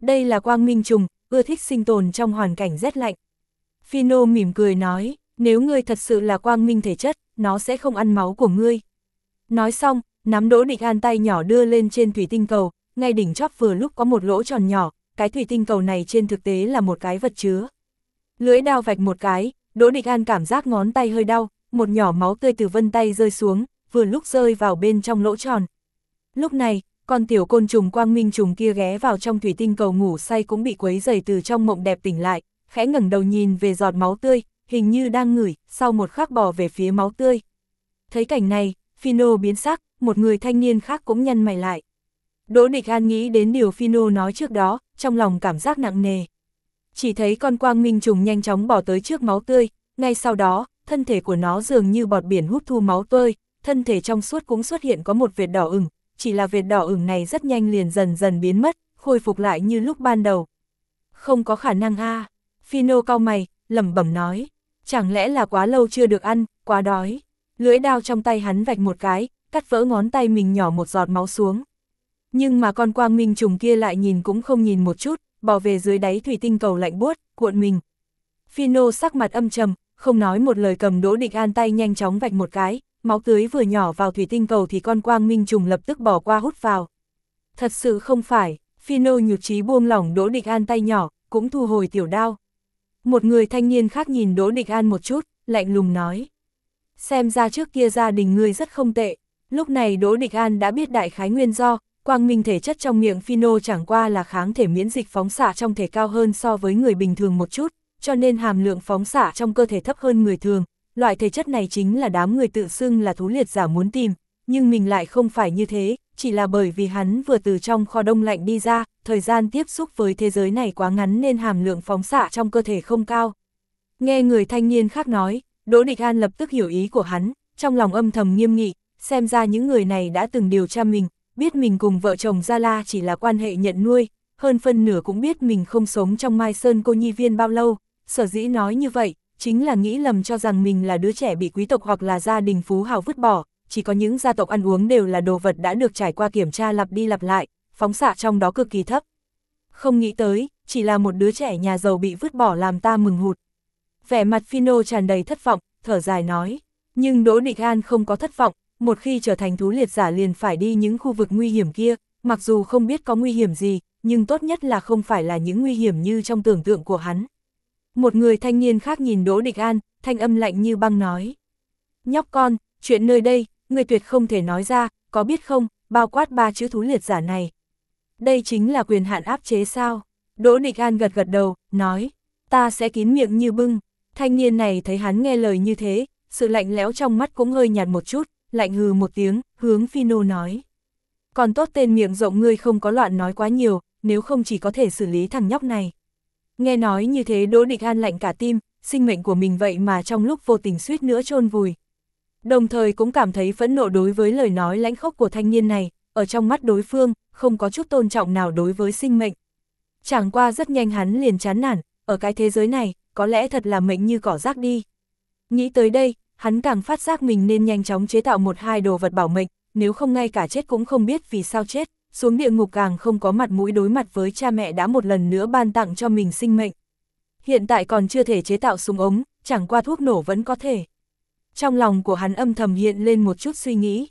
A: Đây là quang minh trùng, ưa thích sinh tồn trong hoàn cảnh rét lạnh. Phino mỉm cười nói, nếu ngươi thật sự là quang minh thể chất, nó sẽ không ăn máu của ngươi. Nói xong, nắm đỗ địch an tay nhỏ đưa lên trên thủy tinh cầu, ngay đỉnh chóp vừa lúc có một lỗ tròn nhỏ, cái thủy tinh cầu này trên thực tế là một cái vật chứa. Lưỡi đao vạch một cái, đỗ địch an cảm giác ngón tay hơi đau, một nhỏ máu tươi từ vân tay rơi xuống, vừa lúc rơi vào bên trong lỗ tròn. Lúc này, con tiểu côn trùng quang minh trùng kia ghé vào trong thủy tinh cầu ngủ say cũng bị quấy dày từ trong mộng đẹp tỉnh lại, khẽ ngẩng đầu nhìn về giọt máu tươi, hình như đang ngửi, sau một khắc bò về phía máu tươi. Thấy cảnh này, Phino biến sắc, một người thanh niên khác cũng nhăn mày lại. Đỗ Nịch An nghĩ đến điều Phino nói trước đó, trong lòng cảm giác nặng nề. Chỉ thấy con quang minh trùng nhanh chóng bỏ tới trước máu tươi, ngay sau đó, thân thể của nó dường như bọt biển hút thu máu tươi, thân thể trong suốt cũng xuất hiện có một vệt đỏ ửng, chỉ là vệt đỏ ửng này rất nhanh liền dần dần biến mất, khôi phục lại như lúc ban đầu. Không có khả năng a Phino cau mày, lẩm bẩm nói, chẳng lẽ là quá lâu chưa được ăn, quá đói. Lưỡi dao trong tay hắn vạch một cái, cắt vỡ ngón tay mình nhỏ một giọt máu xuống. Nhưng mà con quang minh trùng kia lại nhìn cũng không nhìn một chút, bỏ về dưới đáy thủy tinh cầu lạnh buốt, cuộn mình. Phino sắc mặt âm trầm, không nói một lời cầm đỗ địch an tay nhanh chóng vạch một cái, máu tưới vừa nhỏ vào thủy tinh cầu thì con quang minh trùng lập tức bỏ qua hút vào. Thật sự không phải, Phino nhụt chí buông lỏng đỗ địch an tay nhỏ, cũng thu hồi tiểu đao. Một người thanh niên khác nhìn đỗ địch an một chút, lạnh lùng nói. Xem ra trước kia gia đình ngươi rất không tệ, lúc này đỗ địch an đã biết đại khái nguyên do, quang minh thể chất trong miệng Phino chẳng qua là kháng thể miễn dịch phóng xạ trong thể cao hơn so với người bình thường một chút, cho nên hàm lượng phóng xạ trong cơ thể thấp hơn người thường, loại thể chất này chính là đám người tự xưng là thú liệt giả muốn tìm, nhưng mình lại không phải như thế, chỉ là bởi vì hắn vừa từ trong kho đông lạnh đi ra, thời gian tiếp xúc với thế giới này quá ngắn nên hàm lượng phóng xạ trong cơ thể không cao. Nghe người thanh niên khác nói, Đỗ Địch An lập tức hiểu ý của hắn, trong lòng âm thầm nghiêm nghị, xem ra những người này đã từng điều tra mình, biết mình cùng vợ chồng Gia La chỉ là quan hệ nhận nuôi, hơn phân nửa cũng biết mình không sống trong Mai Sơn cô nhi viên bao lâu, sở dĩ nói như vậy, chính là nghĩ lầm cho rằng mình là đứa trẻ bị quý tộc hoặc là gia đình phú hào vứt bỏ, chỉ có những gia tộc ăn uống đều là đồ vật đã được trải qua kiểm tra lặp đi lặp lại, phóng xạ trong đó cực kỳ thấp. Không nghĩ tới, chỉ là một đứa trẻ nhà giàu bị vứt bỏ làm ta mừng hụt. Vẻ mặt Phino tràn đầy thất vọng, thở dài nói, nhưng Đỗ Địch An không có thất vọng, một khi trở thành thú liệt giả liền phải đi những khu vực nguy hiểm kia, mặc dù không biết có nguy hiểm gì, nhưng tốt nhất là không phải là những nguy hiểm như trong tưởng tượng của hắn. Một người thanh niên khác nhìn Đỗ Địch An, thanh âm lạnh như băng nói. Nhóc con, chuyện nơi đây, người tuyệt không thể nói ra, có biết không, bao quát ba chữ thú liệt giả này. Đây chính là quyền hạn áp chế sao? Đỗ Địch An gật gật đầu, nói, ta sẽ kín miệng như bưng. Thanh niên này thấy hắn nghe lời như thế, sự lạnh lẽo trong mắt cũng hơi nhạt một chút, lạnh hừ một tiếng, hướng Phino nói. Còn tốt tên miệng rộng ngươi không có loạn nói quá nhiều, nếu không chỉ có thể xử lý thằng nhóc này. Nghe nói như thế Đỗ Địch An lạnh cả tim, sinh mệnh của mình vậy mà trong lúc vô tình suýt nữa chôn vùi. Đồng thời cũng cảm thấy phẫn nộ đối với lời nói lãnh khốc của thanh niên này, ở trong mắt đối phương, không có chút tôn trọng nào đối với sinh mệnh. Chẳng qua rất nhanh hắn liền chán nản, ở cái thế giới này, có lẽ thật là mệnh như cỏ rác đi. Nghĩ tới đây, hắn càng phát giác mình nên nhanh chóng chế tạo một hai đồ vật bảo mệnh, nếu không ngay cả chết cũng không biết vì sao chết, xuống địa ngục càng không có mặt mũi đối mặt với cha mẹ đã một lần nữa ban tặng cho mình sinh mệnh. Hiện tại còn chưa thể chế tạo súng ống, chẳng qua thuốc nổ vẫn có thể. Trong lòng của hắn âm thầm hiện lên một chút suy nghĩ.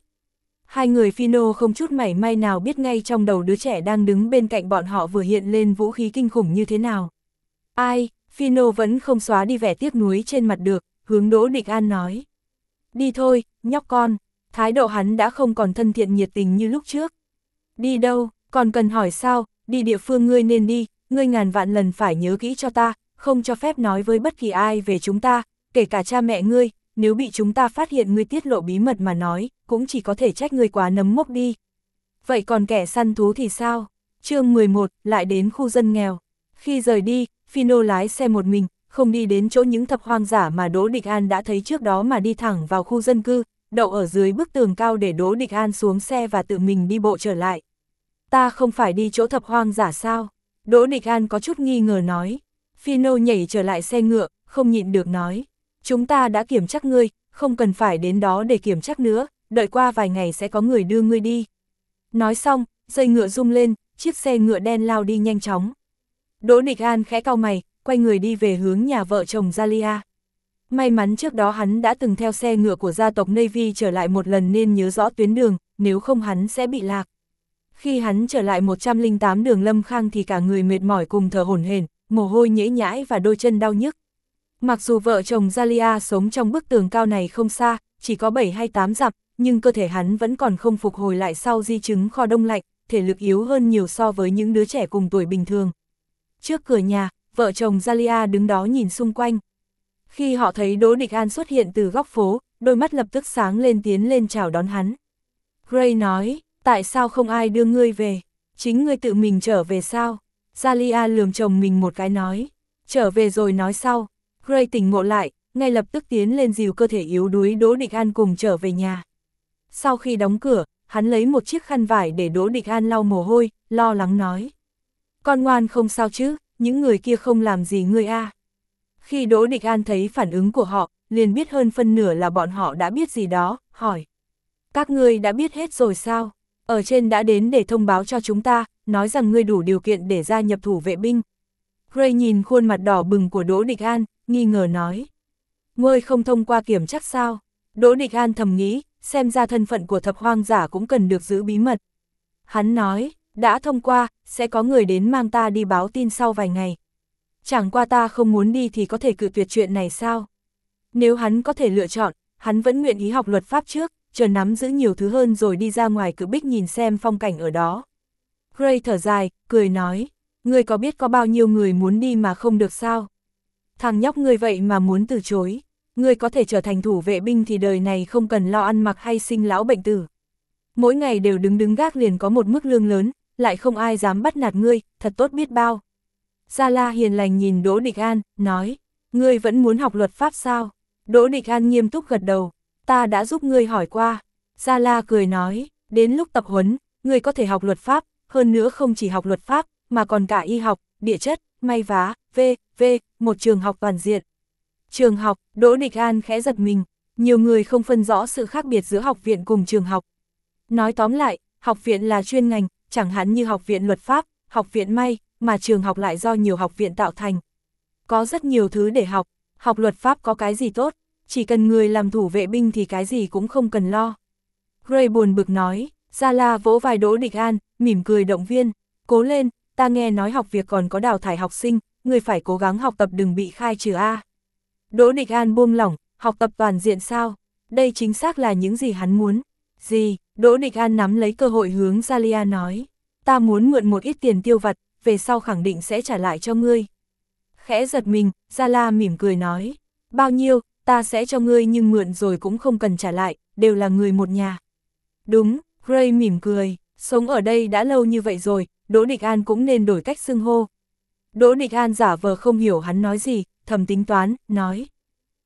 A: Hai người Phino không chút mảy may nào biết ngay trong đầu đứa trẻ đang đứng bên cạnh bọn họ vừa hiện lên vũ khí kinh khủng như thế nào. Ai, Phino vẫn không xóa đi vẻ tiếc nuối trên mặt được, hướng Đỗ Địch An nói. Đi thôi, nhóc con, thái độ hắn đã không còn thân thiện nhiệt tình như lúc trước. Đi đâu, còn cần hỏi sao, đi địa phương ngươi nên đi, ngươi ngàn vạn lần phải nhớ kỹ cho ta, không cho phép nói với bất kỳ ai về chúng ta, kể cả cha mẹ ngươi, nếu bị chúng ta phát hiện ngươi tiết lộ bí mật mà nói, cũng chỉ có thể trách ngươi quá nấm mốc đi. Vậy còn kẻ săn thú thì sao? chương 11, lại đến khu dân nghèo. Khi rời đi, Phino lái xe một mình, không đi đến chỗ những thập hoang giả mà Đỗ Địch An đã thấy trước đó mà đi thẳng vào khu dân cư, đậu ở dưới bức tường cao để Đỗ Địch An xuống xe và tự mình đi bộ trở lại. Ta không phải đi chỗ thập hoang giả sao? Đỗ Địch An có chút nghi ngờ nói. Phino nhảy trở lại xe ngựa, không nhịn được nói. Chúng ta đã kiểm chắc ngươi, không cần phải đến đó để kiểm chắc nữa, đợi qua vài ngày sẽ có người đưa ngươi đi. Nói xong, dây ngựa rung lên, chiếc xe ngựa đen lao đi nhanh chóng. Đỗ Địch An khẽ cau mày, quay người đi về hướng nhà vợ chồng Zalia. May mắn trước đó hắn đã từng theo xe ngựa của gia tộc Navy trở lại một lần nên nhớ rõ tuyến đường, nếu không hắn sẽ bị lạc. Khi hắn trở lại 108 đường lâm khang thì cả người mệt mỏi cùng thở hổn hển, mồ hôi nhễ nhãi và đôi chân đau nhức. Mặc dù vợ chồng Zalia sống trong bức tường cao này không xa, chỉ có 7 hay 8 dặm, nhưng cơ thể hắn vẫn còn không phục hồi lại sau di chứng kho đông lạnh, thể lực yếu hơn nhiều so với những đứa trẻ cùng tuổi bình thường. Trước cửa nhà, vợ chồng Zalia đứng đó nhìn xung quanh. Khi họ thấy Đỗ Địch An xuất hiện từ góc phố, đôi mắt lập tức sáng lên tiến lên chào đón hắn. Gray nói, tại sao không ai đưa ngươi về? Chính ngươi tự mình trở về sao? Zalia lườm chồng mình một cái nói, trở về rồi nói sau. Gray tỉnh ngộ lại, ngay lập tức tiến lên dìu cơ thể yếu đuối Đỗ Địch An cùng trở về nhà. Sau khi đóng cửa, hắn lấy một chiếc khăn vải để Đỗ Địch An lau mồ hôi, lo lắng nói. Con ngoan không sao chứ, những người kia không làm gì ngươi a. Khi Đỗ Địch An thấy phản ứng của họ, liền biết hơn phân nửa là bọn họ đã biết gì đó, hỏi. Các ngươi đã biết hết rồi sao? Ở trên đã đến để thông báo cho chúng ta, nói rằng ngươi đủ điều kiện để gia nhập thủ vệ binh. Gray nhìn khuôn mặt đỏ bừng của Đỗ Địch An, nghi ngờ nói. Ngươi không thông qua kiểm chắc sao? Đỗ Địch An thầm nghĩ, xem ra thân phận của thập hoang giả cũng cần được giữ bí mật. Hắn nói, đã thông qua, sẽ có người đến mang ta đi báo tin sau vài ngày. Chẳng qua ta không muốn đi thì có thể cự tuyệt chuyện này sao? Nếu hắn có thể lựa chọn, hắn vẫn nguyện ý học luật pháp trước, chờ nắm giữ nhiều thứ hơn rồi đi ra ngoài cự bích nhìn xem phong cảnh ở đó. Gray thở dài, cười nói, ngươi có biết có bao nhiêu người muốn đi mà không được sao? Thằng nhóc ngươi vậy mà muốn từ chối, ngươi có thể trở thành thủ vệ binh thì đời này không cần lo ăn mặc hay sinh lão bệnh tử. Mỗi ngày đều đứng đứng gác liền có một mức lương lớn, lại không ai dám bắt nạt ngươi, thật tốt biết bao. Gia La hiền lành nhìn Đỗ Địch An, nói, ngươi vẫn muốn học luật pháp sao? Đỗ Địch An nghiêm túc gật đầu, ta đã giúp ngươi hỏi qua. Gia La cười nói, đến lúc tập huấn, ngươi có thể học luật pháp, hơn nữa không chỉ học luật pháp, mà còn cả y học, địa chất, may vá, v, v, một trường học toàn diện. Trường học, Đỗ Địch An khẽ giật mình, nhiều người không phân rõ sự khác biệt giữa học viện cùng trường học. Nói tóm lại, học viện là chuyên ngành, chẳng hạn như học viện luật pháp, học viện may, mà trường học lại do nhiều học viện tạo thành. Có rất nhiều thứ để học, học luật pháp có cái gì tốt, chỉ cần người làm thủ vệ binh thì cái gì cũng không cần lo. Gray buồn bực nói, Gia La vỗ vai Đỗ Địch An, mỉm cười động viên, cố lên, ta nghe nói học việc còn có đào thải học sinh, người phải cố gắng học tập đừng bị khai trừ A. Đỗ Địch An buông lỏng, học tập toàn diện sao, đây chính xác là những gì hắn muốn. Gì, Đỗ Địch An nắm lấy cơ hội hướng Zalia nói, ta muốn mượn một ít tiền tiêu vặt, về sau khẳng định sẽ trả lại cho ngươi. Khẽ giật mình, Zala mỉm cười nói, bao nhiêu, ta sẽ cho ngươi nhưng mượn rồi cũng không cần trả lại, đều là người một nhà. Đúng, Gray mỉm cười, sống ở đây đã lâu như vậy rồi, Đỗ Địch An cũng nên đổi cách xưng hô. Đỗ Địch An giả vờ không hiểu hắn nói gì, thầm tính toán, nói.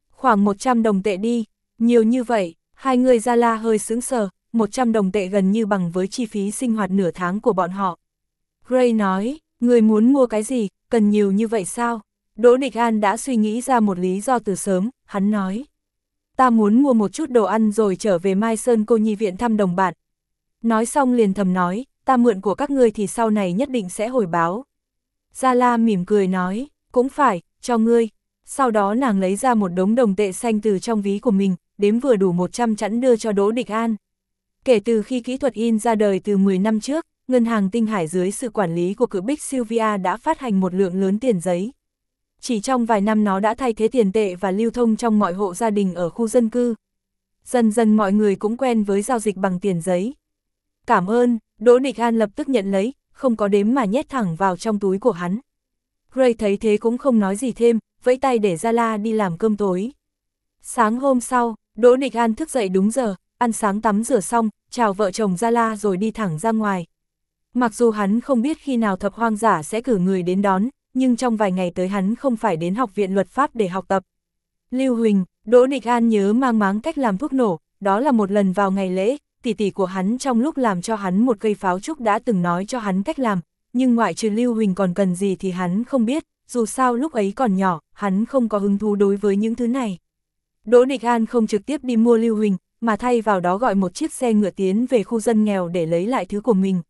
A: Khoảng 100 đồng tệ đi, nhiều như vậy, hai người Zala hơi sướng sờ, 100 đồng tệ gần như bằng với chi phí sinh hoạt nửa tháng của bọn họ. Gray nói, người muốn mua cái gì, cần nhiều như vậy sao? Đỗ Địch An đã suy nghĩ ra một lý do từ sớm, hắn nói. Ta muốn mua một chút đồ ăn rồi trở về Mai Sơn cô nhi viện thăm đồng bạn. Nói xong liền thầm nói, ta mượn của các ngươi thì sau này nhất định sẽ hồi báo. Gia La mỉm cười nói, cũng phải, cho ngươi. Sau đó nàng lấy ra một đống đồng tệ xanh từ trong ví của mình, đếm vừa đủ 100 chẵn đưa cho Đỗ Địch An. Kể từ khi kỹ thuật in ra đời từ 10 năm trước, ngân hàng tinh hải dưới sự quản lý của cự bích Sylvia đã phát hành một lượng lớn tiền giấy. Chỉ trong vài năm nó đã thay thế tiền tệ và lưu thông trong mọi hộ gia đình ở khu dân cư. Dần dần mọi người cũng quen với giao dịch bằng tiền giấy. Cảm ơn, Đỗ Địch An lập tức nhận lấy, không có đếm mà nhét thẳng vào trong túi của hắn. Gray thấy thế cũng không nói gì thêm, vẫy tay để Gia La đi làm cơm tối. Sáng hôm sau, Đỗ Địch An thức dậy đúng giờ, ăn sáng tắm rửa xong, chào vợ chồng Gia La rồi đi thẳng ra ngoài. Mặc dù hắn không biết khi nào thập hoang giả sẽ cử người đến đón, nhưng trong vài ngày tới hắn không phải đến học viện luật pháp để học tập. Lưu Huỳnh, Đỗ Địch An nhớ mang máng cách làm thuốc nổ, đó là một lần vào ngày lễ, tỷ tỷ của hắn trong lúc làm cho hắn một cây pháo trúc đã từng nói cho hắn cách làm, nhưng ngoại trừ Lưu Huỳnh còn cần gì thì hắn không biết, dù sao lúc ấy còn nhỏ, hắn không có hứng thú đối với những thứ này. Đỗ Địch An không trực tiếp đi mua Lưu Huỳnh, mà thay vào đó gọi một chiếc xe ngựa tiến về khu dân nghèo để lấy lại thứ của mình.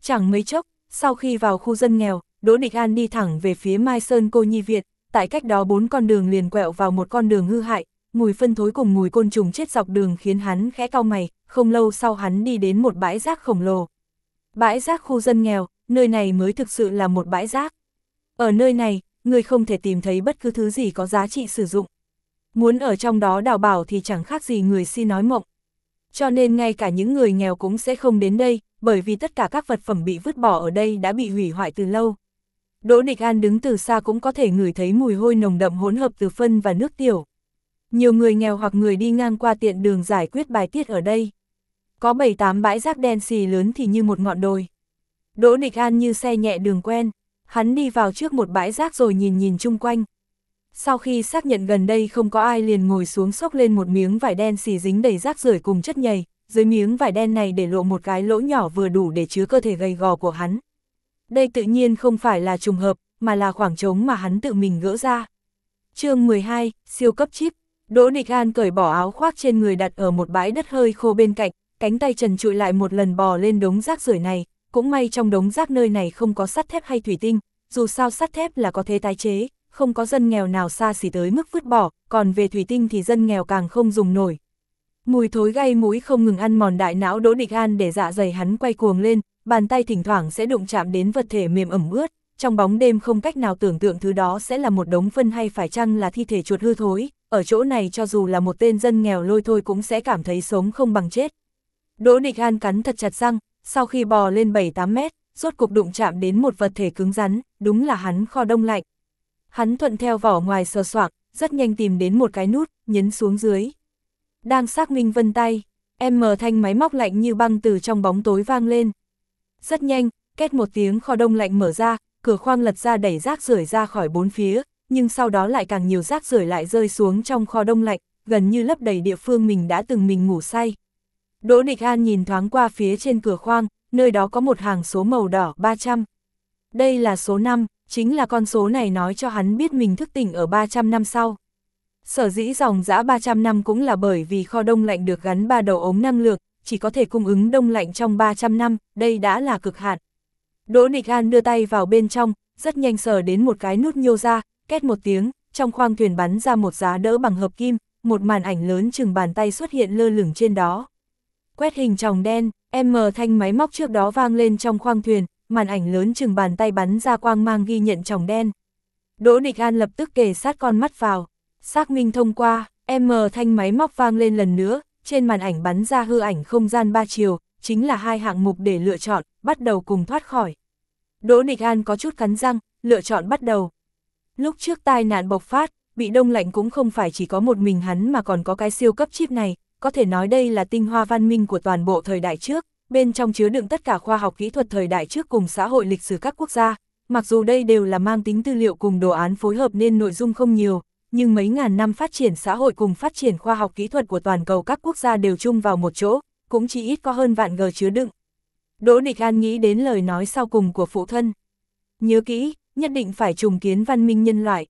A: Chẳng mấy chốc, sau khi vào khu dân nghèo, Đỗ Địch An đi thẳng về phía Mai Sơn Cô Nhi Việt, tại cách đó bốn con đường liền quẹo vào một con đường hư hại, mùi phân thối cùng mùi côn trùng chết dọc đường khiến hắn khẽ cau mày, không lâu sau hắn đi đến một bãi rác khổng lồ. Bãi rác khu dân nghèo, nơi này mới thực sự là một bãi rác. Ở nơi này, người không thể tìm thấy bất cứ thứ gì có giá trị sử dụng. Muốn ở trong đó đào bảo thì chẳng khác gì người si nói mộng. Cho nên ngay cả những người nghèo cũng sẽ không đến đây, bởi vì tất cả các vật phẩm bị vứt bỏ ở đây đã bị hủy hoại từ lâu. Đỗ Địch An đứng từ xa cũng có thể ngửi thấy mùi hôi nồng đậm hỗn hợp từ phân và nước tiểu. Nhiều người nghèo hoặc người đi ngang qua tiện đường giải quyết bài tiết ở đây. Có 7-8 bãi rác đen xì lớn thì như một ngọn đồi. Đỗ Địch An như xe nhẹ đường quen, hắn đi vào trước một bãi rác rồi nhìn nhìn chung quanh. Sau khi xác nhận gần đây không có ai liền ngồi xuống xốc lên một miếng vải đen xì dính đầy rác rưởi cùng chất nhầy, dưới miếng vải đen này để lộ một cái lỗ nhỏ vừa đủ để chứa cơ thể gầy gò của hắn. Đây tự nhiên không phải là trùng hợp, mà là khoảng trống mà hắn tự mình gỡ ra. chương 12, siêu cấp chip, Đỗ địch An cởi bỏ áo khoác trên người đặt ở một bãi đất hơi khô bên cạnh, cánh tay trần trụi lại một lần bò lên đống rác rưởi này, cũng may trong đống rác nơi này không có sắt thép hay thủy tinh, dù sao sắt thép là có thể tái chế, không có dân nghèo nào xa xỉ tới mức vứt bỏ, còn về thủy tinh thì dân nghèo càng không dùng nổi. Mùi thối gây mũi không ngừng ăn mòn đại não Đỗ Địch An để dạ dày hắn quay cuồng lên, bàn tay thỉnh thoảng sẽ đụng chạm đến vật thể mềm ẩm ướt, trong bóng đêm không cách nào tưởng tượng thứ đó sẽ là một đống phân hay phải chăng là thi thể chuột hư thối, ở chỗ này cho dù là một tên dân nghèo lôi thôi cũng sẽ cảm thấy sống không bằng chết. Đỗ Địch An cắn thật chặt răng, sau khi bò lên 7-8 mét, rốt cục đụng chạm đến một vật thể cứng rắn, đúng là hắn kho đông lạnh. Hắn thuận theo vỏ ngoài sờ soạc, rất nhanh tìm đến một cái nút, nhấn xuống dưới. Đang xác minh vân tay, em mở thanh máy móc lạnh như băng từ trong bóng tối vang lên. Rất nhanh, két một tiếng kho đông lạnh mở ra, cửa khoang lật ra đẩy rác rưởi ra khỏi bốn phía, nhưng sau đó lại càng nhiều rác rưởi lại rơi xuống trong kho đông lạnh, gần như lấp đầy địa phương mình đã từng mình ngủ say. Đỗ Địch An nhìn thoáng qua phía trên cửa khoang, nơi đó có một hàng số màu đỏ 300. Đây là số 5, chính là con số này nói cho hắn biết mình thức tỉnh ở 300 năm sau. Sở dĩ dòng dã 300 năm cũng là bởi vì kho đông lạnh được gắn ba đầu ống năng lượng, chỉ có thể cung ứng đông lạnh trong 300 năm, đây đã là cực hạn. Đỗ Nịch An đưa tay vào bên trong, rất nhanh sờ đến một cái nút nhô ra, két một tiếng, trong khoang thuyền bắn ra một giá đỡ bằng hợp kim, một màn ảnh lớn chừng bàn tay xuất hiện lơ lửng trên đó. Quét hình tròng đen, M thanh máy móc trước đó vang lên trong khoang thuyền, màn ảnh lớn chừng bàn tay bắn ra quang mang ghi nhận tròng đen. Đỗ Địch An lập tức kề sát con mắt vào, xác minh thông qua, M thanh máy móc vang lên lần nữa, trên màn ảnh bắn ra hư ảnh không gian ba chiều, chính là hai hạng mục để lựa chọn, bắt đầu cùng thoát khỏi. Đỗ Địch An có chút cắn răng, lựa chọn bắt đầu. Lúc trước tai nạn bộc phát, bị đông lạnh cũng không phải chỉ có một mình hắn mà còn có cái siêu cấp chip này, có thể nói đây là tinh hoa văn minh của toàn bộ thời đại trước, bên trong chứa đựng tất cả khoa học kỹ thuật thời đại trước cùng xã hội lịch sử các quốc gia. Mặc dù đây đều là mang tính tư liệu cùng đồ án phối hợp nên nội dung không nhiều, nhưng mấy ngàn năm phát triển xã hội cùng phát triển khoa học kỹ thuật của toàn cầu các quốc gia đều chung vào một chỗ, cũng chỉ ít có hơn vạn gờ chứa đựng. Đỗ Địch An nghĩ đến lời nói sau cùng của phụ thân. Nhớ kỹ, nhất định phải trùng kiến văn minh nhân loại.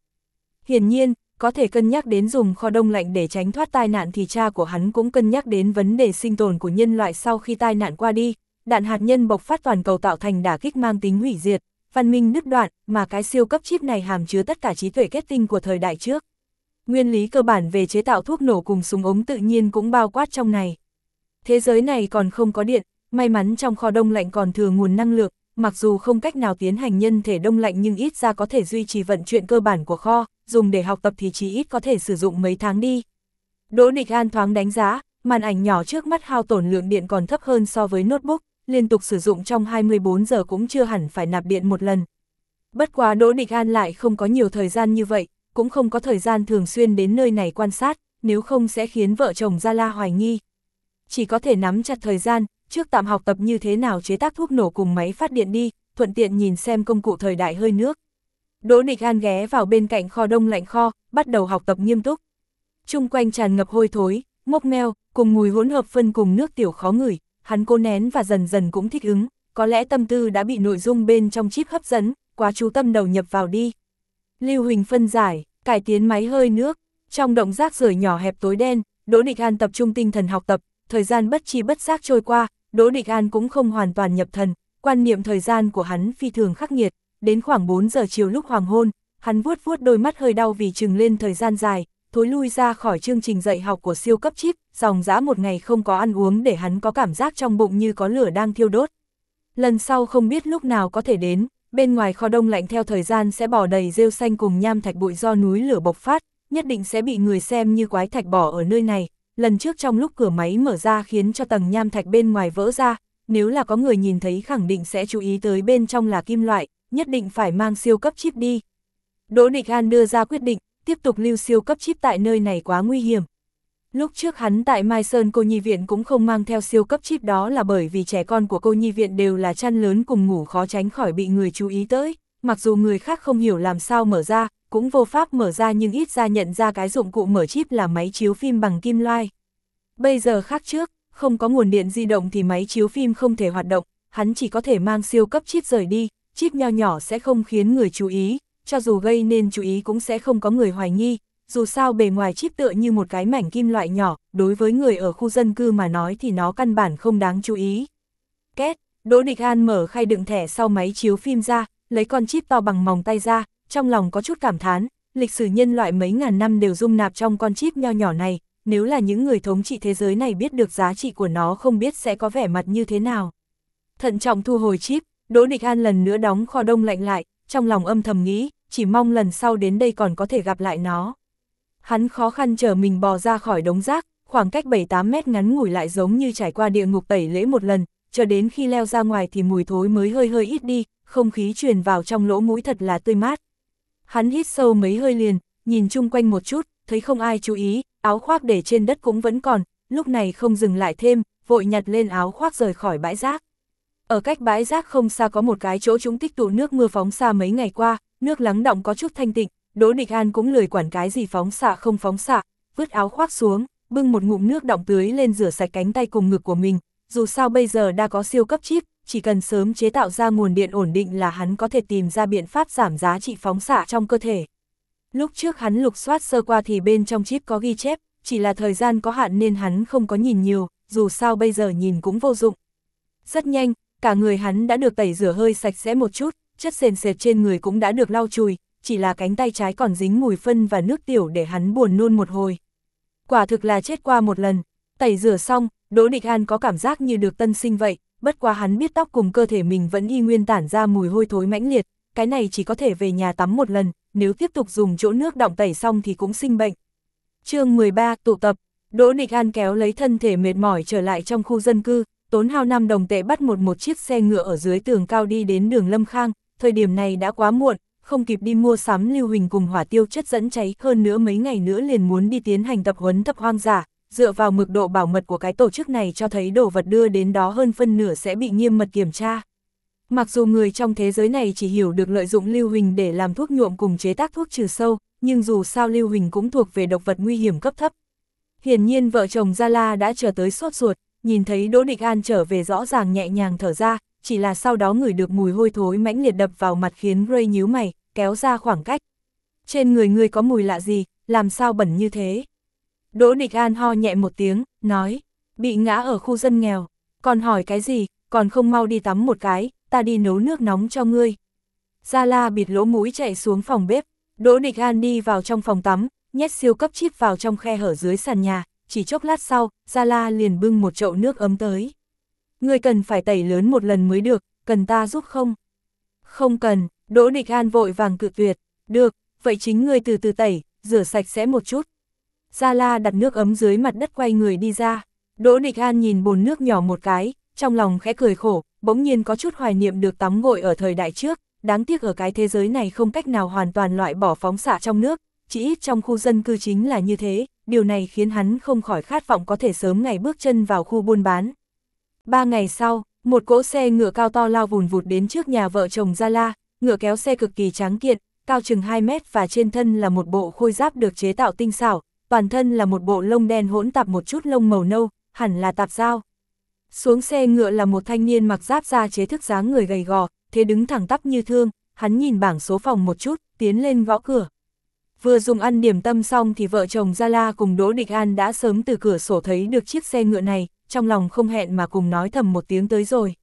A: Hiển nhiên, có thể cân nhắc đến dùng kho đông lạnh để tránh thoát tai nạn thì cha của hắn cũng cân nhắc đến vấn đề sinh tồn của nhân loại sau khi tai nạn qua đi, đạn hạt nhân bộc phát toàn cầu tạo thành đả kích mang tính hủy diệt, văn minh nứt đoạn, mà cái siêu cấp chip này hàm chứa tất cả trí tuệ kết tinh của thời đại trước. Nguyên lý cơ bản về chế tạo thuốc nổ cùng súng ống tự nhiên cũng bao quát trong này. Thế giới này còn không có điện, may mắn trong kho đông lạnh còn thừa nguồn năng lượng, mặc dù không cách nào tiến hành nhân thể đông lạnh nhưng ít ra có thể duy trì vận chuyển cơ bản của kho, dùng để học tập thì chỉ ít có thể sử dụng mấy tháng đi. Đỗ Địch An thoáng đánh giá, màn ảnh nhỏ trước mắt hao tổn lượng điện còn thấp hơn so với notebook, liên tục sử dụng trong 24 giờ cũng chưa hẳn phải nạp điện một lần. Bất quá Đỗ Địch An lại không có nhiều thời gian như vậy, cũng không có thời gian thường xuyên đến nơi này quan sát, nếu không sẽ khiến vợ chồng Gia La hoài nghi. Chỉ có thể nắm chặt thời gian, trước tạm học tập như thế nào chế tác thuốc nổ cùng máy phát điện đi, thuận tiện nhìn xem công cụ thời đại hơi nước. Đỗ Nịch An ghé vào bên cạnh kho đông lạnh kho, bắt đầu học tập nghiêm túc. Trung quanh tràn ngập hôi thối, mốc meo, cùng mùi hỗn hợp phân cùng nước tiểu khó ngửi, hắn cố nén và dần dần cũng thích ứng, có lẽ tâm tư đã bị nội dung bên trong chip hấp dẫn, quá chú tâm đầu nhập vào đi. Lưu Huỳnh phân giải, cải tiến máy hơi nước, trong động rác rời nhỏ hẹp tối đen, Đỗ Địch An tập trung tinh thần học tập, thời gian bất chi bất giác trôi qua, Đỗ Địch An cũng không hoàn toàn nhập thần, quan niệm thời gian của hắn phi thường khắc nghiệt, đến khoảng 4 giờ chiều lúc hoàng hôn, hắn vuốt vuốt đôi mắt hơi đau vì chừng lên thời gian dài, thối lui ra khỏi chương trình dạy học của siêu cấp chip, dòng dã một ngày không có ăn uống để hắn có cảm giác trong bụng như có lửa đang thiêu đốt. Lần sau không biết lúc nào có thể đến, bên ngoài kho đông lạnh theo thời gian sẽ bỏ đầy rêu xanh cùng nham thạch bụi do núi lửa bộc phát, nhất định sẽ bị người xem như quái thạch bỏ ở nơi này. Lần trước trong lúc cửa máy mở ra khiến cho tầng nham thạch bên ngoài vỡ ra, nếu là có người nhìn thấy khẳng định sẽ chú ý tới bên trong là kim loại, nhất định phải mang siêu cấp chip đi. Đỗ Địch An đưa ra quyết định, tiếp tục lưu siêu cấp chip tại nơi này quá nguy hiểm. Lúc trước hắn tại Mai Sơn cô nhi viện cũng không mang theo siêu cấp chip đó là bởi vì trẻ con của cô nhi viện đều là chăn lớn cùng ngủ khó tránh khỏi bị người chú ý tới, mặc dù người khác không hiểu làm sao mở ra, cũng vô pháp mở ra nhưng ít ra nhận ra cái dụng cụ mở chip là máy chiếu phim bằng kim loại. Bây giờ khác trước, không có nguồn điện di động thì máy chiếu phim không thể hoạt động, hắn chỉ có thể mang siêu cấp chip rời đi, chip nho nhỏ sẽ không khiến người chú ý, cho dù gây nên chú ý cũng sẽ không có người hoài nghi, dù sao bề ngoài chip tựa như một cái mảnh kim loại nhỏ, đối với người ở khu dân cư mà nói thì nó căn bản không đáng chú ý. Két, Đỗ Địch An mở khay đựng thẻ sau máy chiếu phim ra, lấy con chip to bằng mỏng tay ra, trong lòng có chút cảm thán, lịch sử nhân loại mấy ngàn năm đều dung nạp trong con chip nho nhỏ này, nếu là những người thống trị thế giới này biết được giá trị của nó không biết sẽ có vẻ mặt như thế nào. Thận trọng thu hồi chip, Đỗ Địch An lần nữa đóng kho đông lạnh lại, trong lòng âm thầm nghĩ, chỉ mong lần sau đến đây còn có thể gặp lại nó. Hắn khó khăn chờ mình bò ra khỏi đống rác, khoảng cách 7-8 mét ngắn ngủi lại giống như trải qua địa ngục tẩy lễ một lần, cho đến khi leo ra ngoài thì mùi thối mới hơi hơi ít đi, không khí truyền vào trong lỗ mũi thật là tươi mát. Hắn hít sâu mấy hơi liền, nhìn chung quanh một chút, thấy không ai chú ý, áo khoác để trên đất cũng vẫn còn, lúc này không dừng lại thêm, vội nhặt lên áo khoác rời khỏi bãi rác. Ở cách bãi rác không xa có một cái chỗ chúng tích tụ nước mưa phóng xa mấy ngày qua, nước lắng động có chút thanh tịnh, Đỗ Địch An cũng lười quản cái gì phóng xạ không phóng xạ, vứt áo khoác xuống, bưng một ngụm nước động tưới lên rửa sạch cánh tay cùng ngực của mình, dù sao bây giờ đã có siêu cấp chip, chỉ cần sớm chế tạo ra nguồn điện ổn định là hắn có thể tìm ra biện pháp giảm giá trị phóng xạ trong cơ thể. Lúc trước hắn lục soát sơ qua thì bên trong chip có ghi chép, chỉ là thời gian có hạn nên hắn không có nhìn nhiều, dù sao bây giờ nhìn cũng vô dụng. Rất nhanh, cả người hắn đã được tẩy rửa hơi sạch sẽ một chút, chất sền sệt trên người cũng đã được lau chùi, chỉ là cánh tay trái còn dính mùi phân và nước tiểu để hắn buồn nôn một hồi. Quả thực là chết qua một lần, tẩy rửa xong, Đỗ Địch An có cảm giác như được tân sinh vậy, bất quá hắn biết tóc cùng cơ thể mình vẫn y nguyên tản ra mùi hôi thối mãnh liệt, cái này chỉ có thể về nhà tắm một lần, nếu tiếp tục dùng chỗ nước động tẩy xong thì cũng sinh bệnh. chương 13 tụ tập, Đỗ Địch An kéo lấy thân thể mệt mỏi trở lại trong khu dân cư, tốn hao 5 đồng tệ bắt một một chiếc xe ngựa ở dưới tường cao đi đến đường Lâm Khang, thời điểm này đã quá muộn, không kịp đi mua sắm lưu huỳnh cùng hỏa tiêu chất dẫn cháy hơn nữa mấy ngày nữa liền muốn đi tiến hành tập huấn tập hoang giả, dựa vào mực độ bảo mật của cái tổ chức này cho thấy đồ vật đưa đến đó hơn phân nửa sẽ bị nghiêm mật kiểm tra. Mặc dù người trong thế giới này chỉ hiểu được lợi dụng lưu huỳnh để làm thuốc nhuộm cùng chế tác thuốc trừ sâu, nhưng dù sao lưu huỳnh cũng thuộc về độc vật nguy hiểm cấp thấp. Hiển nhiên vợ chồng Gia La đã chờ tới sốt ruột, nhìn thấy Đỗ Địch An trở về rõ ràng nhẹ nhàng thở ra, chỉ là sau đó ngửi được mùi hôi thối mãnh liệt đập vào mặt khiến Ray nhíu mày, kéo ra khoảng cách. Trên người ngươi có mùi lạ gì, làm sao bẩn như thế? Đỗ Địch An ho nhẹ một tiếng, nói, bị ngã ở khu dân nghèo, còn hỏi cái gì, còn không mau đi tắm một cái, ta đi nấu nước nóng cho ngươi. Gia La bịt lỗ mũi chạy xuống phòng bếp, Đỗ Địch An đi vào trong phòng tắm, nhét siêu cấp chip vào trong khe hở dưới sàn nhà, chỉ chốc lát sau, Gia La liền bưng một chậu nước ấm tới. người cần phải tẩy lớn một lần mới được, cần ta giúp không? Không cần, Đỗ Địch An vội vàng cự tuyệt, được, vậy chính người từ từ tẩy, rửa sạch sẽ một chút. Gia La đặt nước ấm dưới mặt đất quay người đi ra, Đỗ Địch An nhìn bồn nước nhỏ một cái, trong lòng khẽ cười khổ, bỗng nhiên có chút hoài niệm được tắm gội ở thời đại trước, đáng tiếc ở cái thế giới này không cách nào hoàn toàn loại bỏ phóng xạ trong nước, chỉ ít trong khu dân cư chính là như thế, điều này khiến hắn không khỏi khát vọng có thể sớm ngày bước chân vào khu buôn bán. Ba ngày sau, một cỗ xe ngựa cao to lao vùn vụt đến trước nhà vợ chồng Gia La, ngựa kéo xe cực kỳ tráng kiện, cao chừng 2 mét và trên thân là một bộ khôi giáp được chế tạo tinh xảo, toàn thân là một bộ lông đen hỗn tạp một chút lông màu nâu, hẳn là tạp dao. Xuống xe ngựa là một thanh niên mặc giáp da chế thức dáng người gầy gò, thế đứng thẳng tắp như thương, hắn nhìn bảng số phòng một chút, tiến lên gõ cửa. Vừa dùng ăn điểm tâm xong thì vợ chồng Gia La cùng Đỗ Địch An đã sớm từ cửa sổ thấy được chiếc xe ngựa này, trong lòng không hẹn mà cùng nói thầm một tiếng tới rồi.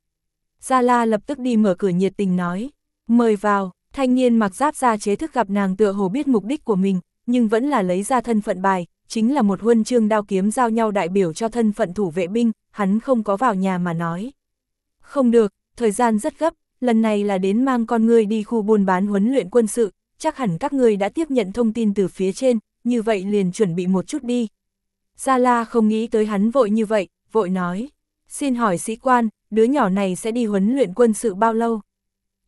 A: Gia La lập tức đi mở cửa nhiệt tình nói, mời vào, thanh niên mặc giáp da chế thức gặp nàng tựa hồ biết mục đích của mình, nhưng vẫn là lấy ra thân phận bài, chính là một huân chương đao kiếm giao nhau đại biểu cho thân phận thủ vệ binh, hắn không có vào nhà mà nói. Không được, thời gian rất gấp, lần này là đến mang con người đi khu buôn bán huấn luyện quân sự, chắc hẳn các người đã tiếp nhận thông tin từ phía trên, như vậy liền chuẩn bị một chút đi. Gia La không nghĩ tới hắn vội như vậy, vội nói, xin hỏi sĩ quan, đứa nhỏ này sẽ đi huấn luyện quân sự bao lâu?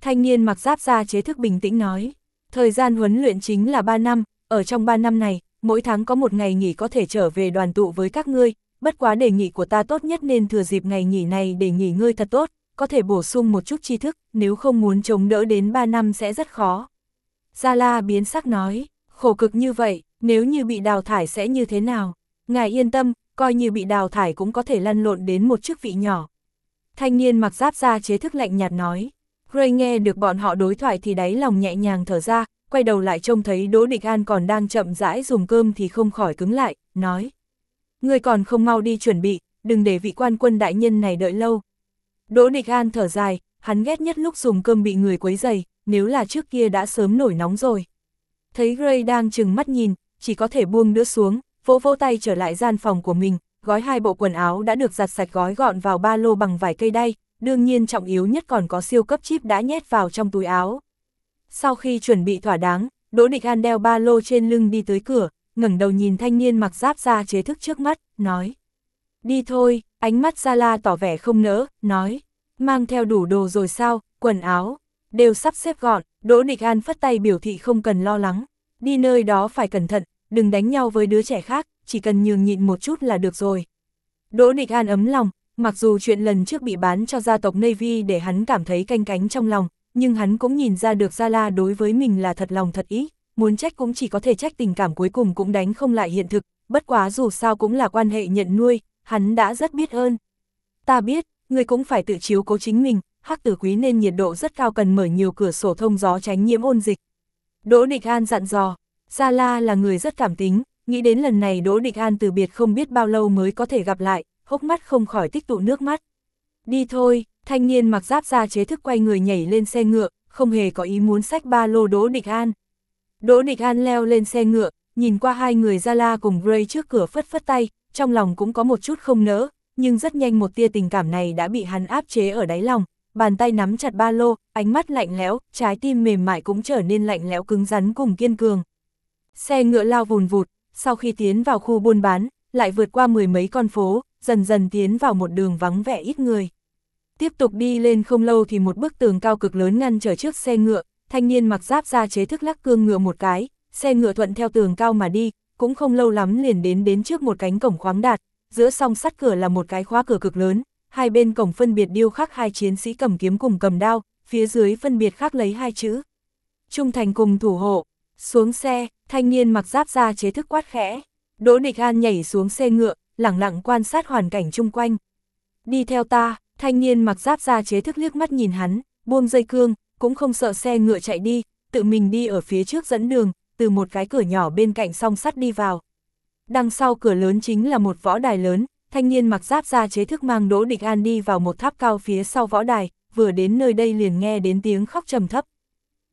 A: Thanh niên mặc giáp da chế thức bình tĩnh nói, thời gian huấn luyện chính là 3 năm, ở trong 3 năm này, mỗi tháng có một ngày nghỉ có thể trở về đoàn tụ với các ngươi, bất quá đề nghị của ta tốt nhất nên thừa dịp ngày nghỉ này để nghỉ ngơi thật tốt, có thể bổ sung một chút tri thức, nếu không muốn chống đỡ đến 3 năm sẽ rất khó. Gia La biến sắc nói, khổ cực như vậy, nếu như bị đào thải sẽ như thế nào? Ngài yên tâm, coi như bị đào thải cũng có thể lăn lộn đến một chức vị nhỏ. Thanh niên mặc giáp ra chế thức lạnh nhạt nói. Gray nghe được bọn họ đối thoại thì đáy lòng nhẹ nhàng thở ra, quay đầu lại trông thấy Đỗ Địch An còn đang chậm rãi dùng cơm thì không khỏi cứng lại, nói. Người còn không mau đi chuẩn bị, đừng để vị quan quân đại nhân này đợi lâu. Đỗ Nịch An thở dài, hắn ghét nhất lúc dùng cơm bị người quấy dày, nếu là trước kia đã sớm nổi nóng rồi. Thấy Gray đang chừng mắt nhìn, chỉ có thể buông đứa xuống, vỗ vỗ tay trở lại gian phòng của mình, gói hai bộ quần áo đã được giặt sạch gói gọn vào ba lô bằng vải cây đay, đương nhiên trọng yếu nhất còn có siêu cấp chip đã nhét vào trong túi áo. Sau khi chuẩn bị thỏa đáng, Đỗ Địch An đeo ba lô trên lưng đi tới cửa, ngẩng đầu nhìn thanh niên mặc giáp da chế thức trước mắt, nói. Đi thôi, ánh mắt Gia La tỏ vẻ không nỡ, nói. Mang theo đủ đồ rồi sao, quần áo, đều sắp xếp gọn, Đỗ Địch An phất tay biểu thị không cần lo lắng. Đi nơi đó phải cẩn thận, đừng đánh nhau với đứa trẻ khác, chỉ cần nhường nhịn một chút là được rồi. Đỗ Địch An ấm lòng, mặc dù chuyện lần trước bị bán cho gia tộc Navy để hắn cảm thấy canh cánh trong lòng, nhưng hắn cũng nhìn ra được Gia La đối với mình là thật lòng thật ý, muốn trách cũng chỉ có thể trách tình cảm cuối cùng cũng đánh không lại hiện thực, bất quá dù sao cũng là quan hệ nhận nuôi, hắn đã rất biết ơn. Ta biết, người cũng phải tự chiếu cố chính mình, hắc tử quý nên nhiệt độ rất cao cần mở nhiều cửa sổ thông gió tránh nhiễm ôn dịch. Đỗ Địch An dặn dò, Gia La là người rất cảm tính, nghĩ đến lần này Đỗ Địch An từ biệt không biết bao lâu mới có thể gặp lại, hốc mắt không khỏi tích tụ nước mắt. Đi thôi, thanh niên mặc giáp ra chế thức quay người nhảy lên xe ngựa, không hề có ý muốn sách ba lô Đỗ Địch An. Đỗ Địch An leo lên xe ngựa, nhìn qua hai người Gia La cùng Gray trước cửa phất phất tay, trong lòng cũng có một chút không nỡ, nhưng rất nhanh một tia tình cảm này đã bị hắn áp chế ở đáy lòng, bàn tay nắm chặt ba lô, ánh mắt lạnh lẽo, trái tim mềm mại cũng trở nên lạnh lẽo cứng rắn cùng kiên cường. Xe ngựa lao vùn vụt, sau khi tiến vào khu buôn bán, lại vượt qua mười mấy con phố, dần dần tiến vào một đường vắng vẻ ít người. Tiếp tục đi lên không lâu thì một bức tường cao cực lớn ngăn trở trước xe ngựa, thanh niên mặc giáp ra chế thức lắc cương ngựa một cái, xe ngựa thuận theo tường cao mà đi, cũng không lâu lắm liền đến đến trước một cánh cổng khoáng đạt, giữa song sắt cửa là một cái khóa cửa cực lớn, hai bên cổng phân biệt điêu khắc hai chiến sĩ cầm kiếm cùng cầm đao, phía dưới phân biệt khắc lấy hai chữ. Trung thành cùng thủ hộ, xuống xe, thanh niên mặc giáp ra chế thức quát khẽ. Đỗ Địch An nhảy xuống xe ngựa, lẳng lặng quan sát hoàn cảnh chung quanh. Đi theo ta, thanh niên mặc giáp ra chế thức liếc mắt nhìn hắn, buông dây cương, cũng không sợ xe ngựa chạy đi, tự mình đi ở phía trước dẫn đường, từ một cái cửa nhỏ bên cạnh song sắt đi vào. Đằng sau cửa lớn chính là một võ đài lớn, thanh niên mặc giáp ra chế thức mang Đỗ Địch An đi vào một tháp cao phía sau võ đài, vừa đến nơi đây liền nghe đến tiếng khóc trầm thấp.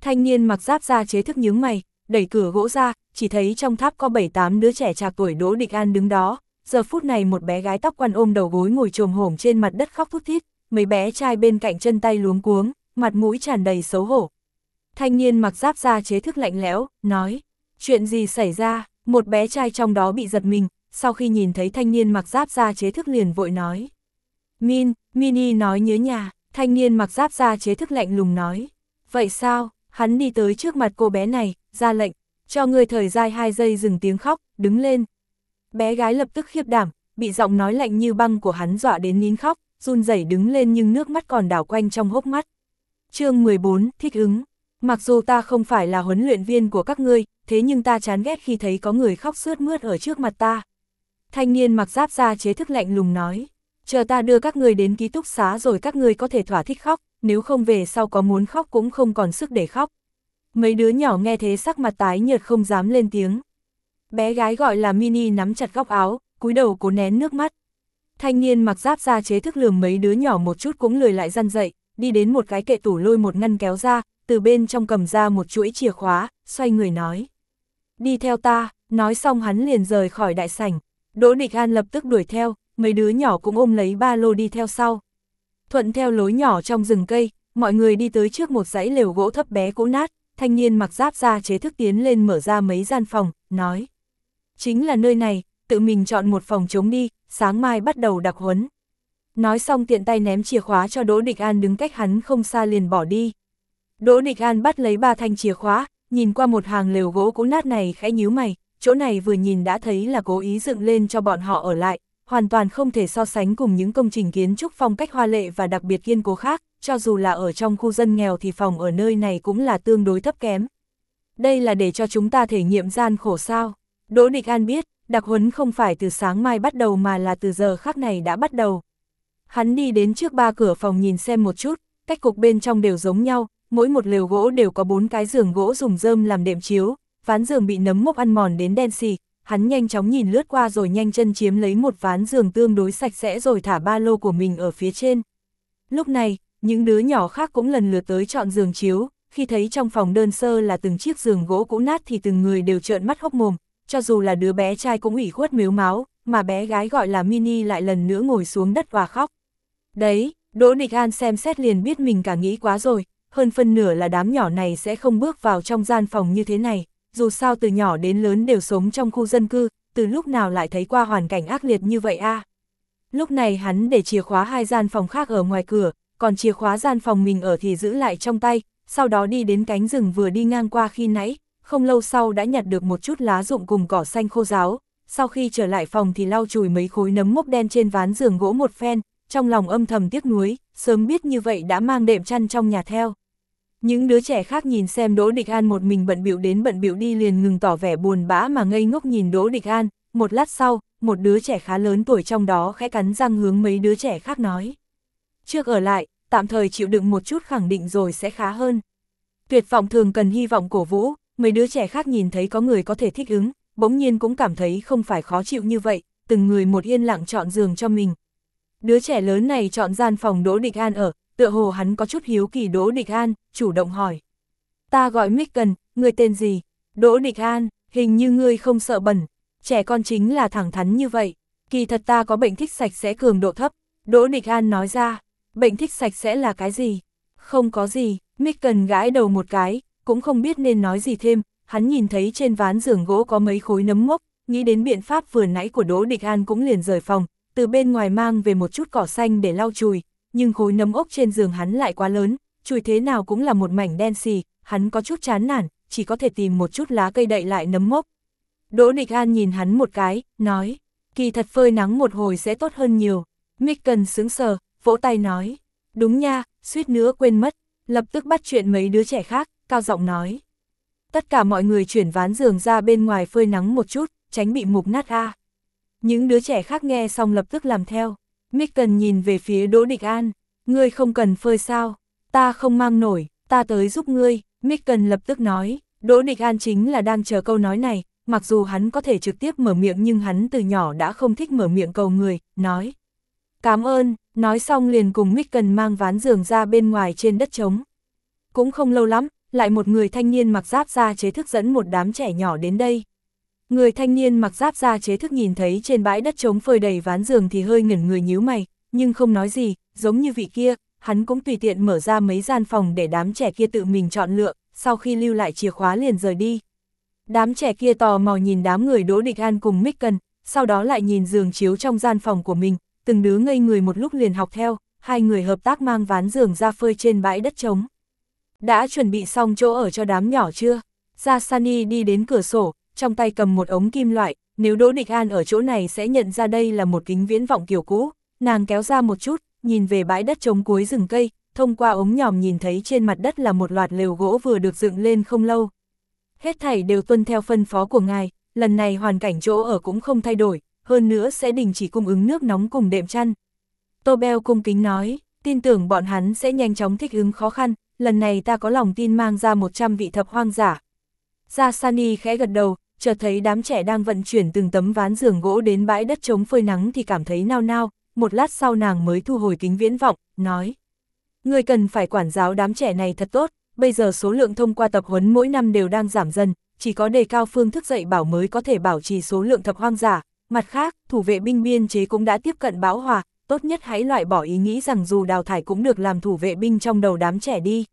A: Thanh niên mặc giáp ra chế thức nhướng mày, đẩy cửa gỗ ra, chỉ thấy trong tháp có 7-8 đứa trẻ trạc tuổi Đỗ Địch An đứng đó. Giờ phút này một bé gái tóc quăn ôm đầu gối ngồi trồm hổm trên mặt đất khóc thút thít, mấy bé trai bên cạnh chân tay luống cuống, mặt mũi tràn đầy xấu hổ. Thanh niên mặc giáp ra chế thức lạnh lẽo, nói, chuyện gì xảy ra, một bé trai trong đó bị giật mình, sau khi nhìn thấy thanh niên mặc giáp ra chế thức liền vội nói. Min, Mini nói nhớ nhà, thanh niên mặc giáp ra chế thức lạnh lùng nói. Vậy sao, hắn đi tới trước mặt cô bé này, ra lệnh, cho người thời gian 2 giây dừng tiếng khóc, đứng lên. Bé gái lập tức khiếp đảm, bị giọng nói lạnh như băng của hắn dọa đến nín khóc, run rẩy đứng lên nhưng nước mắt còn đảo quanh trong hốc mắt. chương 14, thích ứng. Mặc dù ta không phải là huấn luyện viên của các ngươi, thế nhưng ta chán ghét khi thấy có người khóc sướt mướt ở trước mặt ta. Thanh niên mặc giáp ra chế thức lạnh lùng nói, chờ ta đưa các ngươi đến ký túc xá rồi các ngươi có thể thỏa thích khóc, nếu không về sau có muốn khóc cũng không còn sức để khóc. Mấy đứa nhỏ nghe thế sắc mặt tái nhợt không dám lên tiếng. Bé gái gọi là Mini nắm chặt góc áo, cúi đầu cố nén nước mắt. Thanh niên mặc giáp ra chế thức lườm mấy đứa nhỏ một chút cũng lười lại răn dậy, đi đến một cái kệ tủ lôi một ngăn kéo ra, từ bên trong cầm ra một chuỗi chìa khóa, xoay người nói. Đi theo ta, nói xong hắn liền rời khỏi đại sảnh. Đỗ Địch An lập tức đuổi theo, mấy đứa nhỏ cũng ôm lấy ba lô đi theo sau. Thuận theo lối nhỏ trong rừng cây, mọi người đi tới trước một dãy lều gỗ thấp bé cũ nát, thanh niên mặc giáp ra chế thức tiến lên mở ra mấy gian phòng, nói. Chính là nơi này, tự mình chọn một phòng chống đi, sáng mai bắt đầu đặc huấn. Nói xong tiện tay ném chìa khóa cho Đỗ Địch An đứng cách hắn không xa liền bỏ đi. Đỗ Địch An bắt lấy ba thanh chìa khóa, nhìn qua một hàng lều gỗ cũ nát này khẽ nhíu mày, chỗ này vừa nhìn đã thấy là cố ý dựng lên cho bọn họ ở lại, hoàn toàn không thể so sánh cùng những công trình kiến trúc phong cách hoa lệ và đặc biệt kiên cố khác, cho dù là ở trong khu dân nghèo thì phòng ở nơi này cũng là tương đối thấp kém. Đây là để cho chúng ta thể nghiệm gian khổ sao. Đỗ Địch An biết, đặc huấn không phải từ sáng mai bắt đầu mà là từ giờ khắc này đã bắt đầu. Hắn đi đến trước ba cửa phòng nhìn xem một chút, cách cục bên trong đều giống nhau, mỗi một lều gỗ đều có bốn cái giường gỗ dùng rơm làm đệm chiếu, ván giường bị nấm mốc ăn mòn đến đen xì, hắn nhanh chóng nhìn lướt qua rồi nhanh chân chiếm lấy một ván giường tương đối sạch sẽ rồi thả ba lô của mình ở phía trên. Lúc này, những đứa nhỏ khác cũng lần lượt tới chọn giường chiếu, khi thấy trong phòng đơn sơ là từng chiếc giường gỗ cũ nát thì từng người đều trợn mắt hốc mồm, cho dù là đứa bé trai cũng ủy khuất miếu máu, mà bé gái gọi là Mini lại lần nữa ngồi xuống đất và khóc. Đấy, Đỗ Địch An xem xét liền biết mình cả nghĩ quá rồi, hơn phân nửa là đám nhỏ này sẽ không bước vào trong gian phòng như thế này, dù sao từ nhỏ đến lớn đều sống trong khu dân cư, từ lúc nào lại thấy qua hoàn cảnh ác liệt như vậy a Lúc này hắn để chìa khóa hai gian phòng khác ở ngoài cửa, còn chìa khóa gian phòng mình ở thì giữ lại trong tay, sau đó đi đến cánh rừng vừa đi ngang qua khi nãy, không lâu sau đã nhặt được một chút lá rụng cùng cỏ xanh khô ráo, sau khi trở lại phòng thì lau chùi mấy khối nấm mốc đen trên ván giường gỗ một phen, trong lòng âm thầm tiếc nuối, sớm biết như vậy đã mang đệm chăn trong nhà theo. Những đứa trẻ khác nhìn xem Đỗ Địch An một mình bận biểu đến bận biểu đi liền ngừng tỏ vẻ buồn bã mà ngây ngốc nhìn Đỗ Địch An, một lát sau, một đứa trẻ khá lớn tuổi trong đó khẽ cắn răng hướng mấy đứa trẻ khác nói. Trước ở lại, tạm thời chịu đựng một chút khẳng định rồi sẽ khá hơn. Tuyệt vọng thường cần hy vọng cổ vũ, mấy đứa trẻ khác nhìn thấy có người có thể thích ứng, bỗng nhiên cũng cảm thấy không phải khó chịu như vậy, từng người một yên lặng chọn giường cho mình. Đứa trẻ lớn này chọn gian phòng Đỗ Địch An ở, tựa hồ hắn có chút hiếu kỳ Đỗ Địch An, chủ động hỏi. Ta gọi Micken, người tên gì? Đỗ Địch An, hình như ngươi không sợ bẩn, trẻ con chính là thẳng thắn như vậy. Kỳ thật ta có bệnh thích sạch sẽ cường độ thấp. Đỗ Địch An nói ra, bệnh thích sạch sẽ là cái gì? Không có gì, Micken gãi đầu một cái, cũng không biết nên nói gì thêm, hắn nhìn thấy trên ván giường gỗ có mấy khối nấm mốc, nghĩ đến biện pháp vừa nãy của Đỗ Địch An cũng liền rời phòng, từ bên ngoài mang về một chút cỏ xanh để lau chùi, nhưng khối nấm ốc trên giường hắn lại quá lớn, chùi thế nào cũng là một mảnh đen xì, hắn có chút chán nản, chỉ có thể tìm một chút lá cây đậy lại nấm mốc. Đỗ Địch An nhìn hắn một cái, nói, kỳ thật phơi nắng một hồi sẽ tốt hơn nhiều. Micken sướng sờ, vỗ tay nói, đúng nha, suýt nữa quên mất, lập tức bắt chuyện mấy đứa trẻ khác, cao giọng nói. Tất cả mọi người chuyển ván giường ra bên ngoài phơi nắng một chút, tránh bị mục nát a. Những đứa trẻ khác nghe xong lập tức làm theo. Micken nhìn về phía Đỗ Địch An, ngươi không cần phơi sao, ta không mang nổi, ta tới giúp ngươi, Micken lập tức nói, Đỗ Địch An chính là đang chờ câu nói này, mặc dù hắn có thể trực tiếp mở miệng nhưng hắn từ nhỏ đã không thích mở miệng cầu người, nói. Cảm ơn, nói xong liền cùng Micken mang ván giường ra bên ngoài trên đất trống. Cũng không lâu lắm, lại một người thanh niên mặc giáp ra chế thức dẫn một đám trẻ nhỏ đến đây. Người thanh niên mặc giáp ra chế thức nhìn thấy trên bãi đất trống phơi đầy ván giường thì hơi ngẩn người nhíu mày, nhưng không nói gì, giống như vị kia, hắn cũng tùy tiện mở ra mấy gian phòng để đám trẻ kia tự mình chọn lựa, sau khi lưu lại chìa khóa liền rời đi. Đám trẻ kia tò mò nhìn đám người Đỗ Địch An cùng Micken, sau đó lại nhìn giường chiếu trong gian phòng của mình, từng đứa ngây người một lúc liền học theo, hai người hợp tác mang ván giường ra phơi trên bãi đất trống. Đã chuẩn bị xong chỗ ở cho đám nhỏ chưa? ra Sani đi đến cửa sổ, trong tay cầm một ống kim loại, nếu Đỗ Địch An ở chỗ này sẽ nhận ra đây là một kính viễn vọng kiểu cũ, nàng kéo ra một chút, nhìn về bãi đất trống cuối rừng cây, thông qua ống nhòm nhìn thấy trên mặt đất là một loạt lều gỗ vừa được dựng lên không lâu. Hết thảy đều tuân theo phân phó của ngài, lần này hoàn cảnh chỗ ở cũng không thay đổi, hơn nữa sẽ đình chỉ cung ứng nước nóng cùng đệm chăn. Tô beo cung kính nói, tin tưởng bọn hắn sẽ nhanh chóng thích ứng khó khăn, lần này ta có lòng tin mang ra 100 vị thập hoang giả. Gia Sani khẽ gật đầu, chợt thấy đám trẻ đang vận chuyển từng tấm ván giường gỗ đến bãi đất chống phơi nắng thì cảm thấy nao nao, một lát sau nàng mới thu hồi kính viễn vọng, nói. Người cần phải quản giáo đám trẻ này thật tốt, bây giờ số lượng thông qua tập huấn mỗi năm đều đang giảm dần, chỉ có đề cao phương thức dạy bảo mới có thể bảo trì số lượng thập hoang giả. Mặt khác, thủ vệ binh biên chế cũng đã tiếp cận bão hòa, tốt nhất hãy loại bỏ ý nghĩ rằng dù đào thải cũng được làm thủ vệ binh trong đầu đám trẻ đi.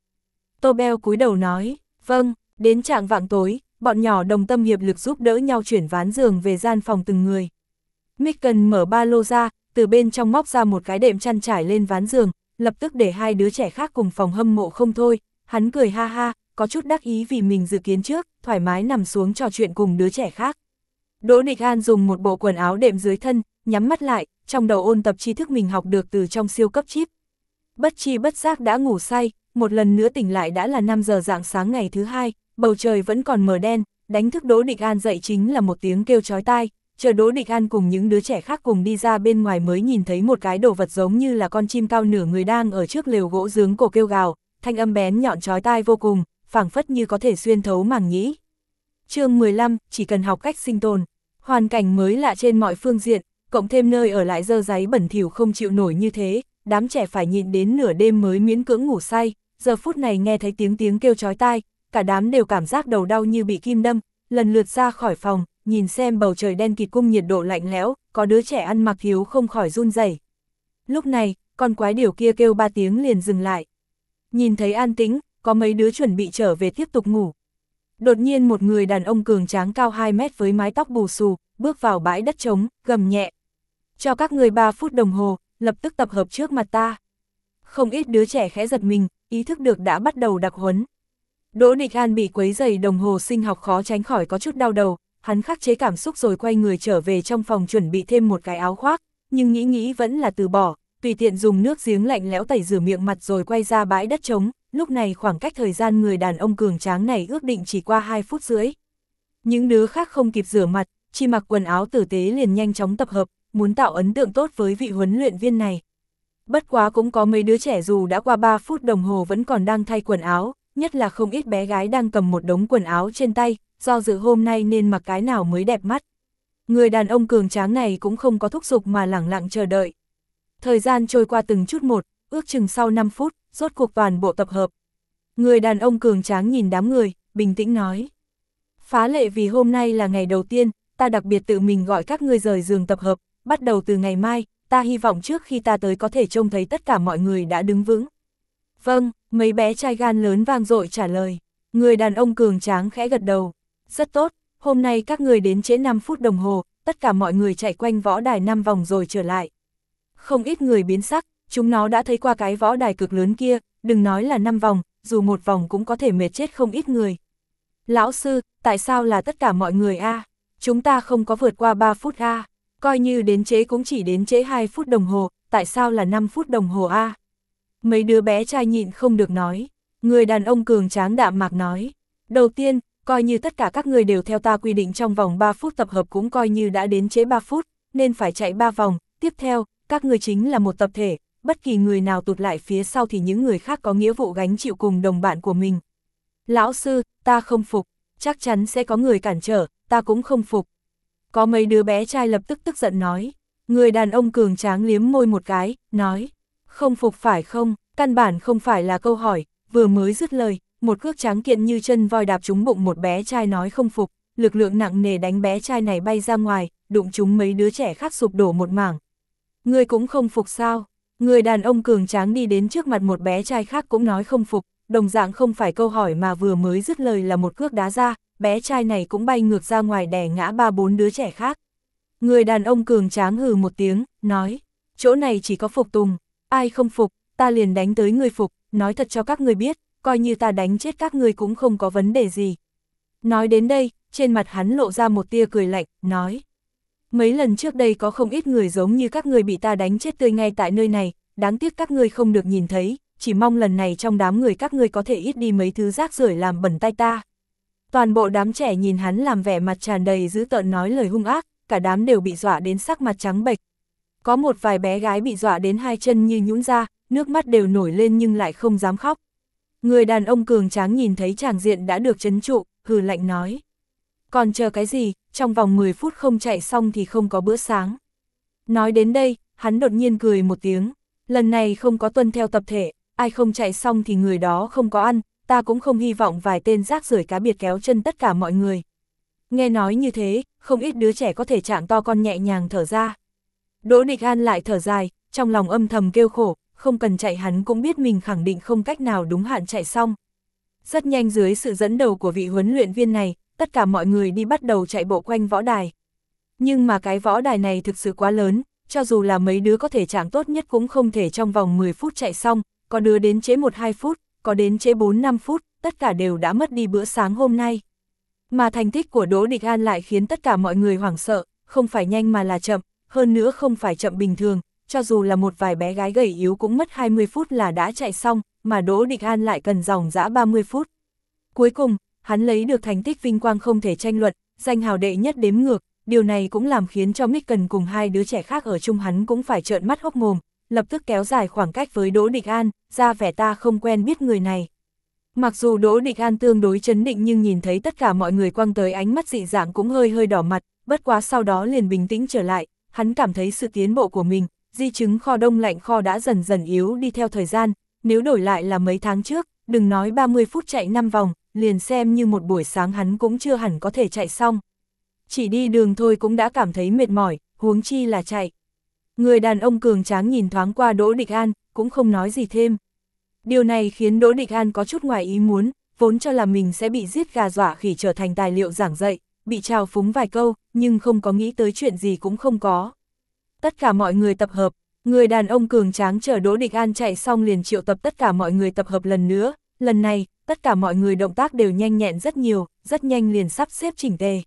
A: Tô beo cúi đầu nói, vâng, đến trạng vạng tối, bọn nhỏ đồng tâm hiệp lực giúp đỡ nhau chuyển ván giường về gian phòng từng người. Micken mở ba lô ra, từ bên trong móc ra một cái đệm chăn trải lên ván giường, lập tức để hai đứa trẻ khác cùng phòng hâm mộ không thôi, hắn cười ha ha, có chút đắc ý vì mình dự kiến trước, thoải mái nằm xuống trò chuyện cùng đứa trẻ khác. Đỗ Địch An dùng một bộ quần áo đệm dưới thân, nhắm mắt lại, trong đầu ôn tập tri thức mình học được từ trong siêu cấp chip. Bất chi bất giác đã ngủ say, một lần nữa tỉnh lại đã là 5 giờ dạng sáng ngày thứ hai, bầu trời vẫn còn mờ đen, đánh thức Đỗ Địch An dậy chính là một tiếng kêu chói tai, chờ Đỗ Địch An cùng những đứa trẻ khác cùng đi ra bên ngoài mới nhìn thấy một cái đồ vật giống như là con chim cao nửa người đang ở trước lều gỗ dướng cổ kêu gào, thanh âm bén nhọn chói tai vô cùng, phảng phất như có thể xuyên thấu màng nhĩ. chương 15, chỉ cần học cách sinh tồn, hoàn cảnh mới lạ trên mọi phương diện, cộng thêm nơi ở lại dơ giấy bẩn thỉu không chịu nổi như thế, đám trẻ phải nhịn đến nửa đêm mới miễn cưỡng ngủ say, giờ phút này nghe thấy tiếng tiếng kêu chói tai, cả đám đều cảm giác đầu đau như bị kim đâm, lần lượt ra khỏi phòng, nhìn xem bầu trời đen kịt cung nhiệt độ lạnh lẽo, có đứa trẻ ăn mặc thiếu không khỏi run rẩy. Lúc này, con quái điều kia kêu ba tiếng liền dừng lại. Nhìn thấy an tĩnh, có mấy đứa chuẩn bị trở về tiếp tục ngủ. Đột nhiên một người đàn ông cường tráng cao 2 mét với mái tóc bù xù, bước vào bãi đất trống, gầm nhẹ. Cho các người 3 phút đồng hồ, lập tức tập hợp trước mặt ta. Không ít đứa trẻ khẽ giật mình, ý thức được đã bắt đầu đặc huấn. Đỗ Nịch An bị quấy giày đồng hồ sinh học khó tránh khỏi có chút đau đầu, hắn khắc chế cảm xúc rồi quay người trở về trong phòng chuẩn bị thêm một cái áo khoác, nhưng nghĩ nghĩ vẫn là từ bỏ, tùy tiện dùng nước giếng lạnh lẽo tẩy rửa miệng mặt rồi quay ra bãi đất trống, lúc này khoảng cách thời gian người đàn ông cường tráng này ước định chỉ qua 2 phút rưỡi. Những đứa khác không kịp rửa mặt, chỉ mặc quần áo tử tế liền nhanh chóng tập hợp, muốn tạo ấn tượng tốt với vị huấn luyện viên này. Bất quá cũng có mấy đứa trẻ dù đã qua 3 phút đồng hồ vẫn còn đang thay quần áo, nhất là không ít bé gái đang cầm một đống quần áo trên tay, do dự hôm nay nên mặc cái nào mới đẹp mắt. Người đàn ông cường tráng này cũng không có thúc giục mà lẳng lặng chờ đợi. Thời gian trôi qua từng chút một, ước chừng sau 5 phút, rốt cuộc toàn bộ tập hợp. Người đàn ông cường tráng nhìn đám người, bình tĩnh nói. Phá lệ vì hôm nay là ngày đầu tiên, ta đặc biệt tự mình gọi các ngươi rời giường tập hợp, bắt đầu từ ngày mai, ta hy vọng trước khi ta tới có thể trông thấy tất cả mọi người đã đứng vững. Vâng, mấy bé trai gan lớn vang dội trả lời. Người đàn ông cường tráng khẽ gật đầu. Rất tốt, hôm nay các người đến trễ 5 phút đồng hồ, tất cả mọi người chạy quanh võ đài 5 vòng rồi trở lại. Không ít người biến sắc, chúng nó đã thấy qua cái võ đài cực lớn kia, đừng nói là 5 vòng, dù một vòng cũng có thể mệt chết không ít người. Lão sư, tại sao là tất cả mọi người a? Chúng ta không có vượt qua 3 phút a, coi như đến chế cũng chỉ đến chế 2 phút đồng hồ, tại sao là 5 phút đồng hồ a? Mấy đứa bé trai nhịn không được nói, người đàn ông cường tráng đạm mạc nói. Đầu tiên, coi như tất cả các người đều theo ta quy định trong vòng 3 phút tập hợp cũng coi như đã đến chế 3 phút, nên phải chạy 3 vòng. Tiếp theo, các người chính là một tập thể, bất kỳ người nào tụt lại phía sau thì những người khác có nghĩa vụ gánh chịu cùng đồng bạn của mình. Lão sư, ta không phục, chắc chắn sẽ có người cản trở, ta cũng không phục. Có mấy đứa bé trai lập tức tức giận nói. Người đàn ông cường tráng liếm môi một cái, nói. Không phục phải không, căn bản không phải là câu hỏi, vừa mới dứt lời, một cước trắng kiện như chân voi đạp trúng bụng một bé trai nói không phục, lực lượng nặng nề đánh bé trai này bay ra ngoài, đụng chúng mấy đứa trẻ khác sụp đổ một mảng. Người cũng không phục sao? Người đàn ông cường tráng đi đến trước mặt một bé trai khác cũng nói không phục, đồng dạng không phải câu hỏi mà vừa mới dứt lời là một cước đá ra, bé trai này cũng bay ngược ra ngoài đè ngã ba bốn đứa trẻ khác. Người đàn ông cường tráng hừ một tiếng, nói, chỗ này chỉ có phục tùng, ai không phục, ta liền đánh tới người phục, nói thật cho các người biết, coi như ta đánh chết các người cũng không có vấn đề gì. Nói đến đây, trên mặt hắn lộ ra một tia cười lạnh, nói. Mấy lần trước đây có không ít người giống như các người bị ta đánh chết tươi ngay tại nơi này, đáng tiếc các ngươi không được nhìn thấy, chỉ mong lần này trong đám người các ngươi có thể ít đi mấy thứ rác rưởi làm bẩn tay ta. Toàn bộ đám trẻ nhìn hắn làm vẻ mặt tràn đầy dữ tợn nói lời hung ác, cả đám đều bị dọa đến sắc mặt trắng bệch. Có một vài bé gái bị dọa đến hai chân như nhũn ra, nước mắt đều nổi lên nhưng lại không dám khóc. Người đàn ông cường tráng nhìn thấy chàng diện đã được chấn trụ, hừ lạnh nói. Còn chờ cái gì, trong vòng 10 phút không chạy xong thì không có bữa sáng. Nói đến đây, hắn đột nhiên cười một tiếng, lần này không có tuân theo tập thể, ai không chạy xong thì người đó không có ăn, ta cũng không hy vọng vài tên rác rưởi cá biệt kéo chân tất cả mọi người. Nghe nói như thế, không ít đứa trẻ có thể trạng to con nhẹ nhàng thở ra. Đỗ Địch An lại thở dài, trong lòng âm thầm kêu khổ, không cần chạy hắn cũng biết mình khẳng định không cách nào đúng hạn chạy xong. Rất nhanh dưới sự dẫn đầu của vị huấn luyện viên này, tất cả mọi người đi bắt đầu chạy bộ quanh võ đài. Nhưng mà cái võ đài này thực sự quá lớn, cho dù là mấy đứa có thể trạng tốt nhất cũng không thể trong vòng 10 phút chạy xong, có đứa đến chế 1-2 phút, có đến chế 4-5 phút, tất cả đều đã mất đi bữa sáng hôm nay. Mà thành tích của Đỗ Địch An lại khiến tất cả mọi người hoảng sợ, không phải nhanh mà là chậm, hơn nữa không phải chậm bình thường, cho dù là một vài bé gái gầy yếu cũng mất 20 phút là đã chạy xong, mà Đỗ Địch An lại cần dòng dã 30 phút. Cuối cùng, hắn lấy được thành tích vinh quang không thể tranh luận, danh hào đệ nhất đếm ngược, điều này cũng làm khiến cho Micken cùng hai đứa trẻ khác ở chung hắn cũng phải trợn mắt hốc mồm, lập tức kéo dài khoảng cách với Đỗ Địch An, ra vẻ ta không quen biết người này. Mặc dù Đỗ Địch An tương đối chấn định nhưng nhìn thấy tất cả mọi người quăng tới ánh mắt dị dạng cũng hơi hơi đỏ mặt, bất quá sau đó liền bình tĩnh trở lại, hắn cảm thấy sự tiến bộ của mình, di chứng kho đông lạnh kho đã dần dần yếu đi theo thời gian, nếu đổi lại là mấy tháng trước, đừng nói 30 phút chạy 5 vòng, liền xem như một buổi sáng hắn cũng chưa hẳn có thể chạy xong. Chỉ đi đường thôi cũng đã cảm thấy mệt mỏi, huống chi là chạy. Người đàn ông cường tráng nhìn thoáng qua Đỗ Địch An, cũng không nói gì thêm. Điều này khiến Đỗ Địch An có chút ngoài ý muốn, vốn cho là mình sẽ bị giết gà dọa khỉ trở thành tài liệu giảng dạy, bị trào phúng vài câu, nhưng không có nghĩ tới chuyện gì cũng không có. Tất cả mọi người tập hợp, người đàn ông cường tráng chờ Đỗ Địch An chạy xong liền triệu tập tất cả mọi người tập hợp lần nữa, lần này, tất cả mọi người động tác đều nhanh nhẹn rất nhiều, rất nhanh liền sắp xếp chỉnh tề.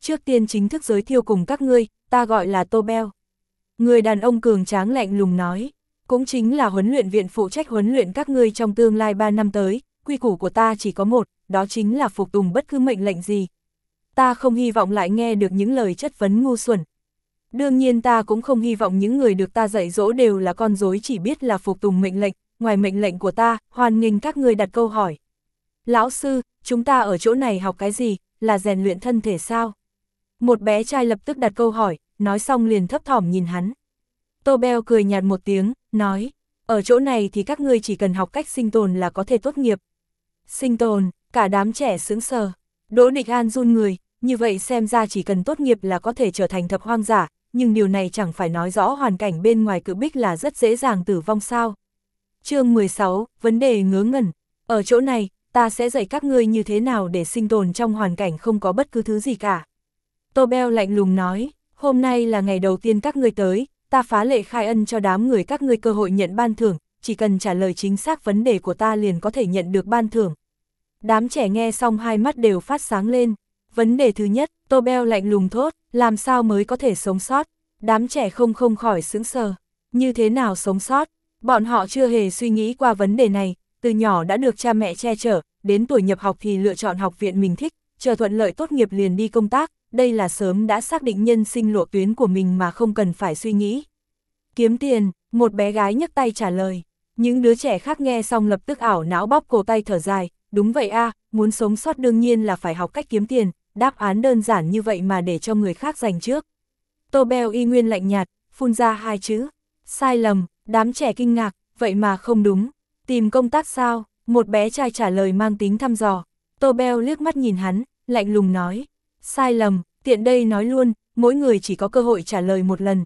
A: Trước tiên chính thức giới thiệu cùng các ngươi, ta gọi là Tô Beo. Người đàn ông cường tráng lạnh lùng nói, cũng chính là huấn luyện viện phụ trách huấn luyện các ngươi trong tương lai 3 năm tới, quy củ của ta chỉ có một, đó chính là phục tùng bất cứ mệnh lệnh gì. Ta không hy vọng lại nghe được những lời chất vấn ngu xuẩn. Đương nhiên ta cũng không hy vọng những người được ta dạy dỗ đều là con dối chỉ biết là phục tùng mệnh lệnh, ngoài mệnh lệnh của ta, hoàn nghênh các người đặt câu hỏi. Lão sư, chúng ta ở chỗ này học cái gì, là rèn luyện thân thể sao? Một bé trai lập tức đặt câu hỏi, nói xong liền thấp thỏm nhìn hắn. Tô Beo cười nhạt một tiếng, nói, ở chỗ này thì các ngươi chỉ cần học cách sinh tồn là có thể tốt nghiệp. Sinh tồn, cả đám trẻ sướng sờ. Đỗ Địch An run người, như vậy xem ra chỉ cần tốt nghiệp là có thể trở thành thập hoang giả, nhưng điều này chẳng phải nói rõ hoàn cảnh bên ngoài cự bích là rất dễ dàng tử vong sao. chương 16, vấn đề ngớ ngẩn. Ở chỗ này, ta sẽ dạy các ngươi như thế nào để sinh tồn trong hoàn cảnh không có bất cứ thứ gì cả. Tô Beo lạnh lùng nói, hôm nay là ngày đầu tiên các ngươi tới, ta phá lệ khai ân cho đám người các ngươi cơ hội nhận ban thưởng, chỉ cần trả lời chính xác vấn đề của ta liền có thể nhận được ban thưởng. Đám trẻ nghe xong hai mắt đều phát sáng lên. Vấn đề thứ nhất, Tobel Beo lạnh lùng thốt, làm sao mới có thể sống sót? Đám trẻ không không khỏi sững sờ. Như thế nào sống sót? Bọn họ chưa hề suy nghĩ qua vấn đề này, từ nhỏ đã được cha mẹ che chở, đến tuổi nhập học thì lựa chọn học viện mình thích, chờ thuận lợi tốt nghiệp liền đi công tác, đây là sớm đã xác định nhân sinh lộ tuyến của mình mà không cần phải suy nghĩ. Kiếm tiền, một bé gái nhấc tay trả lời. Những đứa trẻ khác nghe xong lập tức ảo não bóp cổ tay thở dài, đúng vậy a muốn sống sót đương nhiên là phải học cách kiếm tiền, đáp án đơn giản như vậy mà để cho người khác giành trước. Tô Beo y nguyên lạnh nhạt, phun ra hai chữ, sai lầm, đám trẻ kinh ngạc, vậy mà không đúng, tìm công tác sao, một bé trai trả lời mang tính thăm dò, Tô Beo liếc mắt nhìn hắn, lạnh lùng nói, sai lầm, tiện đây nói luôn, mỗi người chỉ có cơ hội trả lời một lần.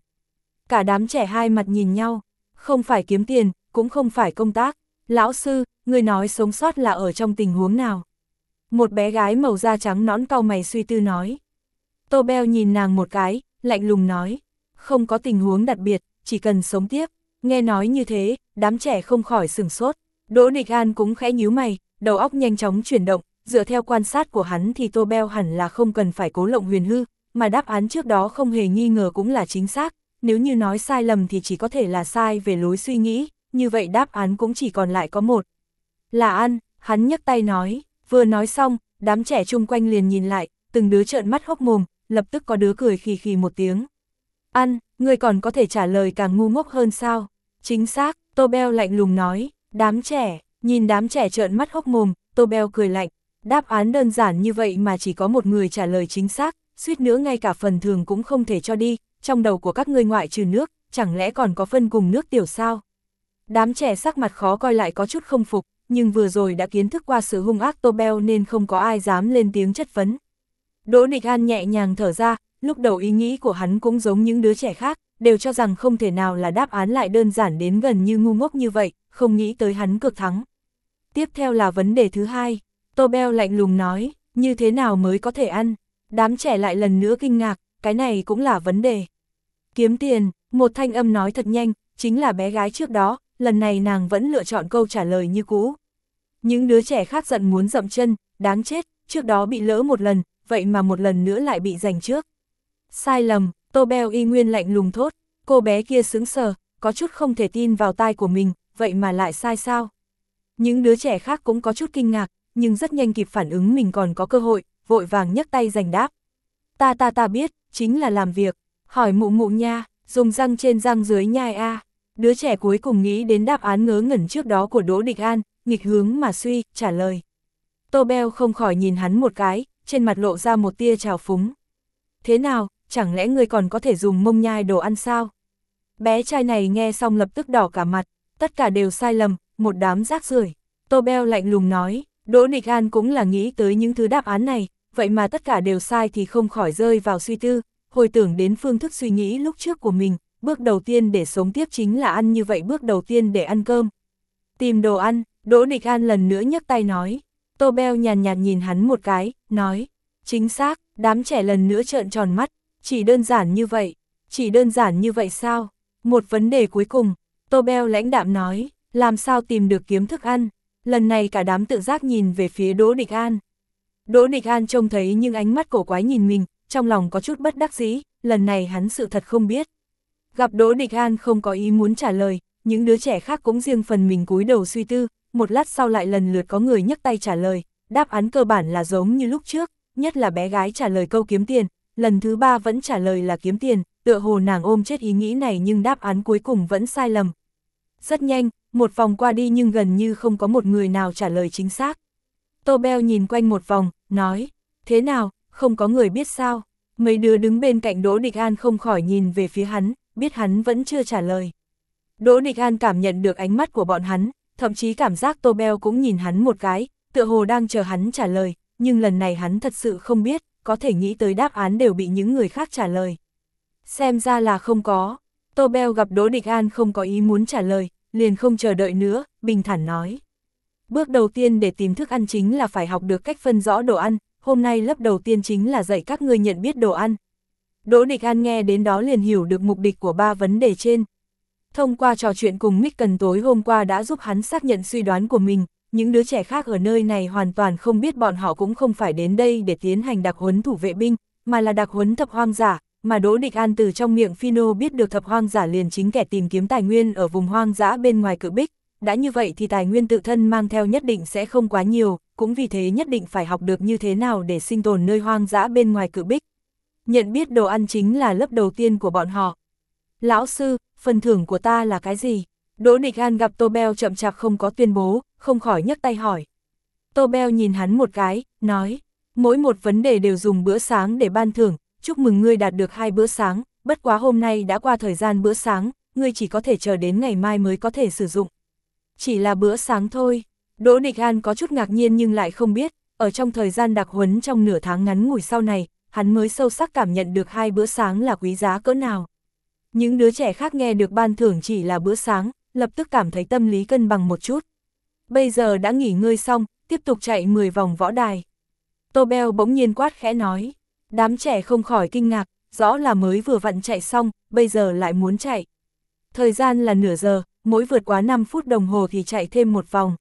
A: Cả đám trẻ hai mặt nhìn nhau, không phải kiếm tiền, cũng không phải công tác, lão sư, người nói sống sót là ở trong tình huống nào. Một bé gái màu da trắng nõn cau mày suy tư nói. Tô Beo nhìn nàng một cái, lạnh lùng nói, không có tình huống đặc biệt, chỉ cần sống tiếp. Nghe nói như thế, đám trẻ không khỏi sừng sốt. Đỗ Địch An cũng khẽ nhíu mày, đầu óc nhanh chóng chuyển động, dựa theo quan sát của hắn thì Tô Beo hẳn là không cần phải cố lộng huyền hư, mà đáp án trước đó không hề nghi ngờ cũng là chính xác, nếu như nói sai lầm thì chỉ có thể là sai về lối suy nghĩ, như vậy đáp án cũng chỉ còn lại có một. Là ăn, hắn nhấc tay nói, vừa nói xong, đám trẻ chung quanh liền nhìn lại, từng đứa trợn mắt hốc mồm, lập tức có đứa cười khì khì một tiếng. Ăn, người còn có thể trả lời càng ngu ngốc hơn sao? Chính xác, Tô Beo lạnh lùng nói, đám trẻ, nhìn đám trẻ trợn mắt hốc mồm, Tô Beo cười lạnh, đáp án đơn giản như vậy mà chỉ có một người trả lời chính xác, suýt nữa ngay cả phần thường cũng không thể cho đi, trong đầu của các ngươi ngoại trừ nước, chẳng lẽ còn có phân cùng nước tiểu sao? Đám trẻ sắc mặt khó coi lại có chút không phục, nhưng vừa rồi đã kiến thức qua sự hung ác Tô Beo nên không có ai dám lên tiếng chất vấn. Đỗ Địch An nhẹ nhàng thở ra, lúc đầu ý nghĩ của hắn cũng giống những đứa trẻ khác, đều cho rằng không thể nào là đáp án lại đơn giản đến gần như ngu ngốc như vậy, không nghĩ tới hắn cực thắng. Tiếp theo là vấn đề thứ hai, Tô Beo lạnh lùng nói, như thế nào mới có thể ăn? Đám trẻ lại lần nữa kinh ngạc, cái này cũng là vấn đề. Kiếm tiền, một thanh âm nói thật nhanh, chính là bé gái trước đó, lần này nàng vẫn lựa chọn câu trả lời như cũ. Những đứa trẻ khác giận muốn dậm chân, đáng chết, trước đó bị lỡ một lần, vậy mà một lần nữa lại bị giành trước. Sai lầm, Tô Beo y nguyên lạnh lùng thốt, cô bé kia sững sờ, có chút không thể tin vào tai của mình, vậy mà lại sai sao? Những đứa trẻ khác cũng có chút kinh ngạc, nhưng rất nhanh kịp phản ứng mình còn có cơ hội, vội vàng nhấc tay giành đáp. Ta ta ta biết, chính là làm việc, hỏi mụ mụ nha, dùng răng trên răng dưới nhai a. Đứa trẻ cuối cùng nghĩ đến đáp án ngớ ngẩn trước đó của Đỗ Địch An, nghịch hướng mà suy, trả lời. Tô Beo không khỏi nhìn hắn một cái, trên mặt lộ ra một tia trào phúng. Thế nào, chẳng lẽ người còn có thể dùng mông nhai đồ ăn sao? Bé trai này nghe xong lập tức đỏ cả mặt, tất cả đều sai lầm, một đám rác rưởi. Tô Beo lạnh lùng nói, Đỗ Địch An cũng là nghĩ tới những thứ đáp án này, vậy mà tất cả đều sai thì không khỏi rơi vào suy tư, hồi tưởng đến phương thức suy nghĩ lúc trước của mình, bước đầu tiên để sống tiếp chính là ăn như vậy bước đầu tiên để ăn cơm. Tìm đồ ăn, Đỗ Địch An lần nữa nhấc tay nói, Tô Beo nhàn nhạt nhìn hắn một cái, nói, chính xác, đám trẻ lần nữa trợn tròn mắt, chỉ đơn giản như vậy, chỉ đơn giản như vậy sao? Một vấn đề cuối cùng, Tô Beo lãnh đạm nói, làm sao tìm được kiếm thức ăn? Lần này cả đám tự giác nhìn về phía Đỗ Địch An. Đỗ Địch An trông thấy những ánh mắt cổ quái nhìn mình, trong lòng có chút bất đắc dĩ, lần này hắn sự thật không biết. Gặp Đỗ Địch An không có ý muốn trả lời, những đứa trẻ khác cũng riêng phần mình cúi đầu suy tư, một lát sau lại lần lượt có người nhấc tay trả lời, đáp án cơ bản là giống như lúc trước, nhất là bé gái trả lời câu kiếm tiền, lần thứ ba vẫn trả lời là kiếm tiền, tựa hồ nàng ôm chết ý nghĩ này nhưng đáp án cuối cùng vẫn sai lầm. Rất nhanh, một vòng qua đi nhưng gần như không có một người nào trả lời chính xác. Tô Beo nhìn quanh một vòng, nói, thế nào, không có người biết sao, mấy đứa đứng bên cạnh Đỗ Địch An không khỏi nhìn về phía hắn, biết hắn vẫn chưa trả lời. Đỗ Địch An cảm nhận được ánh mắt của bọn hắn, thậm chí cảm giác Tô Beo cũng nhìn hắn một cái, tựa hồ đang chờ hắn trả lời, nhưng lần này hắn thật sự không biết, có thể nghĩ tới đáp án đều bị những người khác trả lời. Xem ra là không có, Tô Beo gặp Đỗ Địch An không có ý muốn trả lời, liền không chờ đợi nữa, bình thản nói. Bước đầu tiên để tìm thức ăn chính là phải học được cách phân rõ đồ ăn, hôm nay lớp đầu tiên chính là dạy các ngươi nhận biết đồ ăn. Đỗ Địch An nghe đến đó liền hiểu được mục đích của ba vấn đề trên. Thông qua trò chuyện cùng Mick Cần tối hôm qua đã giúp hắn xác nhận suy đoán của mình, những đứa trẻ khác ở nơi này hoàn toàn không biết bọn họ cũng không phải đến đây để tiến hành đặc huấn thủ vệ binh, mà là đặc huấn thập hoang giả, mà Đỗ Địch An từ trong miệng Phino biết được thập hoang giả liền chính kẻ tìm kiếm tài nguyên ở vùng hoang dã bên ngoài cự bích, đã như vậy thì tài nguyên tự thân mang theo nhất định sẽ không quá nhiều, cũng vì thế nhất định phải học được như thế nào để sinh tồn nơi hoang dã bên ngoài cự bích. Nhận biết đồ ăn chính là lớp đầu tiên của bọn họ. Lão sư, phần thưởng của ta là cái gì? Đỗ Địch An gặp Tô Beo chậm chạp không có tuyên bố, không khỏi nhấc tay hỏi. Tô Beo nhìn hắn một cái, nói, mỗi một vấn đề đều dùng bữa sáng để ban thưởng, chúc mừng ngươi đạt được hai bữa sáng, bất quá hôm nay đã qua thời gian bữa sáng, ngươi chỉ có thể chờ đến ngày mai mới có thể sử dụng. Chỉ là bữa sáng thôi. Đỗ Địch An có chút ngạc nhiên nhưng lại không biết, ở trong thời gian đặc huấn trong nửa tháng ngắn ngủi sau này, hắn mới sâu sắc cảm nhận được hai bữa sáng là quý giá cỡ nào. Những đứa trẻ khác nghe được ban thưởng chỉ là bữa sáng, lập tức cảm thấy tâm lý cân bằng một chút. Bây giờ đã nghỉ ngơi xong, tiếp tục chạy 10 vòng võ đài. Tô Beo bỗng nhiên quát khẽ nói, đám trẻ không khỏi kinh ngạc, rõ là mới vừa vặn chạy xong, bây giờ lại muốn chạy. Thời gian là nửa giờ, mỗi vượt quá 5 phút đồng hồ thì chạy thêm một vòng.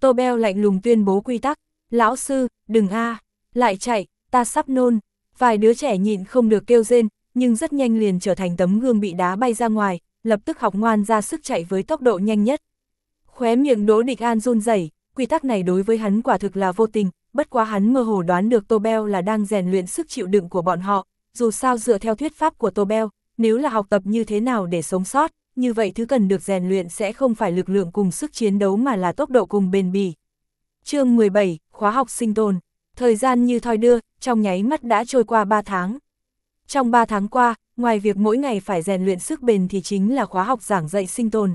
A: Tô Beo lạnh lùng tuyên bố quy tắc, lão sư, đừng a lại chạy, ta sắp nôn. Vài đứa trẻ nhịn không được kêu rên, nhưng rất nhanh liền trở thành tấm gương bị đá bay ra ngoài, lập tức học ngoan ra sức chạy với tốc độ nhanh nhất. Khóe miệng Đỗ Địch An run rẩy, quy tắc này đối với hắn quả thực là vô tình, bất quá hắn mơ hồ đoán được Tô Bell là đang rèn luyện sức chịu đựng của bọn họ, dù sao dựa theo thuyết pháp của Tô Bell, nếu là học tập như thế nào để sống sót, như vậy thứ cần được rèn luyện sẽ không phải lực lượng cùng sức chiến đấu mà là tốc độ cùng bền bỉ. chương 17, khóa học sinh tồn, thời gian như thoi đưa, trong nháy mắt đã trôi qua 3 tháng. Trong 3 tháng qua, ngoài việc mỗi ngày phải rèn luyện sức bền thì chính là khóa học giảng dạy sinh tồn.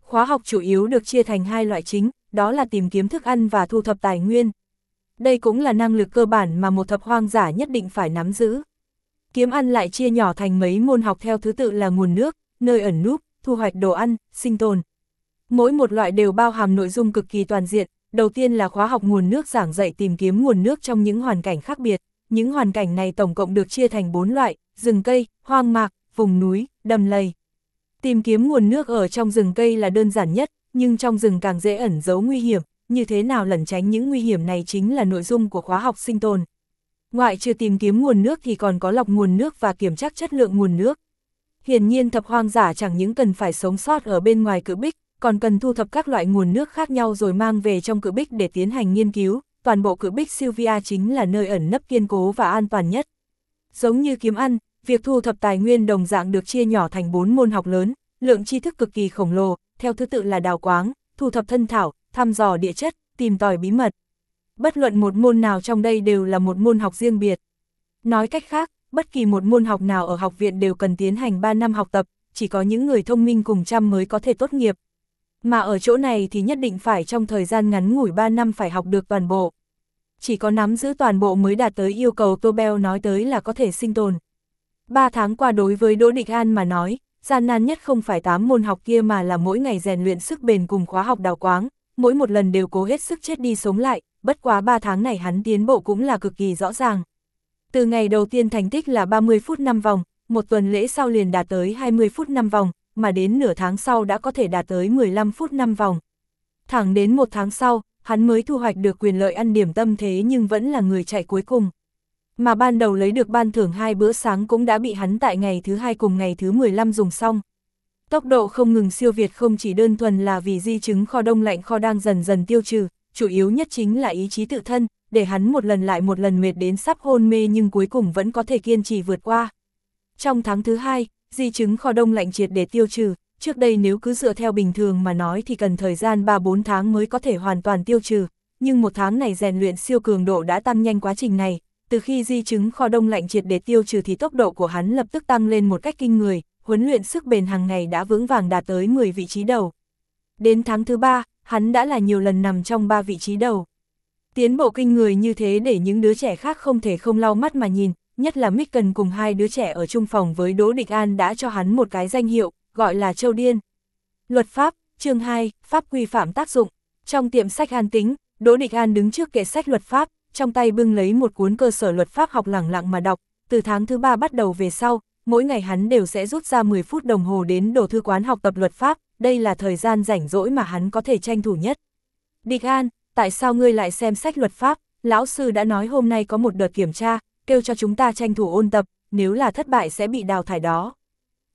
A: Khóa học chủ yếu được chia thành hai loại chính, đó là tìm kiếm thức ăn và thu thập tài nguyên. Đây cũng là năng lực cơ bản mà một thập hoang giả nhất định phải nắm giữ. Kiếm ăn lại chia nhỏ thành mấy môn học theo thứ tự là nguồn nước, nơi ẩn núp, thu hoạch đồ ăn, sinh tồn. Mỗi một loại đều bao hàm nội dung cực kỳ toàn diện, đầu tiên là khóa học nguồn nước giảng dạy tìm kiếm nguồn nước trong những hoàn cảnh khác biệt. Những hoàn cảnh này tổng cộng được chia thành 4 loại, rừng cây, hoang mạc, vùng núi, đầm lầy. Tìm kiếm nguồn nước ở trong rừng cây là đơn giản nhất, nhưng trong rừng càng dễ ẩn giấu nguy hiểm, như thế nào lẩn tránh những nguy hiểm này chính là nội dung của khóa học sinh tồn. Ngoại trừ tìm kiếm nguồn nước thì còn có lọc nguồn nước và kiểm tra chất lượng nguồn nước. Hiển nhiên thập hoang giả chẳng những cần phải sống sót ở bên ngoài cự bích, còn cần thu thập các loại nguồn nước khác nhau rồi mang về trong cự bích để tiến hành nghiên cứu, toàn bộ cự bích Sylvia chính là nơi ẩn nấp kiên cố và an toàn nhất. Giống như kiếm ăn, việc thu thập tài nguyên đồng dạng được chia nhỏ thành 4 môn học lớn, lượng tri thức cực kỳ khổng lồ, theo thứ tự là đào quáng, thu thập thân thảo, thăm dò địa chất, tìm tòi bí mật. Bất luận một môn nào trong đây đều là một môn học riêng biệt. Nói cách khác, bất kỳ một môn học nào ở học viện đều cần tiến hành 3 năm học tập, chỉ có những người thông minh cùng trăm mới có thể tốt nghiệp. Mà ở chỗ này thì nhất định phải trong thời gian ngắn ngủi 3 năm phải học được toàn bộ. Chỉ có nắm giữ toàn bộ mới đạt tới yêu cầu Tobel nói tới là có thể sinh tồn. 3 tháng qua đối với Đỗ Địch An mà nói, gian nan nhất không phải 8 môn học kia mà là mỗi ngày rèn luyện sức bền cùng khóa học đào quáng, mỗi một lần đều cố hết sức chết đi sống lại, bất quá 3 tháng này hắn tiến bộ cũng là cực kỳ rõ ràng. Từ ngày đầu tiên thành tích là 30 phút 5 vòng, một tuần lễ sau liền đạt tới 20 phút 5 vòng, mà đến nửa tháng sau đã có thể đạt tới 15 phút 5 vòng. Thẳng đến một tháng sau, hắn mới thu hoạch được quyền lợi ăn điểm tâm thế nhưng vẫn là người chạy cuối cùng. Mà ban đầu lấy được ban thưởng hai bữa sáng cũng đã bị hắn tại ngày thứ hai cùng ngày thứ 15 dùng xong. Tốc độ không ngừng siêu việt không chỉ đơn thuần là vì di chứng kho đông lạnh kho đang dần dần tiêu trừ, chủ yếu nhất chính là ý chí tự thân, để hắn một lần lại một lần mệt đến sắp hôn mê nhưng cuối cùng vẫn có thể kiên trì vượt qua. Trong tháng thứ hai, di chứng kho đông lạnh triệt để tiêu trừ, trước đây nếu cứ dựa theo bình thường mà nói thì cần thời gian 3-4 tháng mới có thể hoàn toàn tiêu trừ, nhưng một tháng này rèn luyện siêu cường độ đã tăng nhanh quá trình này, từ khi di chứng kho đông lạnh triệt để tiêu trừ thì tốc độ của hắn lập tức tăng lên một cách kinh người, huấn luyện sức bền hàng ngày đã vững vàng đạt tới 10 vị trí đầu. Đến tháng thứ ba, hắn đã là nhiều lần nằm trong ba vị trí đầu. Tiến bộ kinh người như thế để những đứa trẻ khác không thể không lau mắt mà nhìn, nhất là Micken cùng hai đứa trẻ ở chung phòng với Đỗ Địch An đã cho hắn một cái danh hiệu, gọi là Châu Điên. Luật pháp, chương 2, pháp quy phạm tác dụng. Trong tiệm sách an tính, Đỗ Địch An đứng trước kệ sách luật pháp, trong tay bưng lấy một cuốn cơ sở luật pháp học lẳng lặng mà đọc, từ tháng thứ ba bắt đầu về sau, mỗi ngày hắn đều sẽ rút ra 10 phút đồng hồ đến đồ thư quán học tập luật pháp, đây là thời gian rảnh rỗi mà hắn có thể tranh thủ nhất. Địch An, tại sao ngươi lại xem sách luật pháp, lão sư đã nói hôm nay có một đợt kiểm tra, kêu cho chúng ta tranh thủ ôn tập, nếu là thất bại sẽ bị đào thải đó.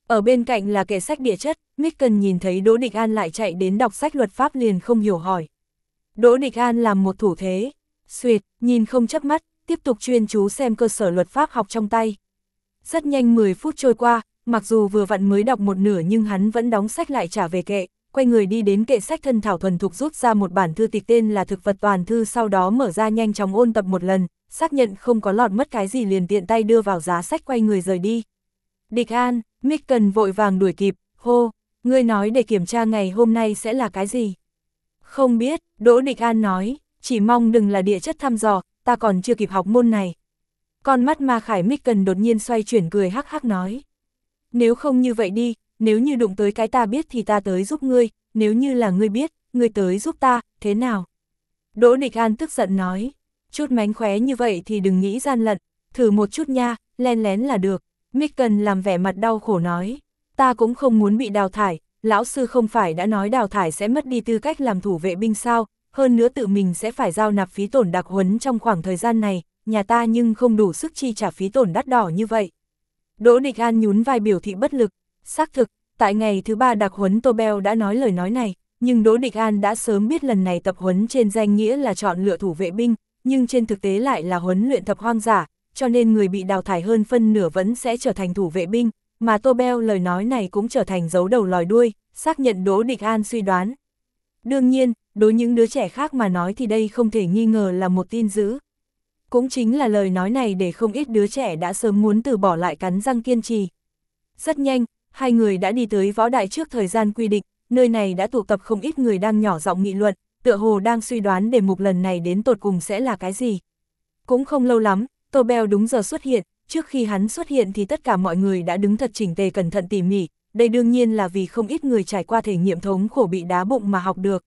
A: Ở bên cạnh là kệ sách địa chất, Micken nhìn thấy Đỗ Địch An lại chạy đến đọc sách luật pháp liền không hiểu hỏi. Đỗ Địch An làm một thủ thế, suyệt, nhìn không chấp mắt, tiếp tục chuyên chú xem cơ sở luật pháp học trong tay. Rất nhanh 10 phút trôi qua, mặc dù vừa vặn mới đọc một nửa nhưng hắn vẫn đóng sách lại trả về kệ, quay người đi đến kệ sách thân thảo thuần thục rút ra một bản thư tịch tên là thực vật toàn thư sau đó mở ra nhanh chóng ôn tập một lần, xác nhận không có lọt mất cái gì liền tiện tay đưa vào giá sách quay người rời đi. Địch An, Micken vội vàng đuổi kịp, hô, ngươi nói để kiểm tra ngày hôm nay sẽ là cái gì? Không biết, Đỗ Địch An nói, chỉ mong đừng là địa chất thăm dò, ta còn chưa kịp học môn này. Con mắt ma khải Micken đột nhiên xoay chuyển cười hắc hắc nói. Nếu không như vậy đi, nếu như đụng tới cái ta biết thì ta tới giúp ngươi, nếu như là ngươi biết, ngươi tới giúp ta, thế nào? Đỗ Địch An tức giận nói, chút mánh khóe như vậy thì đừng nghĩ gian lận, thử một chút nha, len lén là được. Micken làm vẻ mặt đau khổ nói, ta cũng không muốn bị đào thải, lão sư không phải đã nói đào thải sẽ mất đi tư cách làm thủ vệ binh sao, hơn nữa tự mình sẽ phải giao nạp phí tổn đặc huấn trong khoảng thời gian này, nhà ta nhưng không đủ sức chi trả phí tổn đắt đỏ như vậy. Đỗ Địch An nhún vai biểu thị bất lực, xác thực, tại ngày thứ ba đặc huấn Tô Beo đã nói lời nói này, nhưng Đỗ Địch An đã sớm biết lần này tập huấn trên danh nghĩa là chọn lựa thủ vệ binh, nhưng trên thực tế lại là huấn luyện thập hoang giả, cho nên người bị đào thải hơn phân nửa vẫn sẽ trở thành thủ vệ binh, mà Tô Beo lời nói này cũng trở thành dấu đầu lòi đuôi, xác nhận Đỗ Địch An suy đoán. Đương nhiên, đối những đứa trẻ khác mà nói thì đây không thể nghi ngờ là một tin dữ. Cũng chính là lời nói này để không ít đứa trẻ đã sớm muốn từ bỏ lại cắn răng kiên trì. Rất nhanh, hai người đã đi tới võ đại trước thời gian quy định, nơi này đã tụ tập không ít người đang nhỏ giọng nghị luận, tựa hồ đang suy đoán đề mục lần này đến tột cùng sẽ là cái gì. Cũng không lâu lắm, Tô Bèo đúng giờ xuất hiện, trước khi hắn xuất hiện thì tất cả mọi người đã đứng thật chỉnh tề cẩn thận tỉ mỉ, đây đương nhiên là vì không ít người trải qua thể nghiệm thống khổ bị đá bụng mà học được.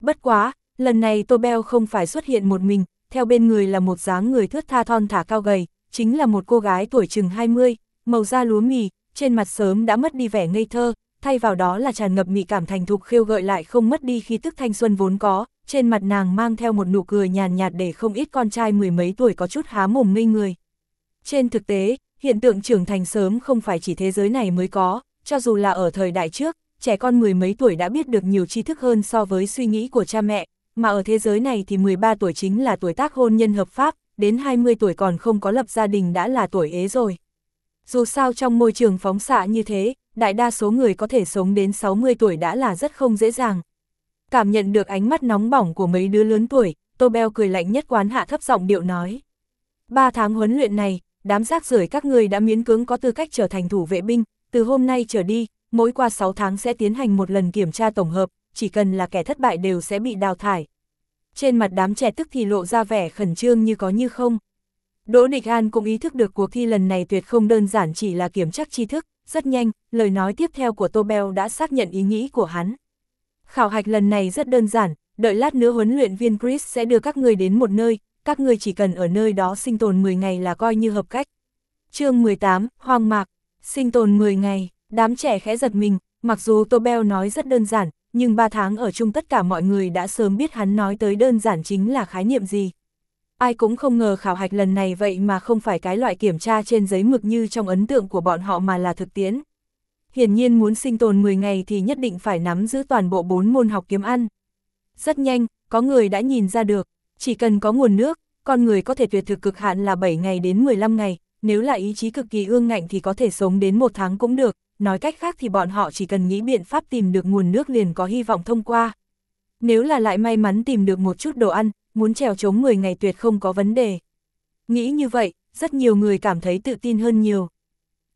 A: Bất quá, lần này Tô Bèo không phải xuất hiện một mình, theo bên người là một dáng người thướt tha thon thả cao gầy, chính là một cô gái tuổi chừng 20, màu da lúa mì, trên mặt sớm đã mất đi vẻ ngây thơ, thay vào đó là tràn ngập mị cảm thành thục khiêu gợi lại không mất đi khi tức thanh xuân vốn có, trên mặt nàng mang theo một nụ cười nhàn nhạt để không ít con trai mười mấy tuổi có chút há mồm ngây người. Trên thực tế, hiện tượng trưởng thành sớm không phải chỉ thế giới này mới có, cho dù là ở thời đại trước, trẻ con mười mấy tuổi đã biết được nhiều tri thức hơn so với suy nghĩ của cha mẹ, mà ở thế giới này thì 13 tuổi chính là tuổi tác hôn nhân hợp pháp, đến 20 tuổi còn không có lập gia đình đã là tuổi ế rồi. Dù sao trong môi trường phóng xạ như thế, đại đa số người có thể sống đến 60 tuổi đã là rất không dễ dàng. Cảm nhận được ánh mắt nóng bỏng của mấy đứa lớn tuổi, Tô Beo cười lạnh nhất quán hạ thấp giọng điệu nói. Ba tháng huấn luyện này, đám rác rưởi các người đã miễn cưỡng có tư cách trở thành thủ vệ binh, từ hôm nay trở đi, mỗi qua 6 tháng sẽ tiến hành một lần kiểm tra tổng hợp, chỉ cần là kẻ thất bại đều sẽ bị đào thải. Trên mặt đám trẻ tức thì lộ ra vẻ khẩn trương như có như không. Đỗ Địch An cũng ý thức được cuộc thi lần này tuyệt không đơn giản chỉ là kiểm tra tri thức, rất nhanh, lời nói tiếp theo của Tô đã xác nhận ý nghĩ của hắn. Khảo hạch lần này rất đơn giản, đợi lát nữa huấn luyện viên Chris sẽ đưa các người đến một nơi, các người chỉ cần ở nơi đó sinh tồn 10 ngày là coi như hợp cách. chương 18, Hoang Mạc, sinh tồn 10 ngày, đám trẻ khẽ giật mình, mặc dù Tô nói rất đơn giản, nhưng 3 tháng ở chung tất cả mọi người đã sớm biết hắn nói tới đơn giản chính là khái niệm gì. Ai cũng không ngờ khảo hạch lần này vậy mà không phải cái loại kiểm tra trên giấy mực như trong ấn tượng của bọn họ mà là thực tiễn. Hiển nhiên muốn sinh tồn 10 ngày thì nhất định phải nắm giữ toàn bộ 4 môn học kiếm ăn. Rất nhanh, có người đã nhìn ra được, chỉ cần có nguồn nước, con người có thể tuyệt thực cực hạn là 7 ngày đến 15 ngày, nếu là ý chí cực kỳ ương ngạnh thì có thể sống đến một tháng cũng được, nói cách khác thì bọn họ chỉ cần nghĩ biện pháp tìm được nguồn nước liền có hy vọng thông qua. Nếu là lại may mắn tìm được một chút đồ ăn, muốn trèo chống 10 ngày tuyệt không có vấn đề. Nghĩ như vậy, rất nhiều người cảm thấy tự tin hơn nhiều.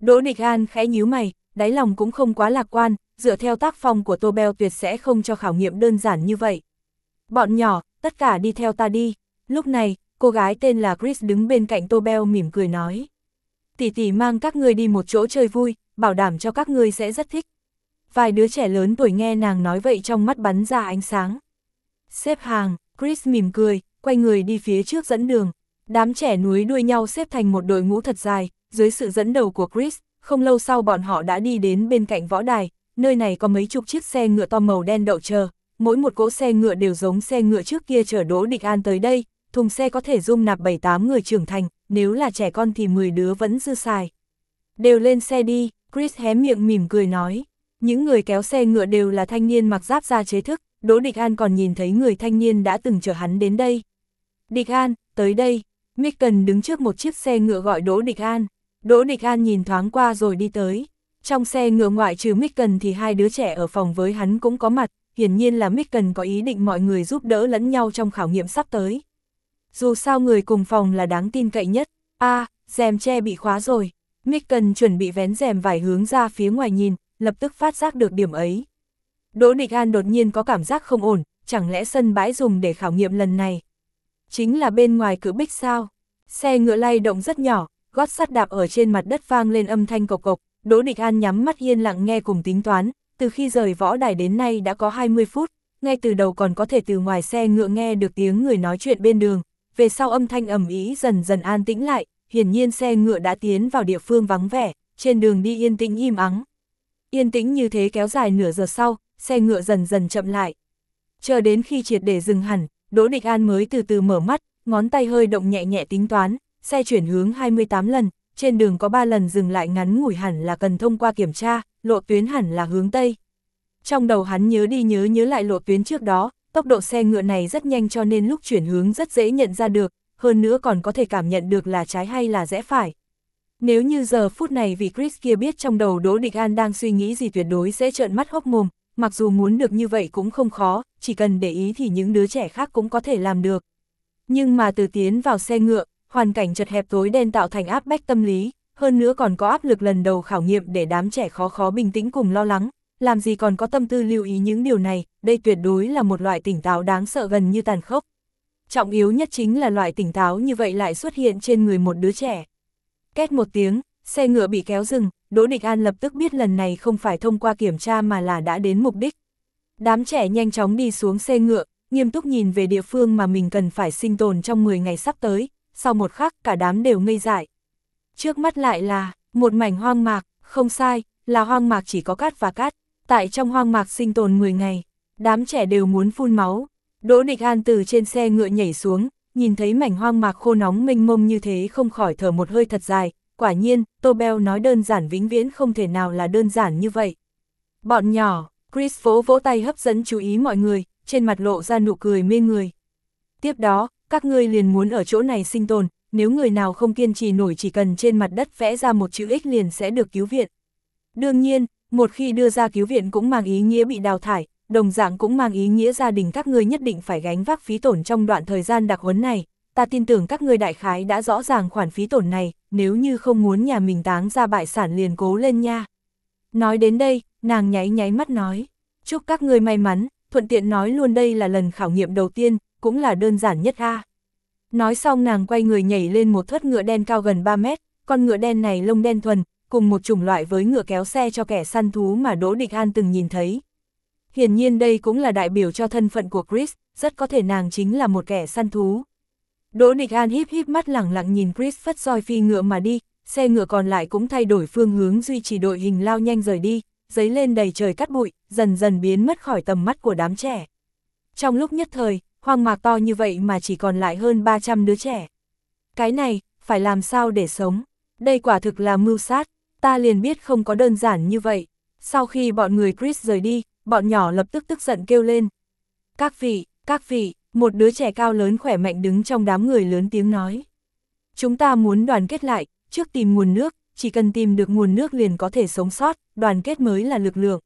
A: Đỗ Địch An khẽ nhíu mày, đáy lòng cũng không quá lạc quan, dựa theo tác phong của Tô Bell tuyệt sẽ không cho khảo nghiệm đơn giản như vậy. Bọn nhỏ, tất cả đi theo ta đi. Lúc này, cô gái tên là Chris đứng bên cạnh Tô Bell mỉm cười nói. Tỷ tỷ mang các người đi một chỗ chơi vui, bảo đảm cho các ngươi sẽ rất thích. Vài đứa trẻ lớn tuổi nghe nàng nói vậy trong mắt bắn ra ánh sáng. Xếp hàng, Chris mỉm cười, quay người đi phía trước dẫn đường. Đám trẻ núi đuôi nhau xếp thành một đội ngũ thật dài, dưới sự dẫn đầu của Chris, không lâu sau bọn họ đã đi đến bên cạnh võ đài, nơi này có mấy chục chiếc xe ngựa to màu đen đậu chờ, mỗi một cỗ xe ngựa đều giống xe ngựa trước kia chở Đỗ Địch An tới đây, thùng xe có thể dung nạp 7-8 người trưởng thành, nếu là trẻ con thì 10 đứa vẫn dư xài. Đều lên xe đi, Chris hé miệng mỉm cười nói. Những người kéo xe ngựa đều là thanh niên mặc giáp da chế thức, Đỗ Địch An còn nhìn thấy người thanh niên đã từng chở hắn đến đây. Địch An, tới đây, Micken đứng trước một chiếc xe ngựa gọi Đỗ Địch An. Đỗ Địch An nhìn thoáng qua rồi đi tới. Trong xe ngựa ngoại trừ Micken thì hai đứa trẻ ở phòng với hắn cũng có mặt, hiển nhiên là Micken có ý định mọi người giúp đỡ lẫn nhau trong khảo nghiệm sắp tới. Dù sao người cùng phòng là đáng tin cậy nhất, a à, rèm che bị khóa rồi. Micken chuẩn bị vén rèm vải hướng ra phía ngoài nhìn, lập tức phát giác được điểm ấy. Đỗ Địch An đột nhiên có cảm giác không ổn, chẳng lẽ sân bãi dùng để khảo nghiệm lần này. Chính là bên ngoài cửa bích sao. Xe ngựa lay động rất nhỏ, gót sắt đạp ở trên mặt đất vang lên âm thanh cộc cộc, Đỗ Địch An nhắm mắt yên lặng nghe cùng tính toán, từ khi rời võ đài đến nay đã có 20 phút, ngay từ đầu còn có thể từ ngoài xe ngựa nghe được tiếng người nói chuyện bên đường, về sau âm thanh ầm ý dần dần an tĩnh lại, hiển nhiên xe ngựa đã tiến vào địa phương vắng vẻ, trên đường đi yên tĩnh im ắng. Yên tĩnh như thế kéo dài nửa giờ sau, xe ngựa dần dần chậm lại. Chờ đến khi triệt để dừng hẳn, Đỗ Địch An mới từ từ mở mắt, ngón tay hơi động nhẹ nhẹ tính toán, xe chuyển hướng 28 lần, trên đường có 3 lần dừng lại ngắn ngủi hẳn là cần thông qua kiểm tra, lộ tuyến hẳn là hướng Tây. Trong đầu hắn nhớ đi nhớ nhớ lại lộ tuyến trước đó, tốc độ xe ngựa này rất nhanh cho nên lúc chuyển hướng rất dễ nhận ra được, hơn nữa còn có thể cảm nhận được là trái hay là rẽ phải. Nếu như giờ phút này vì Chris kia biết trong đầu Đỗ Địch An đang suy nghĩ gì tuyệt đối sẽ trợn mắt hốc mồm, mặc dù muốn được như vậy cũng không khó, chỉ cần để ý thì những đứa trẻ khác cũng có thể làm được. Nhưng mà từ tiến vào xe ngựa, hoàn cảnh chật hẹp tối đen tạo thành áp bách tâm lý, hơn nữa còn có áp lực lần đầu khảo nghiệm để đám trẻ khó khó bình tĩnh cùng lo lắng, làm gì còn có tâm tư lưu ý những điều này, đây tuyệt đối là một loại tỉnh táo đáng sợ gần như tàn khốc. Trọng yếu nhất chính là loại tỉnh táo như vậy lại xuất hiện trên người một đứa trẻ. Két một tiếng, xe ngựa bị kéo dừng, Đỗ Địch An lập tức biết lần này không phải thông qua kiểm tra mà là đã đến mục đích. Đám trẻ nhanh chóng đi xuống xe ngựa, nghiêm túc nhìn về địa phương mà mình cần phải sinh tồn trong 10 ngày sắp tới, sau một khắc cả đám đều ngây dại. Trước mắt lại là, một mảnh hoang mạc, không sai, là hoang mạc chỉ có cát và cát, tại trong hoang mạc sinh tồn 10 ngày, đám trẻ đều muốn phun máu. Đỗ Địch An từ trên xe ngựa nhảy xuống, nhìn thấy mảnh hoang mạc khô nóng mênh mông như thế không khỏi thở một hơi thật dài, quả nhiên, Tobel nói đơn giản vĩnh viễn không thể nào là đơn giản như vậy. Bọn nhỏ, Chris vỗ vỗ tay hấp dẫn chú ý mọi người, trên mặt lộ ra nụ cười mê người. Tiếp đó, các ngươi liền muốn ở chỗ này sinh tồn, nếu người nào không kiên trì nổi chỉ cần trên mặt đất vẽ ra một chữ X liền sẽ được cứu viện. Đương nhiên, một khi đưa ra cứu viện cũng mang ý nghĩa bị đào thải, đồng dạng cũng mang ý nghĩa gia đình các ngươi nhất định phải gánh vác phí tổn trong đoạn thời gian đặc huấn này. Ta tin tưởng các ngươi đại khái đã rõ ràng khoản phí tổn này, nếu như không muốn nhà mình táng ra bại sản liền cố lên nha. Nói đến đây, nàng nháy nháy mắt nói, chúc các ngươi may mắn, thuận tiện nói luôn đây là lần khảo nghiệm đầu tiên, cũng là đơn giản nhất a. Nói xong nàng quay người nhảy lên một thớt ngựa đen cao gần 3 mét, con ngựa đen này lông đen thuần, cùng một chủng loại với ngựa kéo xe cho kẻ săn thú mà Đỗ Địch An từng nhìn thấy. Hiển nhiên đây cũng là đại biểu cho thân phận của Chris, rất có thể nàng chính là một kẻ săn thú. Đỗ Nịch An híp híp mắt lẳng lặng nhìn Chris phất roi phi ngựa mà đi, xe ngựa còn lại cũng thay đổi phương hướng duy trì đội hình lao nhanh rời đi, giấy lên đầy trời cắt bụi, dần dần biến mất khỏi tầm mắt của đám trẻ. Trong lúc nhất thời, hoang mạc to như vậy mà chỉ còn lại hơn 300 đứa trẻ. Cái này, phải làm sao để sống? Đây quả thực là mưu sát, ta liền biết không có đơn giản như vậy. Sau khi bọn người Chris rời đi, bọn nhỏ lập tức tức giận kêu lên. Các vị, các vị, một đứa trẻ cao lớn khỏe mạnh đứng trong đám người lớn tiếng nói. Chúng ta muốn đoàn kết lại, trước tìm nguồn nước, chỉ cần tìm được nguồn nước liền có thể sống sót, đoàn kết mới là lực lượng.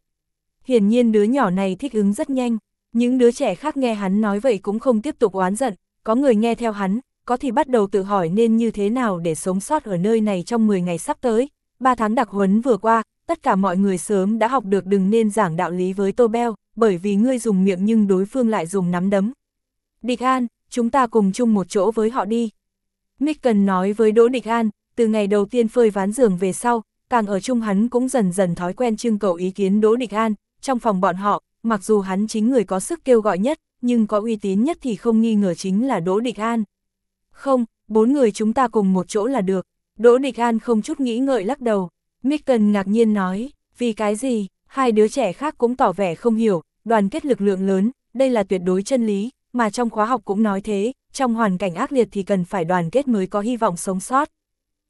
A: Hiển nhiên đứa nhỏ này thích ứng rất nhanh, những đứa trẻ khác nghe hắn nói vậy cũng không tiếp tục oán giận, có người nghe theo hắn, có thì bắt đầu tự hỏi nên như thế nào để sống sót ở nơi này trong 10 ngày sắp tới. 3 tháng đặc huấn vừa qua, tất cả mọi người sớm đã học được đừng nên giảng đạo lý với Tô Beo, bởi vì ngươi dùng miệng nhưng đối phương lại dùng nắm đấm. Địch An, chúng ta cùng chung một chỗ với họ đi. Micken nói với Đỗ Địch An, từ ngày đầu tiên phơi ván giường về sau, càng ở chung hắn cũng dần dần thói quen trưng cầu ý kiến Đỗ Địch An, trong phòng bọn họ, mặc dù hắn chính người có sức kêu gọi nhất, nhưng có uy tín nhất thì không nghi ngờ chính là Đỗ Địch An. Không, bốn người chúng ta cùng một chỗ là được. Đỗ Địch An không chút nghĩ ngợi lắc đầu. Micken ngạc nhiên nói, vì cái gì, hai đứa trẻ khác cũng tỏ vẻ không hiểu, đoàn kết lực lượng lớn, đây là tuyệt đối chân lý, mà trong khóa học cũng nói thế, trong hoàn cảnh ác liệt thì cần phải đoàn kết mới có hy vọng sống sót.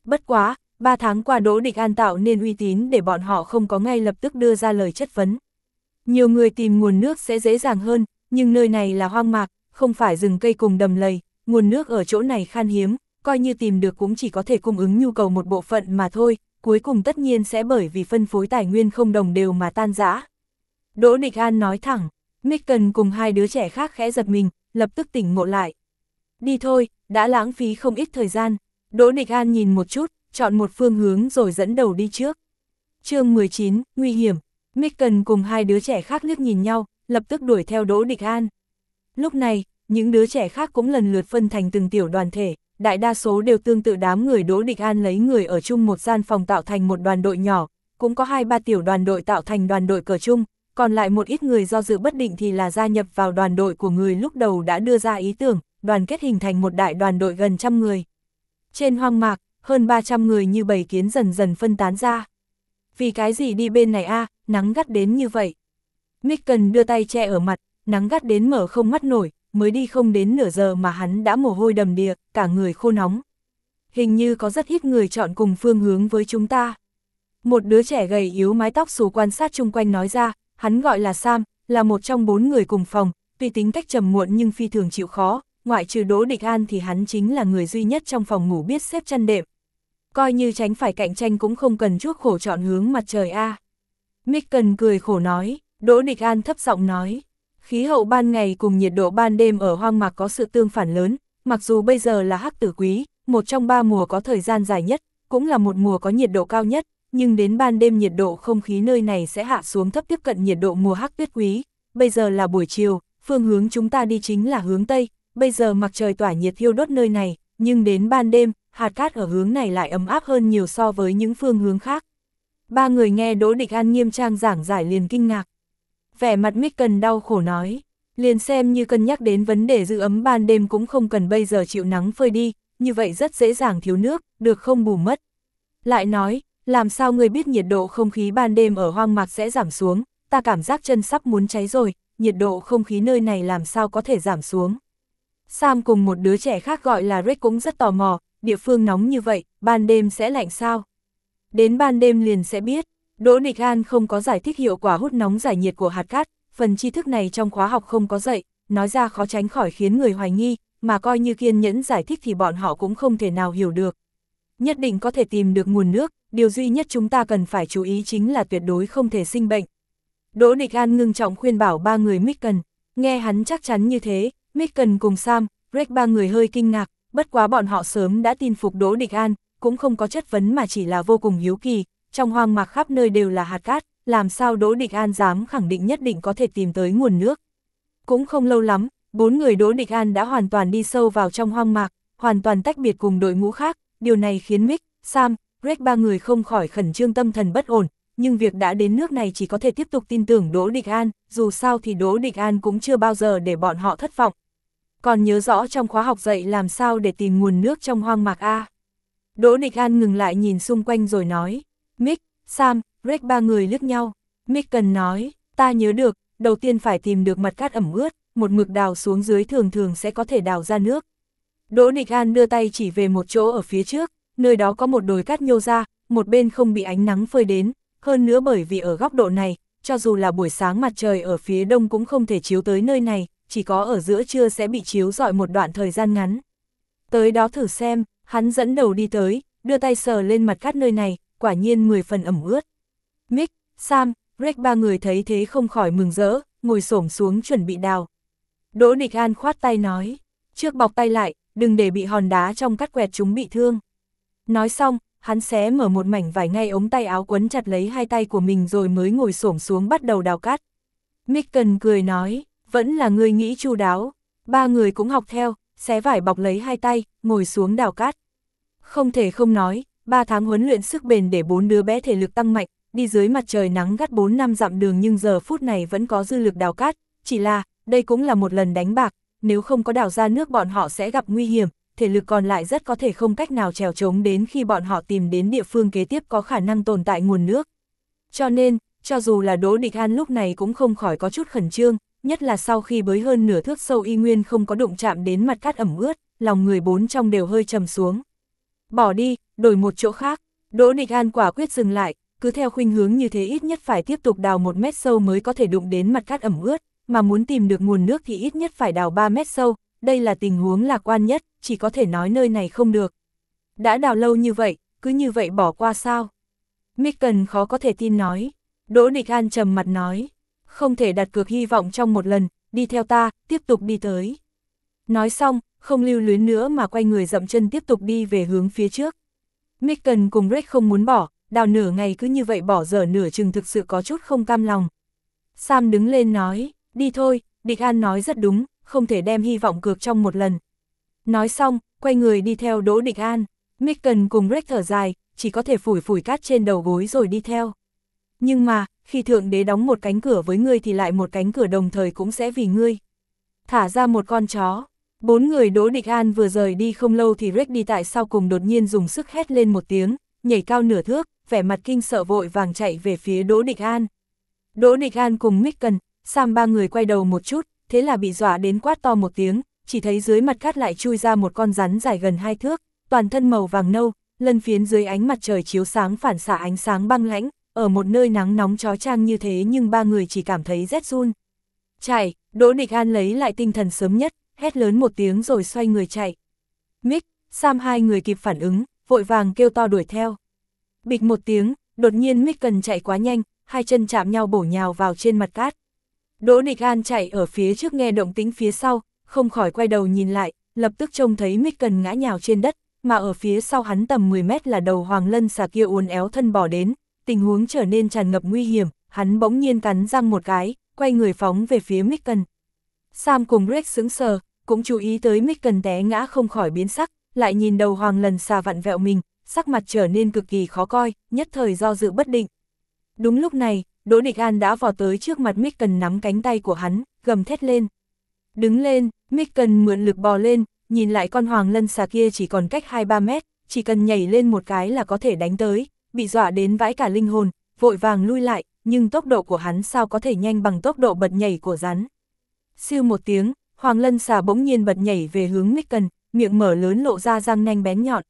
A: Bất quá, ba tháng qua Đỗ Địch An tạo nên uy tín để bọn họ không có ngay lập tức đưa ra lời chất vấn. Nhiều người tìm nguồn nước sẽ dễ dàng hơn, nhưng nơi này là hoang mạc, không phải rừng cây cùng đầm lầy, nguồn nước ở chỗ này khan hiếm, coi như tìm được cũng chỉ có thể cung ứng nhu cầu một bộ phận mà thôi, cuối cùng tất nhiên sẽ bởi vì phân phối tài nguyên không đồng đều mà tan rã. Đỗ Địch An nói thẳng, Micken cùng hai đứa trẻ khác khẽ giật mình, lập tức tỉnh ngộ lại. Đi thôi, đã lãng phí không ít thời gian. Đỗ Địch An nhìn một chút, chọn một phương hướng rồi dẫn đầu đi trước. chương 19, nguy hiểm. Micken cùng hai đứa trẻ khác liếc nhìn nhau, lập tức đuổi theo Đỗ Địch An. Lúc này, những đứa trẻ khác cũng lần lượt phân thành từng tiểu đoàn thể, đại đa số đều tương tự đám người Đỗ Địch An lấy người ở chung một gian phòng tạo thành một đoàn đội nhỏ, cũng có hai ba tiểu đoàn đội tạo thành đoàn đội cờ chung, còn lại một ít người do dự bất định thì là gia nhập vào đoàn đội của người lúc đầu đã đưa ra ý tưởng, đoàn kết hình thành một đại đoàn đội gần trăm người. Trên hoang mạc, hơn 300 người như bầy kiến dần dần phân tán ra. Vì cái gì đi bên này a nắng gắt đến như vậy. Micken đưa tay che ở mặt, nắng gắt đến mở không mắt nổi, mới đi không đến nửa giờ mà hắn đã mồ hôi đầm đìa, cả người khô nóng. Hình như có rất ít người chọn cùng phương hướng với chúng ta. Một đứa trẻ gầy yếu mái tóc xù quan sát chung quanh nói ra, hắn gọi là Sam, là một trong bốn người cùng phòng, tuy tính cách trầm muộn nhưng phi thường chịu khó, ngoại trừ Đỗ Địch An thì hắn chính là người duy nhất trong phòng ngủ biết xếp chăn đệm. Coi như tránh phải cạnh tranh cũng không cần chuốc khổ chọn hướng mặt trời a. À. Micken cười khổ nói, Đỗ Địch An thấp giọng nói, khí hậu ban ngày cùng nhiệt độ ban đêm ở hoang mạc có sự tương phản lớn, mặc dù bây giờ là hắc tử quý, một trong ba mùa có thời gian dài nhất, cũng là một mùa có nhiệt độ cao nhất, nhưng đến ban đêm nhiệt độ không khí nơi này sẽ hạ xuống thấp tiếp cận nhiệt độ mùa hắc tuyết quý. Bây giờ là buổi chiều, phương hướng chúng ta đi chính là hướng Tây, bây giờ mặt trời tỏa nhiệt thiêu đốt nơi này, nhưng đến ban đêm, hạt cát ở hướng này lại ấm áp hơn nhiều so với những phương hướng khác. Ba người nghe Đỗ Địch An nghiêm trang giảng giải liền kinh ngạc. Vẻ mặt Micken đau khổ nói, liền xem như cân nhắc đến vấn đề giữ ấm ban đêm cũng không cần bây giờ chịu nắng phơi đi, như vậy rất dễ dàng thiếu nước, được không bù mất. Lại nói, làm sao người biết nhiệt độ không khí ban đêm ở hoang mạc sẽ giảm xuống, ta cảm giác chân sắp muốn cháy rồi, nhiệt độ không khí nơi này làm sao có thể giảm xuống. Sam cùng một đứa trẻ khác gọi là Rick cũng rất tò mò, địa phương nóng như vậy, ban đêm sẽ lạnh sao? Đến ban đêm liền sẽ biết, Đỗ Nịch An không có giải thích hiệu quả hút nóng giải nhiệt của hạt cát, phần tri thức này trong khóa học không có dạy, nói ra khó tránh khỏi khiến người hoài nghi, mà coi như kiên nhẫn giải thích thì bọn họ cũng không thể nào hiểu được. Nhất định có thể tìm được nguồn nước, điều duy nhất chúng ta cần phải chú ý chính là tuyệt đối không thể sinh bệnh. Đỗ Địch An ngưng trọng khuyên bảo ba người Micken, nghe hắn chắc chắn như thế, Micken cùng Sam, Greg ba người hơi kinh ngạc, bất quá bọn họ sớm đã tin phục Đỗ Địch An, cũng không có chất vấn mà chỉ là vô cùng hiếu kỳ, trong hoang mạc khắp nơi đều là hạt cát, làm sao Đỗ Địch An dám khẳng định nhất định có thể tìm tới nguồn nước. Cũng không lâu lắm, bốn người Đỗ Địch An đã hoàn toàn đi sâu vào trong hoang mạc, hoàn toàn tách biệt cùng đội ngũ khác, điều này khiến Mick, Sam, Greg ba người không khỏi khẩn trương tâm thần bất ổn, nhưng việc đã đến nước này chỉ có thể tiếp tục tin tưởng Đỗ Địch An, dù sao thì Đỗ Địch An cũng chưa bao giờ để bọn họ thất vọng. Còn nhớ rõ trong khóa học dạy làm sao để tìm nguồn nước trong hoang mạc A. Đỗ Địch An ngừng lại nhìn xung quanh rồi nói, Mick, Sam, Greg ba người lướt nhau. Mick cần nói, ta nhớ được, đầu tiên phải tìm được mặt cát ẩm ướt, một mực đào xuống dưới thường thường sẽ có thể đào ra nước. Đỗ Địch An đưa tay chỉ về một chỗ ở phía trước, nơi đó có một đồi cát nhô ra, một bên không bị ánh nắng phơi đến, hơn nữa bởi vì ở góc độ này, cho dù là buổi sáng mặt trời ở phía đông cũng không thể chiếu tới nơi này, chỉ có ở giữa trưa sẽ bị chiếu dọi một đoạn thời gian ngắn. Tới đó thử xem, hắn dẫn đầu đi tới, đưa tay sờ lên mặt cát nơi này, quả nhiên 10 phần ẩm ướt. Mick, Sam, Greg ba người thấy thế không khỏi mừng rỡ, ngồi xổm xuống chuẩn bị đào. Đỗ Địch An khoát tay nói, trước bọc tay lại, đừng để bị hòn đá trong cắt quẹt chúng bị thương. Nói xong, hắn xé mở một mảnh vải ngay ống tay áo quấn chặt lấy hai tay của mình rồi mới ngồi xổm xuống bắt đầu đào cát. Micken cười nói, vẫn là người nghĩ chu đáo. Ba người cũng học theo, xé vải bọc lấy hai tay, ngồi xuống đào cát. Không thể không nói, ba tháng huấn luyện sức bền để bốn đứa bé thể lực tăng mạnh, đi dưới mặt trời nắng gắt 4 năm dặm đường nhưng giờ phút này vẫn có dư lực đào cát, chỉ là, đây cũng là một lần đánh bạc, nếu không có đào ra nước bọn họ sẽ gặp nguy hiểm, thể lực còn lại rất có thể không cách nào trèo trống đến khi bọn họ tìm đến địa phương kế tiếp có khả năng tồn tại nguồn nước. Cho nên, cho dù là Đỗ Địch An lúc này cũng không khỏi có chút khẩn trương, nhất là sau khi bới hơn nửa thước sâu y nguyên không có đụng chạm đến mặt cát ẩm ướt, lòng người bốn trong đều hơi trầm xuống. Bỏ đi, đổi một chỗ khác, Đỗ Địch An quả quyết dừng lại, cứ theo khuynh hướng như thế ít nhất phải tiếp tục đào một mét sâu mới có thể đụng đến mặt cát ẩm ướt, mà muốn tìm được nguồn nước thì ít nhất phải đào 3 mét sâu, đây là tình huống lạc quan nhất, chỉ có thể nói nơi này không được. Đã đào lâu như vậy, cứ như vậy bỏ qua sao? Micken khó có thể tin nói. Đỗ Địch An trầm mặt nói, không thể đặt cược hy vọng trong một lần, đi theo ta, tiếp tục đi tới. Nói xong, không lưu luyến nữa mà quay người dậm chân tiếp tục đi về hướng phía trước. Micken cùng Rick không muốn bỏ, đào nửa ngày cứ như vậy bỏ dở nửa chừng thực sự có chút không cam lòng. Sam đứng lên nói, đi thôi, Địch An nói rất đúng, không thể đem hy vọng cược trong một lần. Nói xong, quay người đi theo Đỗ Địch An, Micken cùng Rick thở dài, chỉ có thể phủi phủi cát trên đầu gối rồi đi theo. Nhưng mà, khi Thượng Đế đóng một cánh cửa với ngươi thì lại một cánh cửa đồng thời cũng sẽ vì ngươi. Thả ra một con chó. Bốn người Đỗ Địch An vừa rời đi không lâu thì Rick đi tại sau cùng đột nhiên dùng sức hét lên một tiếng, nhảy cao nửa thước, vẻ mặt kinh sợ vội vàng chạy về phía Đỗ Địch An. Đỗ Địch An cùng Micken, Sam ba người quay đầu một chút, thế là bị dọa đến quát to một tiếng, chỉ thấy dưới mặt cát lại chui ra một con rắn dài gần hai thước, toàn thân màu vàng nâu, lân phiến dưới ánh mặt trời chiếu sáng phản xạ ánh sáng băng lãnh, ở một nơi nắng nóng chó trang như thế nhưng ba người chỉ cảm thấy rét run. Chạy, Đỗ Địch An lấy lại tinh thần sớm nhất, hét lớn một tiếng rồi xoay người chạy. Mick, Sam hai người kịp phản ứng, vội vàng kêu to đuổi theo. Bịch một tiếng, đột nhiên Mick cần chạy quá nhanh, hai chân chạm nhau bổ nhào vào trên mặt cát. Đỗ Địch An chạy ở phía trước nghe động tĩnh phía sau, không khỏi quay đầu nhìn lại, lập tức trông thấy mít cần ngã nhào trên đất, mà ở phía sau hắn tầm 10 mét là đầu hoàng lân xà kia uốn éo thân bỏ đến, tình huống trở nên tràn ngập nguy hiểm, hắn bỗng nhiên cắn răng một cái, quay người phóng về phía Micken. Sam cùng Rex sững sờ, cũng chú ý tới Micken té ngã không khỏi biến sắc, lại nhìn đầu hoàng lần xà vặn vẹo mình, sắc mặt trở nên cực kỳ khó coi, nhất thời do dự bất định. Đúng lúc này, Đỗ Địch An đã vò tới trước mặt Micken nắm cánh tay của hắn, gầm thét lên. Đứng lên, Micken mượn lực bò lên, nhìn lại con hoàng lân xà kia chỉ còn cách 2-3 mét, chỉ cần nhảy lên một cái là có thể đánh tới, bị dọa đến vãi cả linh hồn, vội vàng lui lại, nhưng tốc độ của hắn sao có thể nhanh bằng tốc độ bật nhảy của rắn. Siêu một tiếng, hoàng lân xà bỗng nhiên bật nhảy về hướng Micken, miệng mở lớn lộ ra răng nanh bén nhọn,